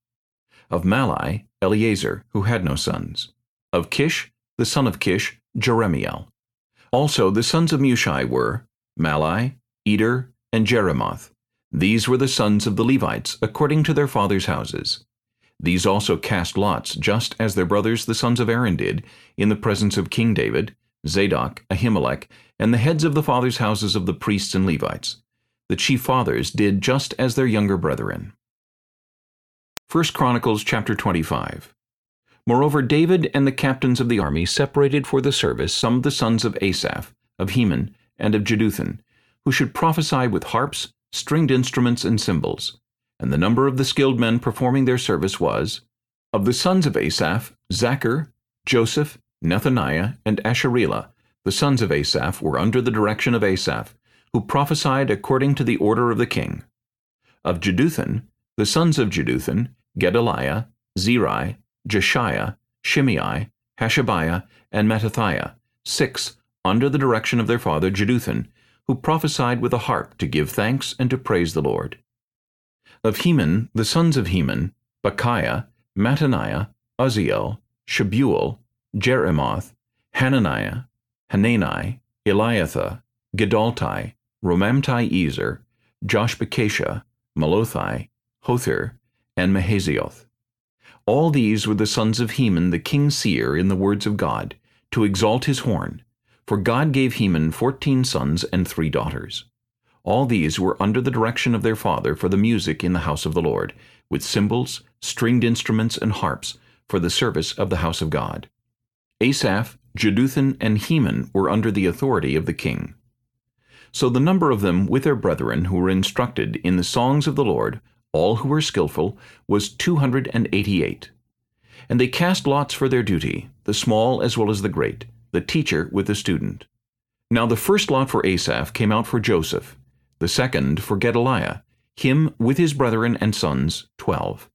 Of Mahli, Eleazar, who had no sons. Of Kish, the son of Kish, Jerahmeel. Also the sons of Mushi were Mahli, Eder, and Jeremoth. These were the sons of the Levites, according to their fathers' houses. These also cast lots, just as their brothers the sons of Aaron did, in the presence of King David, Zadok, Ahimelech, and the heads of the fathers' houses of the priests and Levites. The chief fathers did just as their younger brethren. 1 Chronicles chapter 25 Moreover David and the captains of the army separated for the service some of the sons of Asaph, of Heman, and of Jeduthun, who should prophesy with harps, stringed instruments, and cymbals and the number of the skilled men performing their service was, of the sons of Asaph, Zaccur, Joseph, Nethaniah, and Asharelah. The sons of Asaph were under the direction of Asaph, who prophesied according to the order of the king. Of Jeduthun, the sons of Jeduthun, Gedaliah, Zeri, Jeshaiah, Shimei, Hashabiah, and Mattithiah, six, under the direction of their father Jeduthun, who prophesied with a harp to give thanks and to praise the Lord. Of Heman, the sons of Heman, Bukkiah, Mattaniah, Uzziel, Shebuel, Jeremoth, Hananiah, Hanani, Eliathah, Giddalti, Romamti-Ezer, Joshbekashah, Mallothi, Hothir, and Mahazioth. All these were the sons of Heman the king's seer in the words of God, to exalt his horn, for God gave Heman fourteen sons and three daughters. All these were under the direction of their father for the music in the house of the Lord, with cymbals, stringed instruments, and harps, for the service of the house of God. Asaph, Jeduthun, and Heman were under the authority of the king. So the number of them with their brethren who were instructed in the songs of the Lord, all who were skillful, was two hundred and eighty-eight. And they cast lots for their duty, the small as well as the great, the teacher with the student. Now the first lot for Asaph came out for Joseph, the second for Gedaliah, him with his brethren and sons, twelve.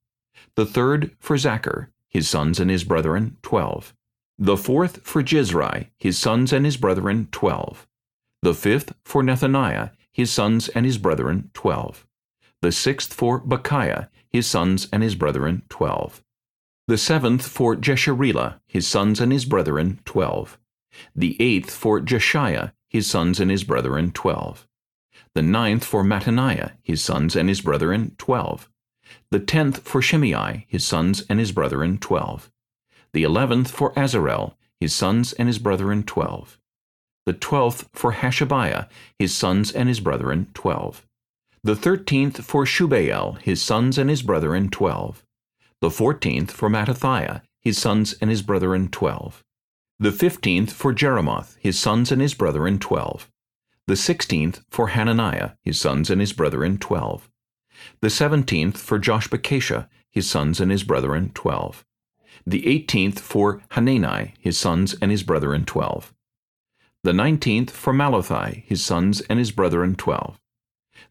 The third for Zaccur, his sons and his brethren, twelve. The fourth for Jizri, his sons and his brethren, twelve. The fifth for Nethaniah, his sons and his brethren, twelve. The sixth for Bukkiah, his sons and his brethren, twelve. The seventh for Jesharelah, his sons and his brethren, twelve. The eighth for Jeshaiah, his sons and his brethren, twelve. The ninth for Mattaniah, his sons and his brethren, twelve. The tenth for Shimei, his sons and his brethren, twelve. The eleventh for Azarel, his sons and his brethren, twelve the twelfth for Hashabiah, his sons and his brethren, twelve. The thirteenth for Shubael, his sons and his brethren, twelve. The fourteenth for Mattithiah, his sons and his brethren, twelve. The fifteenth for Jeremoth, his sons and his brethren, twelve. The sixteenth for Hananiah, his sons and his brethren, twelve. The seventeenth for Joshbekashah, his sons and his brethren, twelve. The eighteenth for Hanani, his sons and his brethren, twelve the nineteenth for Mallothi, his sons and his brethren twelve.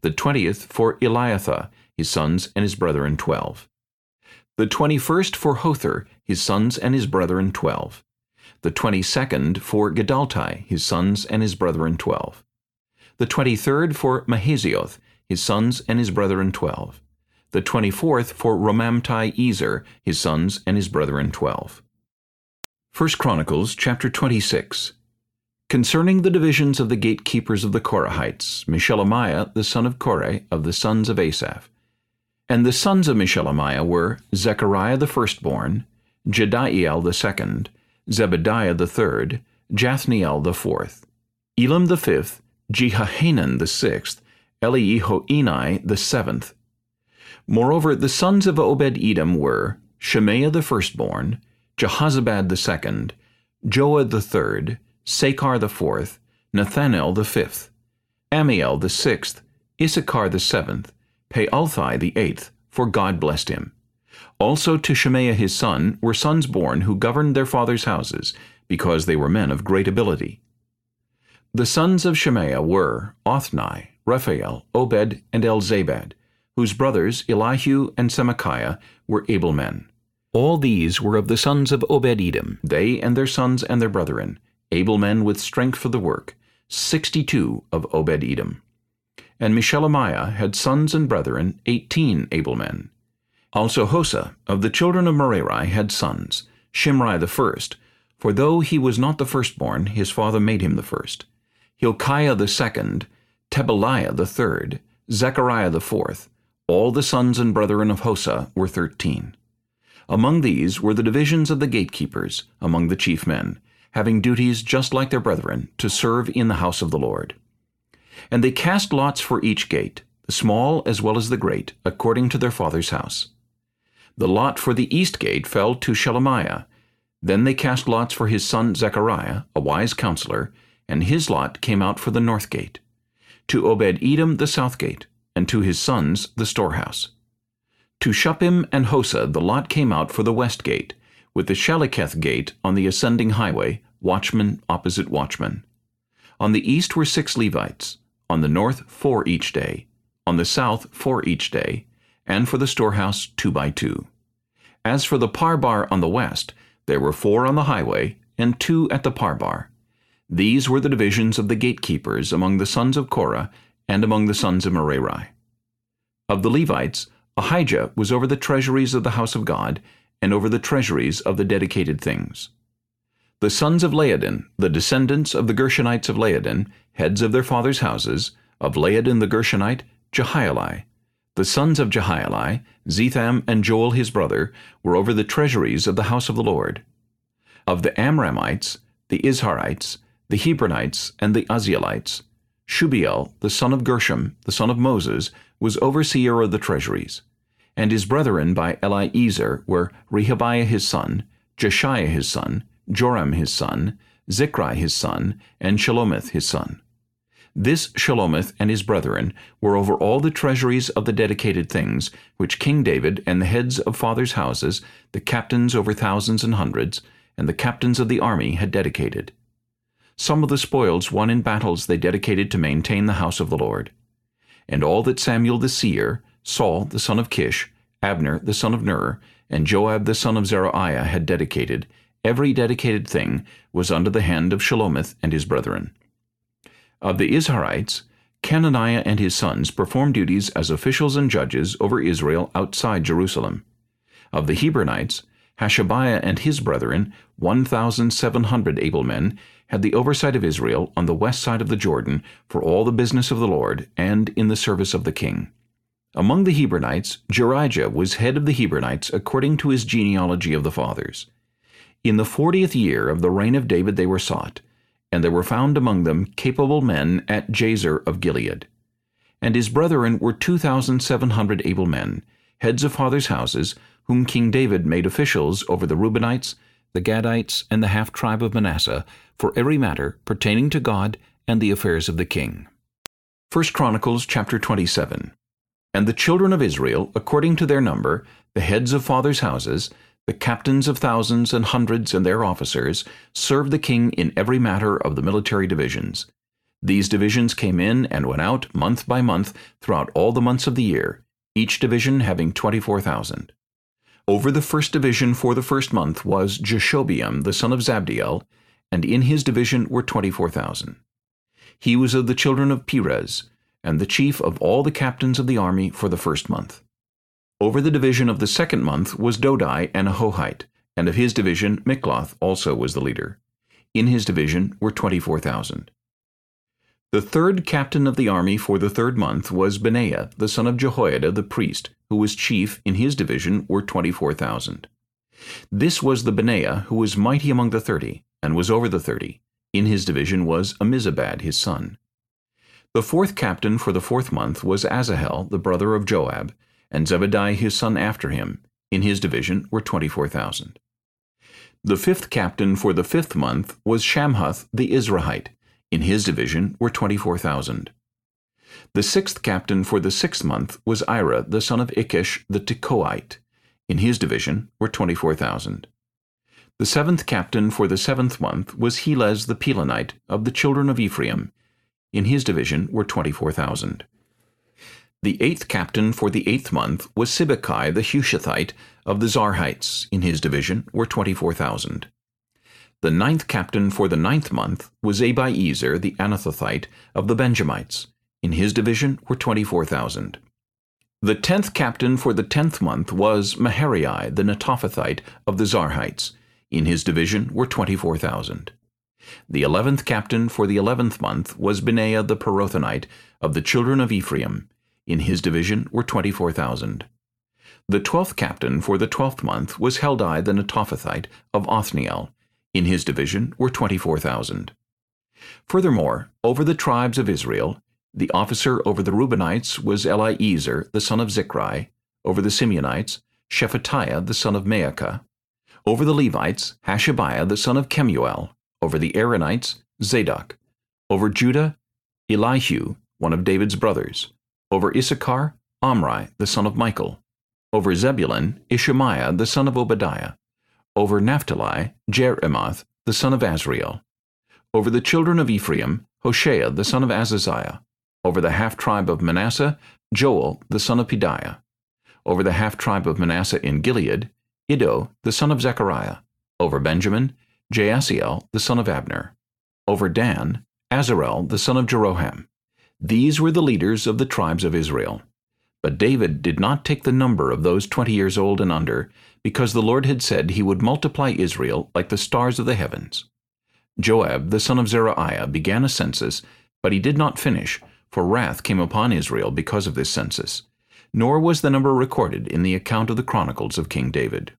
The twentieth for Eliathah, his sons and his brethren twelve. The twenty-first for Hothir, his sons and his brethren twelve. The twenty-second for Giddalti, his sons and his brethren twelve. The twenty-third for Mahazioth, his sons and his brethren twelve. The twenty-fourth for Romamti-Ezer, his sons and his brethren twelve. 1 Chronicles chapter 26 Concerning the divisions of the gatekeepers of the Korahites, Meshelemiah the son of Kore of the sons of Asaph. And the sons of Meshelemiah were Zechariah the firstborn, Jediael the second, Zebadiah the third, Jathniel the fourth, Elam the fifth, Jehohanan the sixth, Eliehoenai the seventh. Moreover, the sons of Obed-Edom were Shemaiah the firstborn, Jehozabad the second, Joah the third, Sacar the fourth, Nethanel the fifth, Ammiel the sixth, Issachar the seventh, Peulthai the eighth, for God blessed him. Also to Shemaiah his son were sons born who governed their father's houses, because they were men of great ability. The sons of Shemaiah were Othni, Rephael, Obed, and Elzabad, whose brothers Elihu and Semachiah were able men. All these were of the sons of Obed-Edom, they and their sons and their brethren, able men with strength for the work, sixty-two of Obed-Edom. And Meshelemiah had sons and brethren, eighteen able men. Also Hosah of the children of Merari had sons, Shimri the first, for though he was not the firstborn, his father made him the first. Hilkiah the second, Tebaliah the third, Zechariah the fourth, all the sons and brethren of Hosah were thirteen. Among these were the divisions of the gatekeepers, among the chief men, having duties just like their brethren, to serve in the house of the Lord. And they cast lots for each gate, the small as well as the great, according to their father's house. The lot for the east gate fell to Shelemiah. Then they cast lots for his son Zechariah, a wise counselor, and his lot came out for the north gate. To Obed-Edom the south gate, and to his sons the storehouse. To Shuppim and Hosah the lot came out for the west gate, with the Shallecheth gate on the ascending highway, watchman opposite watchman. On the east were six Levites, on the north four each day, on the south four each day, and for the storehouse two by two. As for the parbar on the west, there were four on the highway, and two at the parbar. These were the divisions of the gatekeepers among the sons of Korah and among the sons of Merari. Of the Levites, Ahijah was over the treasuries of the house of God, and over the treasuries of the dedicated things. The sons of Laadan, the descendants of the Gershonites of Laadan, heads of their fathers' houses, of Laadan the Gershonite, Jehieli. The sons of Jehieli, Zetham and Joel his brother, were over the treasuries of the house of the Lord. Of the Amramites, the Izharites, the Hebronites, and the Uzzielites, Shebuel, the son of Gershom, the son of Moses, was overseer of the treasuries And his brethren by Eliezer were Rehabiah his son, Jeshaiah his son, Joram his son, Zichri his son, and Shelomith his son. This Shelomith and his brethren were over all the treasuries of the dedicated things, which King David and the heads of fathers' houses, the captains over thousands and hundreds, and the captains of the army had dedicated. Some of the spoils won in battles they dedicated to maintain the house of the Lord. And all that Samuel the seer, Saul the son of Kish, Abner the son of Ner, and Joab the son of Zeruiah had dedicated, every dedicated thing was under the hand of Shelomith and his brethren. Of the Izharites, Chenaniah and his sons performed duties as officials and judges over Israel outside Jerusalem. Of the Hebronites, Hashabiah and his brethren, 1,700 able men, had the oversight of Israel on the west side of the Jordan for all the business of the Lord and in the service of the king. Among the Hebronites, Jerijah was head of the Hebronites according to his genealogy of the fathers. In the fortieth year of the reign of David they were sought, and there were found among them capable men at Jazer of Gilead. And his brethren were two thousand seven hundred able men, heads of fathers' houses, whom King David made officials over the Reubenites, the Gadites, and the half-tribe of Manasseh, for every matter pertaining to God and the affairs of the king. 1 Chronicles chapter 27 And the children of Israel, according to their number, the heads of fathers' houses, the captains of thousands and hundreds and their officers, served the king in every matter of the military divisions. These divisions came in and went out month by month throughout all the months of the year, each division having 24,000. Over the first division for the first month was Jashobeam the son of Zabdiel, and in his division were 24,000. He was of the children of Perez, and the chief of all the captains of the army for the first month. Over the division of the second month was Dodai and Ahohite, and of his division Mikloth also was the leader. In his division were 24,000. The third captain of the army for the third month was Benaiah, the son of Jehoiada the priest, who was chief in his division were 24,000. This was the Benaiah who was mighty among the thirty, and was over the thirty. In his division was Ammizabad his son. The fourth captain for the fourth month was Asahel, the brother of Joab, and Zebadiah his son after him. In his division were 24,000. The fifth captain for the fifth month was Shamhuth the Izrahite, in his division were 24,000. The sixth captain for the sixth month was Ira, the son of Ikkesh the Tekoite. In his division were 24,000. The seventh captain for the seventh month was Helez the Pelonite of the children of Ephraim. In his division were 24,000. The eighth captain for the eighth month was Sibbechai the Hushathite of the Zarhites. In his division were 24,000. The ninth captain for the ninth month was Abiezer the Anathothite of the Benjamites. In his division were 24,000. The tenth captain for the tenth month was Maharai the Netophathite of the Zarhites. In his division were 24,000. The eleventh captain for the eleventh month was Benaiah the Pirathonite of the children of Ephraim. In his division were 24,000. The twelfth captain for the twelfth month was Heldai the Netophathite of Othniel. In his division were 24,000. Furthermore, over the tribes of Israel, the officer over the Reubenites was Eliezer, the son of Zichri, over the Simeonites, Shephatiah, the son of Maacah, over the Levites, Hashabiah, the son of Kemuel, over the Aaronites, Zadok, over Judah, Elihu, one of David's brothers, over Issachar, Omri, the son of Michael, over Zebulun, Ishmaiah, the son of Obadiah, over Naphtali, Jeremoth, the son of Azriel. Over the children of Ephraim, Hoshea, the son of Azaziah. Over the half-tribe of Manasseh, Joel, the son of Pedaiah. Over the half-tribe of Manasseh in Gilead, Iddo, the son of Zechariah. Over Benjamin, Jaasiel, the son of Abner. Over Dan, Azarel, the son of Jeroham. These were the leaders of the tribes of Israel. But David did not take the number of those twenty years old and under, because the Lord had said he would multiply Israel like the stars of the heavens. Joab the son of Zeruiah began a census, but he did not finish, for wrath came upon Israel because of this census. Nor was the number recorded in the account of the chronicles of King David.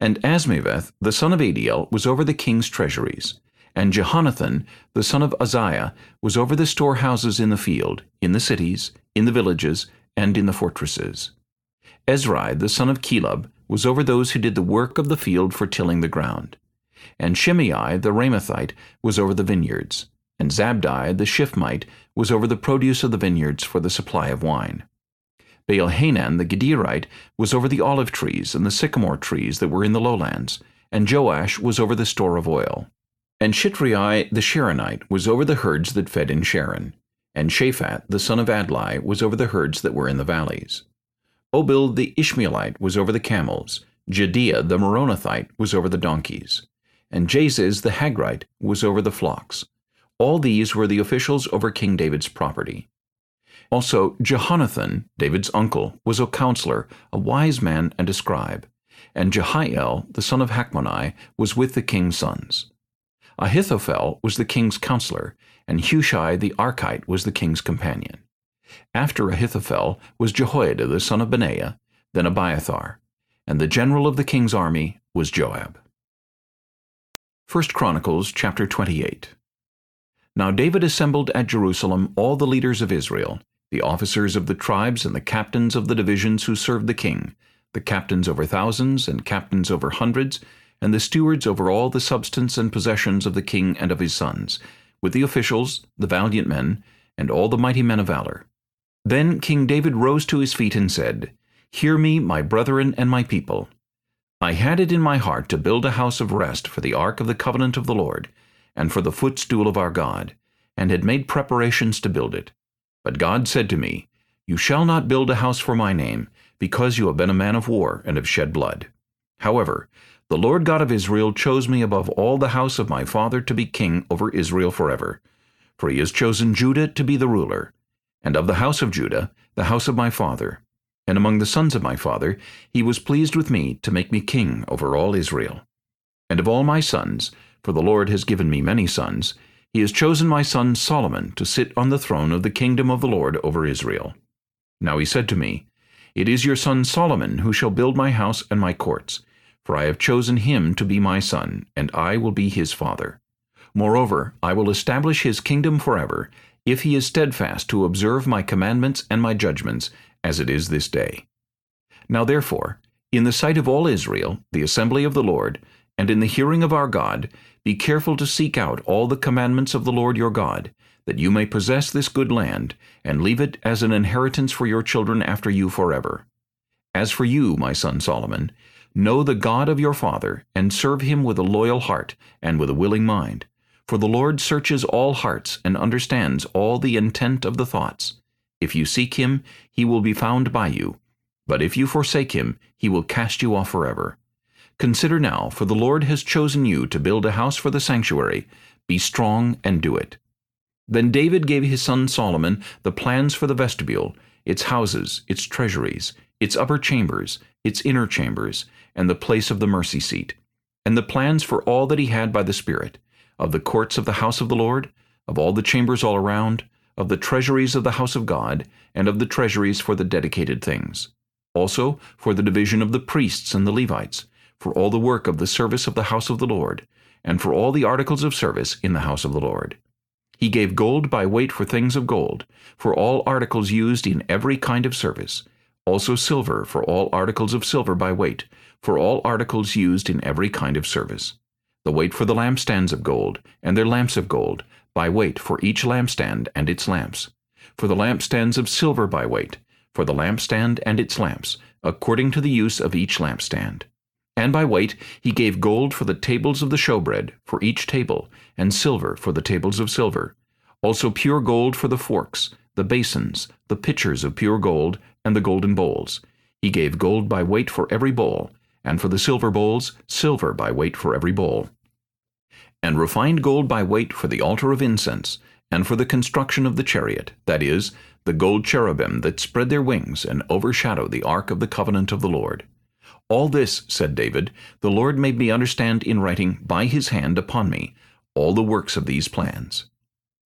And Azmaveth the son of Adiel was over the king's treasuries, and Jehonathan the son of Uzziah was over the storehouses in the field, in the cities, in the villages, and in the fortresses. Ezri, the son of Chelub, was over those who did the work of the field for tilling the ground. And Shimei the Ramathite was over the vineyards. And Zabdi the Shiphmite was over the produce of the vineyards for the supply of wine. Baal-Hanan the Gederite was over the olive trees and the sycamore trees that were in the lowlands, and Joash was over the store of oil. And Shitrai the Sharonite was over the herds that fed in Sharon, and Shaphat the son of Adlai was over the herds that were in the valleys. Obil the Ishmaelite was over the camels, Jehdeiah the Meronothite was over the donkeys, and Jaziz the Hagrite was over the flocks. All these were the officials over King David's property. Also Jehonathan, David's uncle, was a counselor, a wise man and a scribe, and Jehiel, the son of Hachmoni, was with the king's sons. Ahithophel was the king's counselor, and Hushai the Archite was the king's companion. After Ahithophel was Jehoiada the son of Benaiah, then Abiathar, and the general of the king's army was Joab. 1 Chronicles chapter 28 Now David assembled at Jerusalem all the leaders of Israel, the officers of the tribes and the captains of the divisions who served the king, the captains over thousands and captains over hundreds, and the stewards over all the substance and possessions of the king and of his sons, with the officials, the valiant men, and all the mighty men of valor. Then King David rose to his feet and said, Hear me, my brethren and my people. I had it in my heart to build a house of rest for the ark of the covenant of the Lord, and for the footstool of our God, and had made preparations to build it. But God said to me, You shall not build a house for my name, because you have been a man of war and have shed blood. However, the Lord God of Israel chose me above all the house of my father to be king over Israel forever. For he has chosen Judah to be the ruler, and of the house of Judah, the house of my father. And among the sons of my father, he was pleased with me to make me king over all Israel. And of all my sons, for the Lord has given me many sons, he has chosen my son Solomon to sit on the throne of the kingdom of the Lord over Israel. Now he said to me, It is your son Solomon who shall build my house and my courts, for I have chosen him to be my son, and I will be his father. Moreover, I will establish his kingdom forever, if he is steadfast to observe my commandments and my judgments, as it is this day. Now therefore, in the sight of all Israel, the assembly of the Lord, and in the hearing of our God, be careful to seek out all the commandments of the Lord your God, that you may possess this good land, and leave it as an inheritance for your children after you forever. As for you, my son Solomon, Know the God of your father, and serve him with a loyal heart and with a willing mind. For the Lord searches all hearts and understands all the intent of the thoughts. If you seek him, he will be found by you. But if you forsake him, he will cast you off forever. Consider now, for the Lord has chosen you to build a house for the sanctuary. Be strong and do it. Then David gave his son Solomon the plans for the vestibule, its houses, its treasuries, its upper chambers, its inner chambers, and the place of the mercy seat, and the plans for all that he had by the Spirit, of the courts of the house of the Lord, of all the chambers all around, of the treasuries of the house of God, and of the treasuries for the dedicated things. Also for the division of the priests and the Levites, for all the work of the service of the house of the Lord, and for all the articles of service in the house of the Lord. He gave gold by weight for things of gold, for all articles used in every kind of service, also silver for all articles of silver by weight, for all articles used in every kind of service. The weight for the lampstands of gold, and their lamps of gold, by weight for each lampstand and its lamps. For the lampstands of silver by weight, for the lampstand and its lamps, according to the use of each lampstand. And by weight he gave gold for the tables of the showbread, for each table, and silver for the tables of silver. Also pure gold for the forks, the basins, the pitchers of pure gold, and the golden bowls. He gave gold by weight for every bowl, and for the silver bowls, silver by weight for every bowl. And refined gold by weight for the altar of incense, and for the construction of the chariot, that is, the gold cherubim that spread their wings and overshadow the ark of the covenant of the Lord. All this, said David, the Lord made me understand in writing by his hand upon me, all the works of these plans.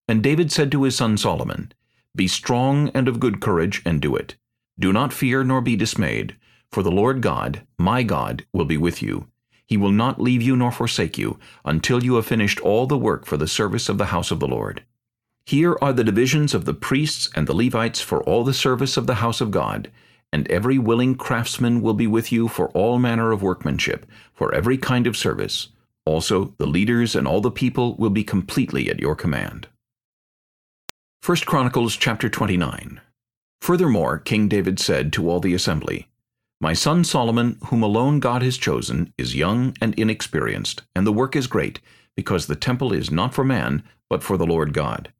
And David said to his son Solomon, Be strong and of good courage, and do it. Do not fear nor be dismayed, for the Lord God, my God, will be with you. He will not leave you nor forsake you, until you have finished all the work for the service of the house of the Lord. Here are the divisions of the priests and the Levites for all the service of the house of God, and every willing craftsman will be with you for all manner of workmanship, for every kind of service. Also the leaders and all the people will be completely at your command. 1 Chronicles chapter 29 Furthermore, King David said to all the assembly, My son Solomon, whom alone God has chosen, is young and inexperienced, and the work is great, because the temple is not for man, but for the Lord God.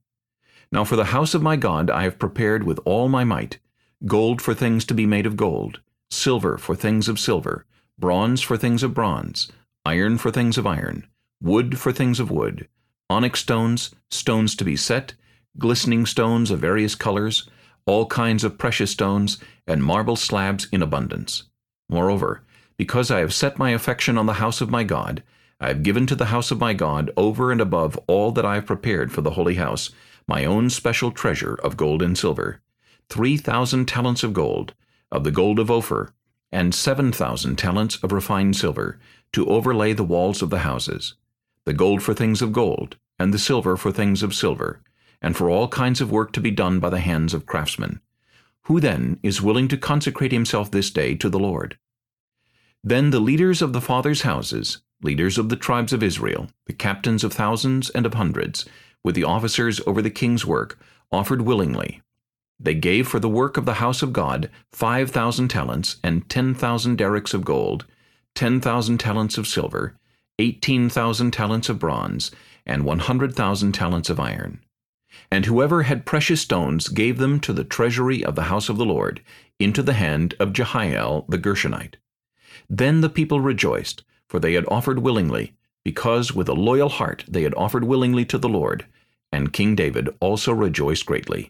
Now for the house of my God I have prepared with all my might, gold for things to be made of gold, silver for things of silver, bronze for things of bronze, iron for things of iron, wood for things of wood, onyx stones, stones to be set, glistening stones of various colors, all kinds of precious stones, and marble slabs in abundance. Moreover, because I have set my affection on the house of my God, I have given to the house of my God over and above all that I have prepared for the holy house, my own special treasure of gold and silver, three thousand talents of gold, of the gold of Ophir, and seven thousand talents of refined silver, to overlay the walls of the houses, the gold for things of gold, and the silver for things of silver, and for all kinds of work to be done by the hands of craftsmen. Who then is willing to consecrate himself this day to the Lord? Then the leaders of the fathers' houses, leaders of the tribes of Israel, the captains of thousands and of hundreds, with the officers over the king's work, offered willingly. They gave for the work of the house of God five thousand talents and ten thousand darics of gold, ten thousand talents of silver, eighteen thousand talents of bronze, and one hundred thousand talents of iron. And whoever had precious stones gave them to the treasury of the house of the Lord, into the hand of Jehiel the Gershonite. Then the people rejoiced, for they had offered willingly, because with a loyal heart they had offered willingly to the Lord, and King David also rejoiced greatly.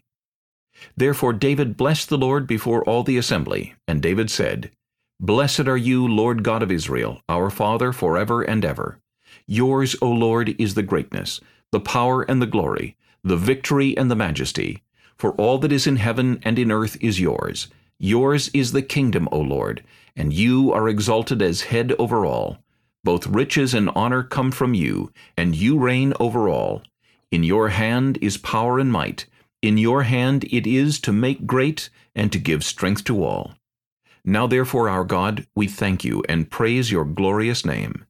Therefore David blessed the Lord before all the assembly, and David said, Blessed are you, Lord God of Israel, our Father forever and ever. Yours, O Lord, is the greatness, the power and the glory, the victory and the majesty. For all that is in heaven and in earth is yours. Yours is the kingdom, O Lord, and you are exalted as head over all. Both riches and honor come from you, and you reign over all. In your hand is power and might. In your hand it is to make great and to give strength to all. Now therefore, our God, we thank you and praise your glorious name.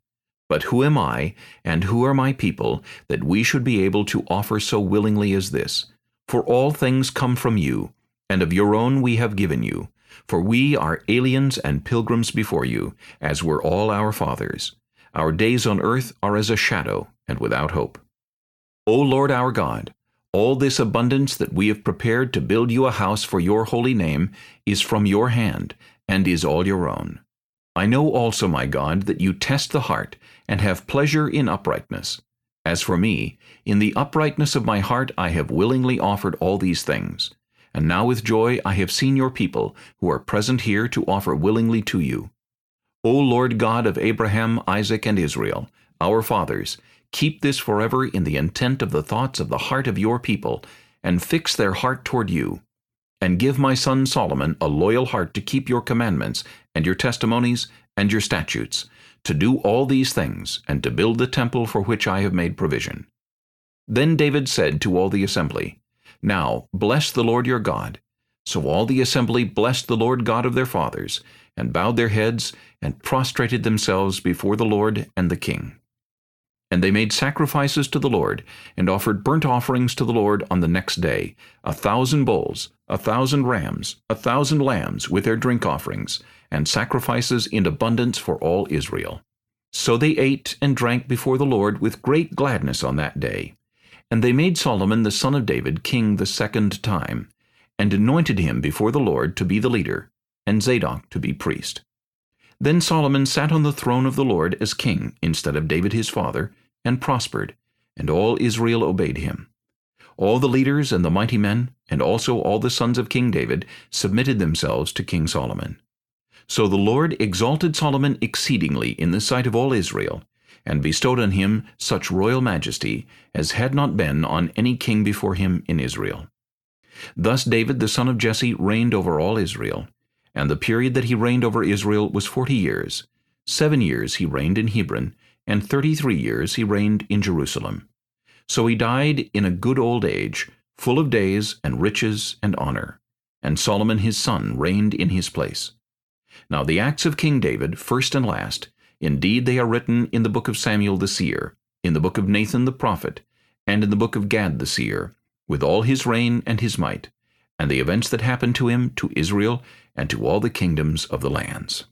But who am I, and who are my people, that we should be able to offer so willingly as this? For all things come from you, and of your own we have given you. For we are aliens and pilgrims before you, as were all our fathers. Our days on earth are as a shadow, and without hope. O Lord our God, all this abundance that we have prepared to build you a house for your holy name is from your hand, and is all your own. I know also, my God, that you test the heart, and have pleasure in uprightness. As for me, in the uprightness of my heart I have willingly offered all these things. And now with joy I have seen your people, who are present here to offer willingly to you. O Lord God of Abraham, Isaac, and Israel, our fathers, keep this forever in the intent of the thoughts of the heart of your people, and fix their heart toward you, and give my son Solomon a loyal heart to keep your commandments, and your testimonies, and your statutes, to do all these things, and to build the temple for which I have made provision. Then David said to all the assembly, Now bless the Lord your God. So all the assembly blessed the Lord God of their fathers, and bowed their heads, and prostrated themselves before the Lord and the king. And they made sacrifices to the Lord, and offered burnt offerings to the Lord on the next day, a thousand bulls, a thousand rams, a thousand lambs, with their drink offerings, and sacrifices in abundance for all Israel. So they ate and drank before the Lord with great gladness on that day. And they made Solomon the son of David king the second time, and anointed him before the Lord to be the leader, and Zadok to be priest. Then Solomon sat on the throne of the Lord as king instead of David his father, and prospered, and all Israel obeyed him. All the leaders and the mighty men, and also all the sons of King David, submitted themselves to King Solomon. So the Lord exalted Solomon exceedingly in the sight of all Israel, and bestowed on him such royal majesty as had not been on any king before him in Israel. Thus David the son of Jesse reigned over all Israel, and the period that he reigned over Israel was forty years. Seven years he reigned in Hebron, and thirty-three years he reigned in Jerusalem. So he died in a good old age, full of days and riches and honor. And Solomon his son reigned in his place. Now the acts of King David, first and last, indeed they are written in the book of Samuel the seer, in the book of Nathan the prophet, and in the book of Gad the seer, with all his reign and his might, and the events that happened to him, to Israel, and to all the kingdoms of the lands.